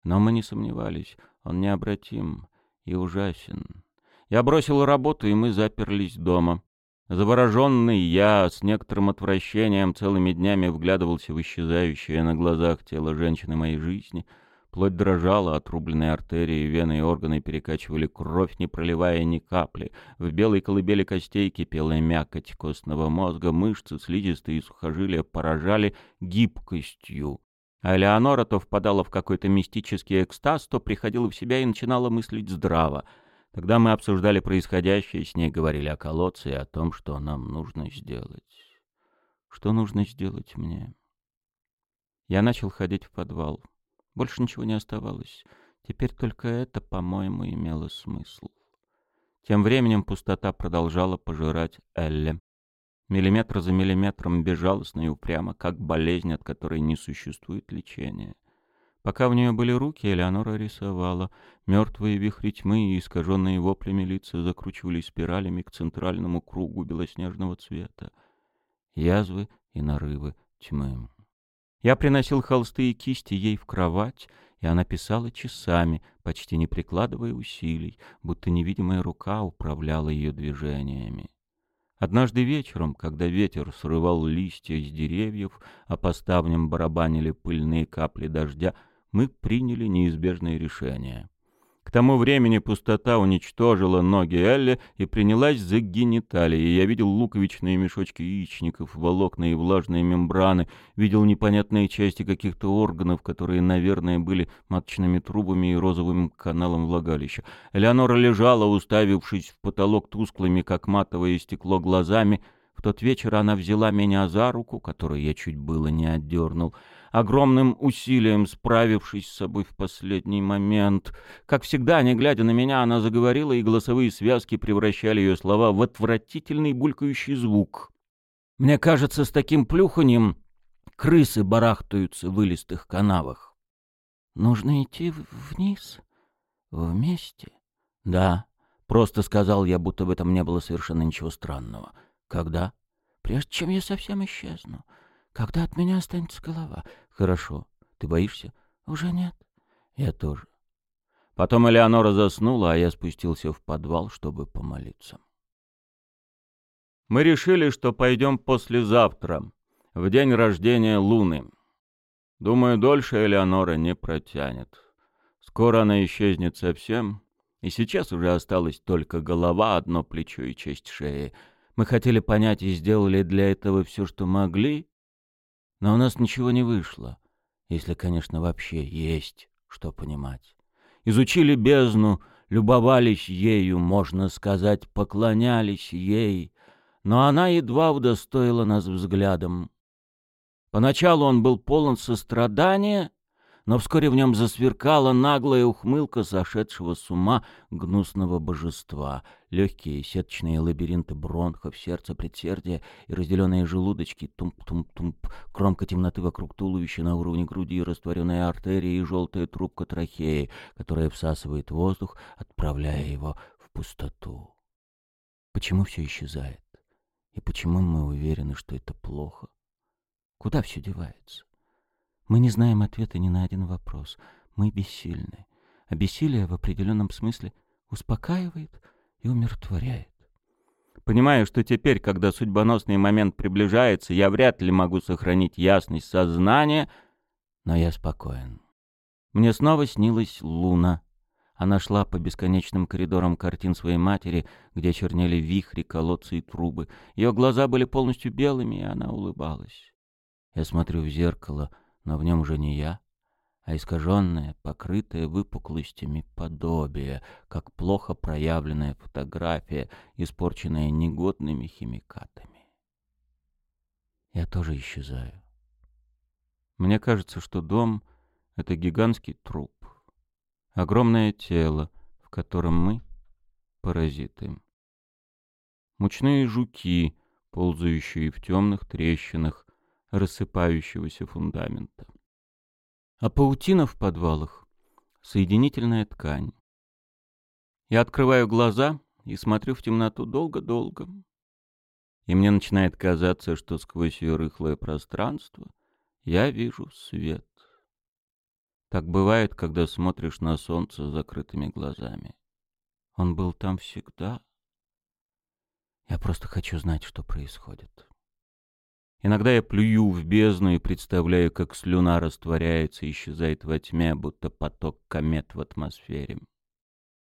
Но мы не сомневались, он необратим и ужасен. Я бросил работу, и мы заперлись дома. Завороженный я с некоторым отвращением целыми днями вглядывался в исчезающее на глазах тело женщины моей жизни. Плоть дрожала, отрубленные артерии, вены и органы перекачивали кровь, не проливая ни капли. В белой колыбели костей кипела мякоть костного мозга, мышцы, слизистые и сухожилия поражали гибкостью. А Элеонора то впадала в какой-то мистический экстаз, то приходила в себя и начинала мыслить здраво. Тогда мы обсуждали происходящее, с ней говорили о колодце и о том, что нам нужно сделать. Что нужно сделать мне? Я начал ходить в подвал. Больше ничего не оставалось. Теперь только это, по-моему, имело смысл. Тем временем пустота продолжала пожирать Элле. Миллиметр за миллиметром безжалостно и упрямо, как болезнь, от которой не существует лечения. Пока у нее были руки, Элеонора рисовала. Мертвые вихри тьмы и искаженные воплями лица закручивались спиралями к центральному кругу белоснежного цвета. Язвы и нарывы тьмы. Я приносил холсты и кисти ей в кровать, и она писала часами, почти не прикладывая усилий, будто невидимая рука управляла ее движениями. Однажды вечером, когда ветер срывал листья с деревьев, а по ставням барабанили пыльные капли дождя, мы приняли неизбежное решение. Тому времени пустота уничтожила ноги Элли и принялась за гениталии. Я видел луковичные мешочки яичников, волокна и влажные мембраны, видел непонятные части каких-то органов, которые, наверное, были маточными трубами и розовым каналом влагалища. Элеонора лежала, уставившись в потолок тусклыми, как матовое стекло, глазами. В тот вечер она взяла меня за руку, которую я чуть было не отдернул, огромным усилием справившись с собой в последний момент. Как всегда, не глядя на меня, она заговорила, и голосовые связки превращали ее слова в отвратительный булькающий звук. Мне кажется, с таким плюханием крысы барахтаются в вылистых канавах. Нужно идти вниз, вместе. Да, просто сказал я, будто в этом не было совершенно ничего странного. Когда? Прежде чем я совсем исчезну. Когда от меня останется голова? Хорошо. Ты боишься? Уже нет. Я тоже. Потом Элеонора заснула, а я спустился в подвал, чтобы помолиться. Мы решили, что пойдем послезавтра, в день рождения Луны. Думаю, дольше Элеонора не протянет. Скоро она исчезнет совсем, и сейчас уже осталась только голова, одно плечо и часть шеи. Мы хотели понять и сделали для этого все, что могли, но у нас ничего не вышло, если, конечно, вообще есть что понимать. Изучили бездну, любовались ею, можно сказать, поклонялись ей, но она едва удостоила нас взглядом. Поначалу он был полон сострадания, но вскоре в нем засверкала наглая ухмылка сошедшего с ума гнусного божества. Легкие сеточные лабиринты бронхов, сердце предсердия и разделенные желудочки, тумп-тумп-тумп, кромка темноты вокруг туловища на уровне груди, растворенные артерии и желтая трубка трахеи, которая всасывает воздух, отправляя его в пустоту. Почему все исчезает? И почему мы уверены, что это плохо? Куда все девается? Мы не знаем ответа ни на один вопрос. Мы бессильны. А бессилие в определенном смысле успокаивает и умиротворяет. Понимаю, что теперь, когда судьбоносный момент приближается, я вряд ли могу сохранить ясность сознания, но я спокоен. Мне снова снилась Луна. Она шла по бесконечным коридорам картин своей матери, где чернели вихри, колодцы и трубы. Ее глаза были полностью белыми, и она улыбалась. Я смотрю в зеркало — но в нем уже не я, а искаженное, покрытое выпуклостями подобие, как плохо проявленная фотография, испорченная негодными химикатами. Я тоже исчезаю. Мне кажется, что дом — это гигантский труп, огромное тело, в котором мы — паразиты. Мучные жуки, ползающие в темных трещинах, рассыпающегося фундамента. А паутина в подвалах — соединительная ткань. Я открываю глаза и смотрю в темноту долго-долго. И мне начинает казаться, что сквозь ее рыхлое пространство я вижу свет. Так бывает, когда смотришь на солнце с закрытыми глазами. Он был там всегда. Я просто хочу знать, что происходит. Иногда я плюю в бездну и представляю, как слюна растворяется и исчезает во тьме, будто поток комет в атмосфере.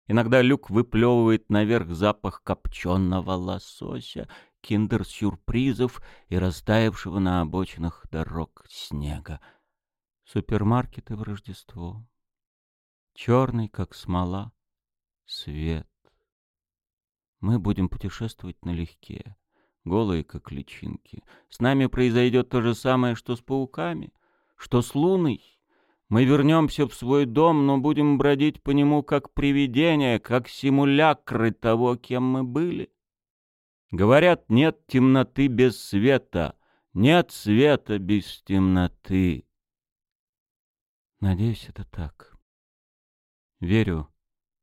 Иногда люк выплевывает наверх запах копченого лосося, киндер-сюрпризов и растаявшего на обочинах дорог снега. Супермаркеты в Рождество. Черный, как смола, свет. Мы будем путешествовать налегке голые, как личинки. С нами произойдет то же самое, что с пауками, что с луной. Мы вернемся в свой дом, но будем бродить по нему как привидения, как симулякры того, кем мы были. Говорят, нет темноты без света, нет света без темноты. Надеюсь, это так. Верю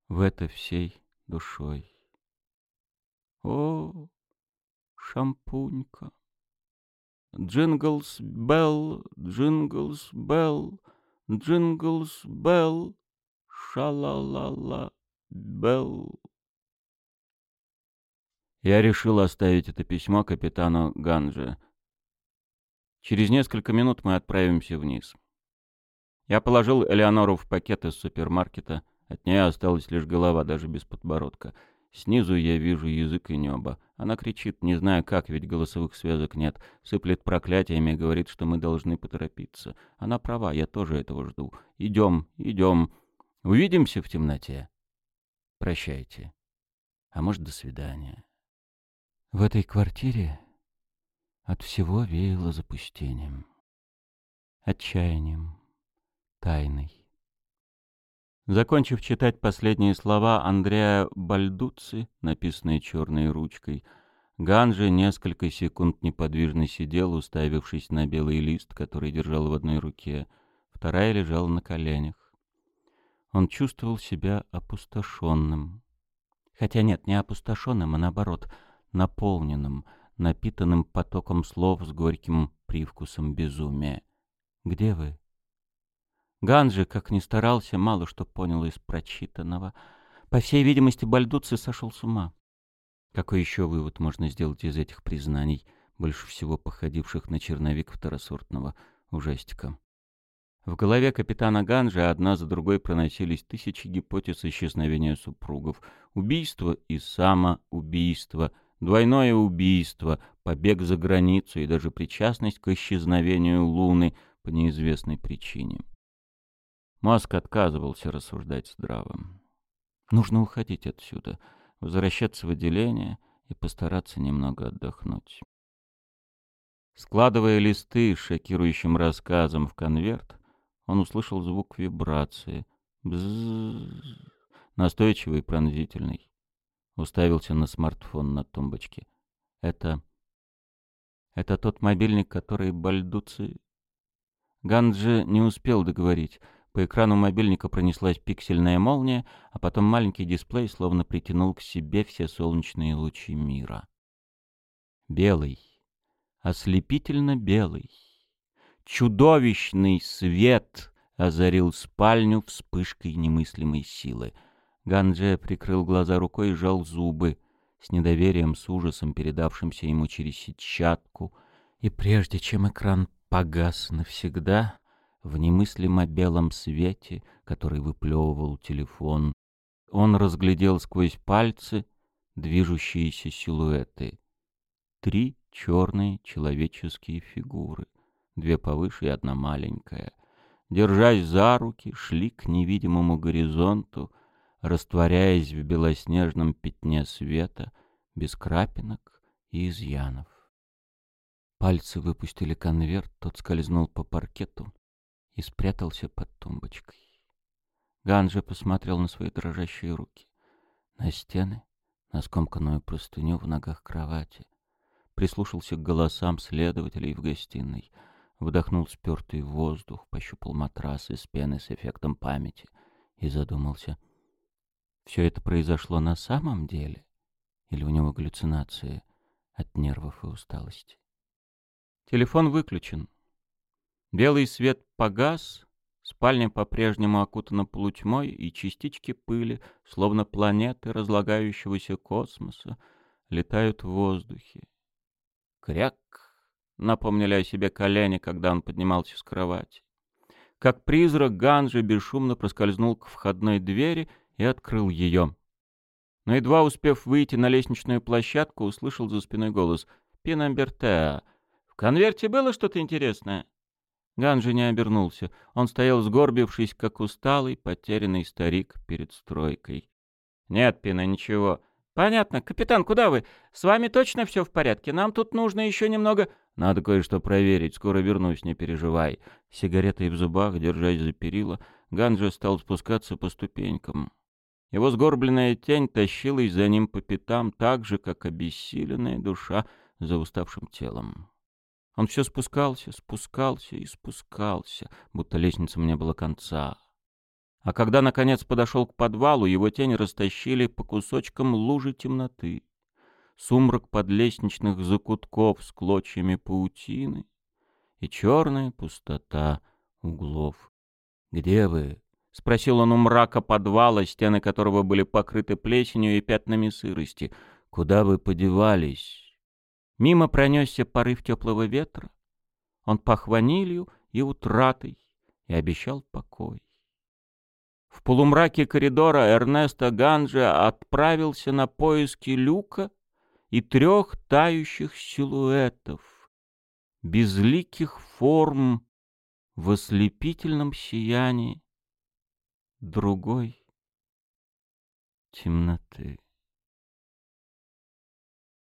в это всей душой. О, шампунька! Jingles Bell, Jingles Bell, Jingles Bell, шалалала Белл. Я решил оставить это письмо капитану Ганджи. Через несколько минут мы отправимся вниз. Я положил Элеонору в пакет из супермаркета. От нее осталась лишь голова, даже без подбородка. Снизу я вижу язык и небо. Она кричит, не знаю как, ведь голосовых связок нет. Сыплет проклятиями говорит, что мы должны поторопиться. Она права, я тоже этого жду. Идем, идем. Увидимся в темноте. Прощайте. А может, до свидания. В этой квартире от всего веяло запустением, отчаянием, тайной. Закончив читать последние слова Андреа Бальдуци, написанные черной ручкой, Ганжи несколько секунд неподвижно сидел, уставившись на белый лист, который держал в одной руке, вторая лежала на коленях. Он чувствовал себя опустошенным. Хотя нет, не опустошенным, а наоборот, наполненным, напитанным потоком слов с горьким привкусом безумия. «Где вы?» Ганжи, как ни старался, мало что понял из прочитанного. По всей видимости, Бальдуци сошел с ума. Какой еще вывод можно сделать из этих признаний, больше всего походивших на черновик второсортного ужастика? В голове капитана Ганжа одна за другой проносились тысячи гипотез исчезновения супругов. Убийство и самоубийство, двойное убийство, побег за границу и даже причастность к исчезновению Луны по неизвестной причине. Мозг отказывался рассуждать здраво. Нужно уходить отсюда, возвращаться в отделение и постараться немного отдохнуть. Складывая листы шокирующим рассказом в конверт, он услышал звук вибрации. Бзззз, настойчивый и пронзительный. Уставился на смартфон на тумбочке. Это... Это тот мобильник, который бальдуцы... Ганджи не успел договорить. По экрану мобильника пронеслась пиксельная молния, а потом маленький дисплей словно притянул к себе все солнечные лучи мира. Белый. Ослепительно белый. Чудовищный свет озарил спальню вспышкой немыслимой силы. Ганже прикрыл глаза рукой и сжал зубы, с недоверием, с ужасом, передавшимся ему через сетчатку. И прежде чем экран погас навсегда, в немыслимо белом свете, который выплевывал телефон. Он разглядел сквозь пальцы движущиеся силуэты. Три черные человеческие фигуры, две повыше и одна маленькая. Держась за руки, шли к невидимому горизонту, растворяясь в белоснежном пятне света, без крапинок и изъянов. Пальцы выпустили конверт, тот скользнул по паркету, и спрятался под тумбочкой. Ганжа посмотрел на свои дрожащие руки, на стены, на скомканную простыню в ногах кровати, прислушался к голосам следователей в гостиной, вдохнул спертый воздух, пощупал матрас из пены с эффектом памяти и задумался. Все это произошло на самом деле? Или у него галлюцинации от нервов и усталости? Телефон выключен. Белый свет погас, спальня по-прежнему окутана полутьмой, и частички пыли, словно планеты разлагающегося космоса, летают в воздухе. «Кряк!» — напомнили о себе колени, когда он поднимался с кровати. Как призрак Ганжи бесшумно проскользнул к входной двери и открыл ее. Но едва успев выйти на лестничную площадку, услышал за спиной голос «Пинамбертеа». «В конверте было что-то интересное?» Ганжи не обернулся. Он стоял сгорбившись, как усталый, потерянный старик перед стройкой. «Нет, Пина, ничего». «Понятно. Капитан, куда вы? С вами точно все в порядке? Нам тут нужно еще немного...» «Надо кое-что проверить. Скоро вернусь, не переживай». Сигаретой в зубах, держась за перила, Ганжа стал спускаться по ступенькам. Его сгорбленная тень тащилась за ним по пятам так же, как обессиленная душа за уставшим телом. Он все спускался, спускался и спускался, будто лестницам не было конца. А когда, наконец, подошел к подвалу, его тень растащили по кусочкам лужи темноты. Сумрак подлестничных закутков с клочьями паутины и черная пустота углов. «Где вы?» — спросил он у мрака подвала, стены которого были покрыты плесенью и пятнами сырости. «Куда вы подевались?» Мимо пронесся порыв теплого ветра. Он пах ванилью и утратой и обещал покой. В полумраке коридора Эрнесто Ганджа отправился на поиски люка и трех тающих силуэтов, безликих форм в ослепительном сиянии другой темноты.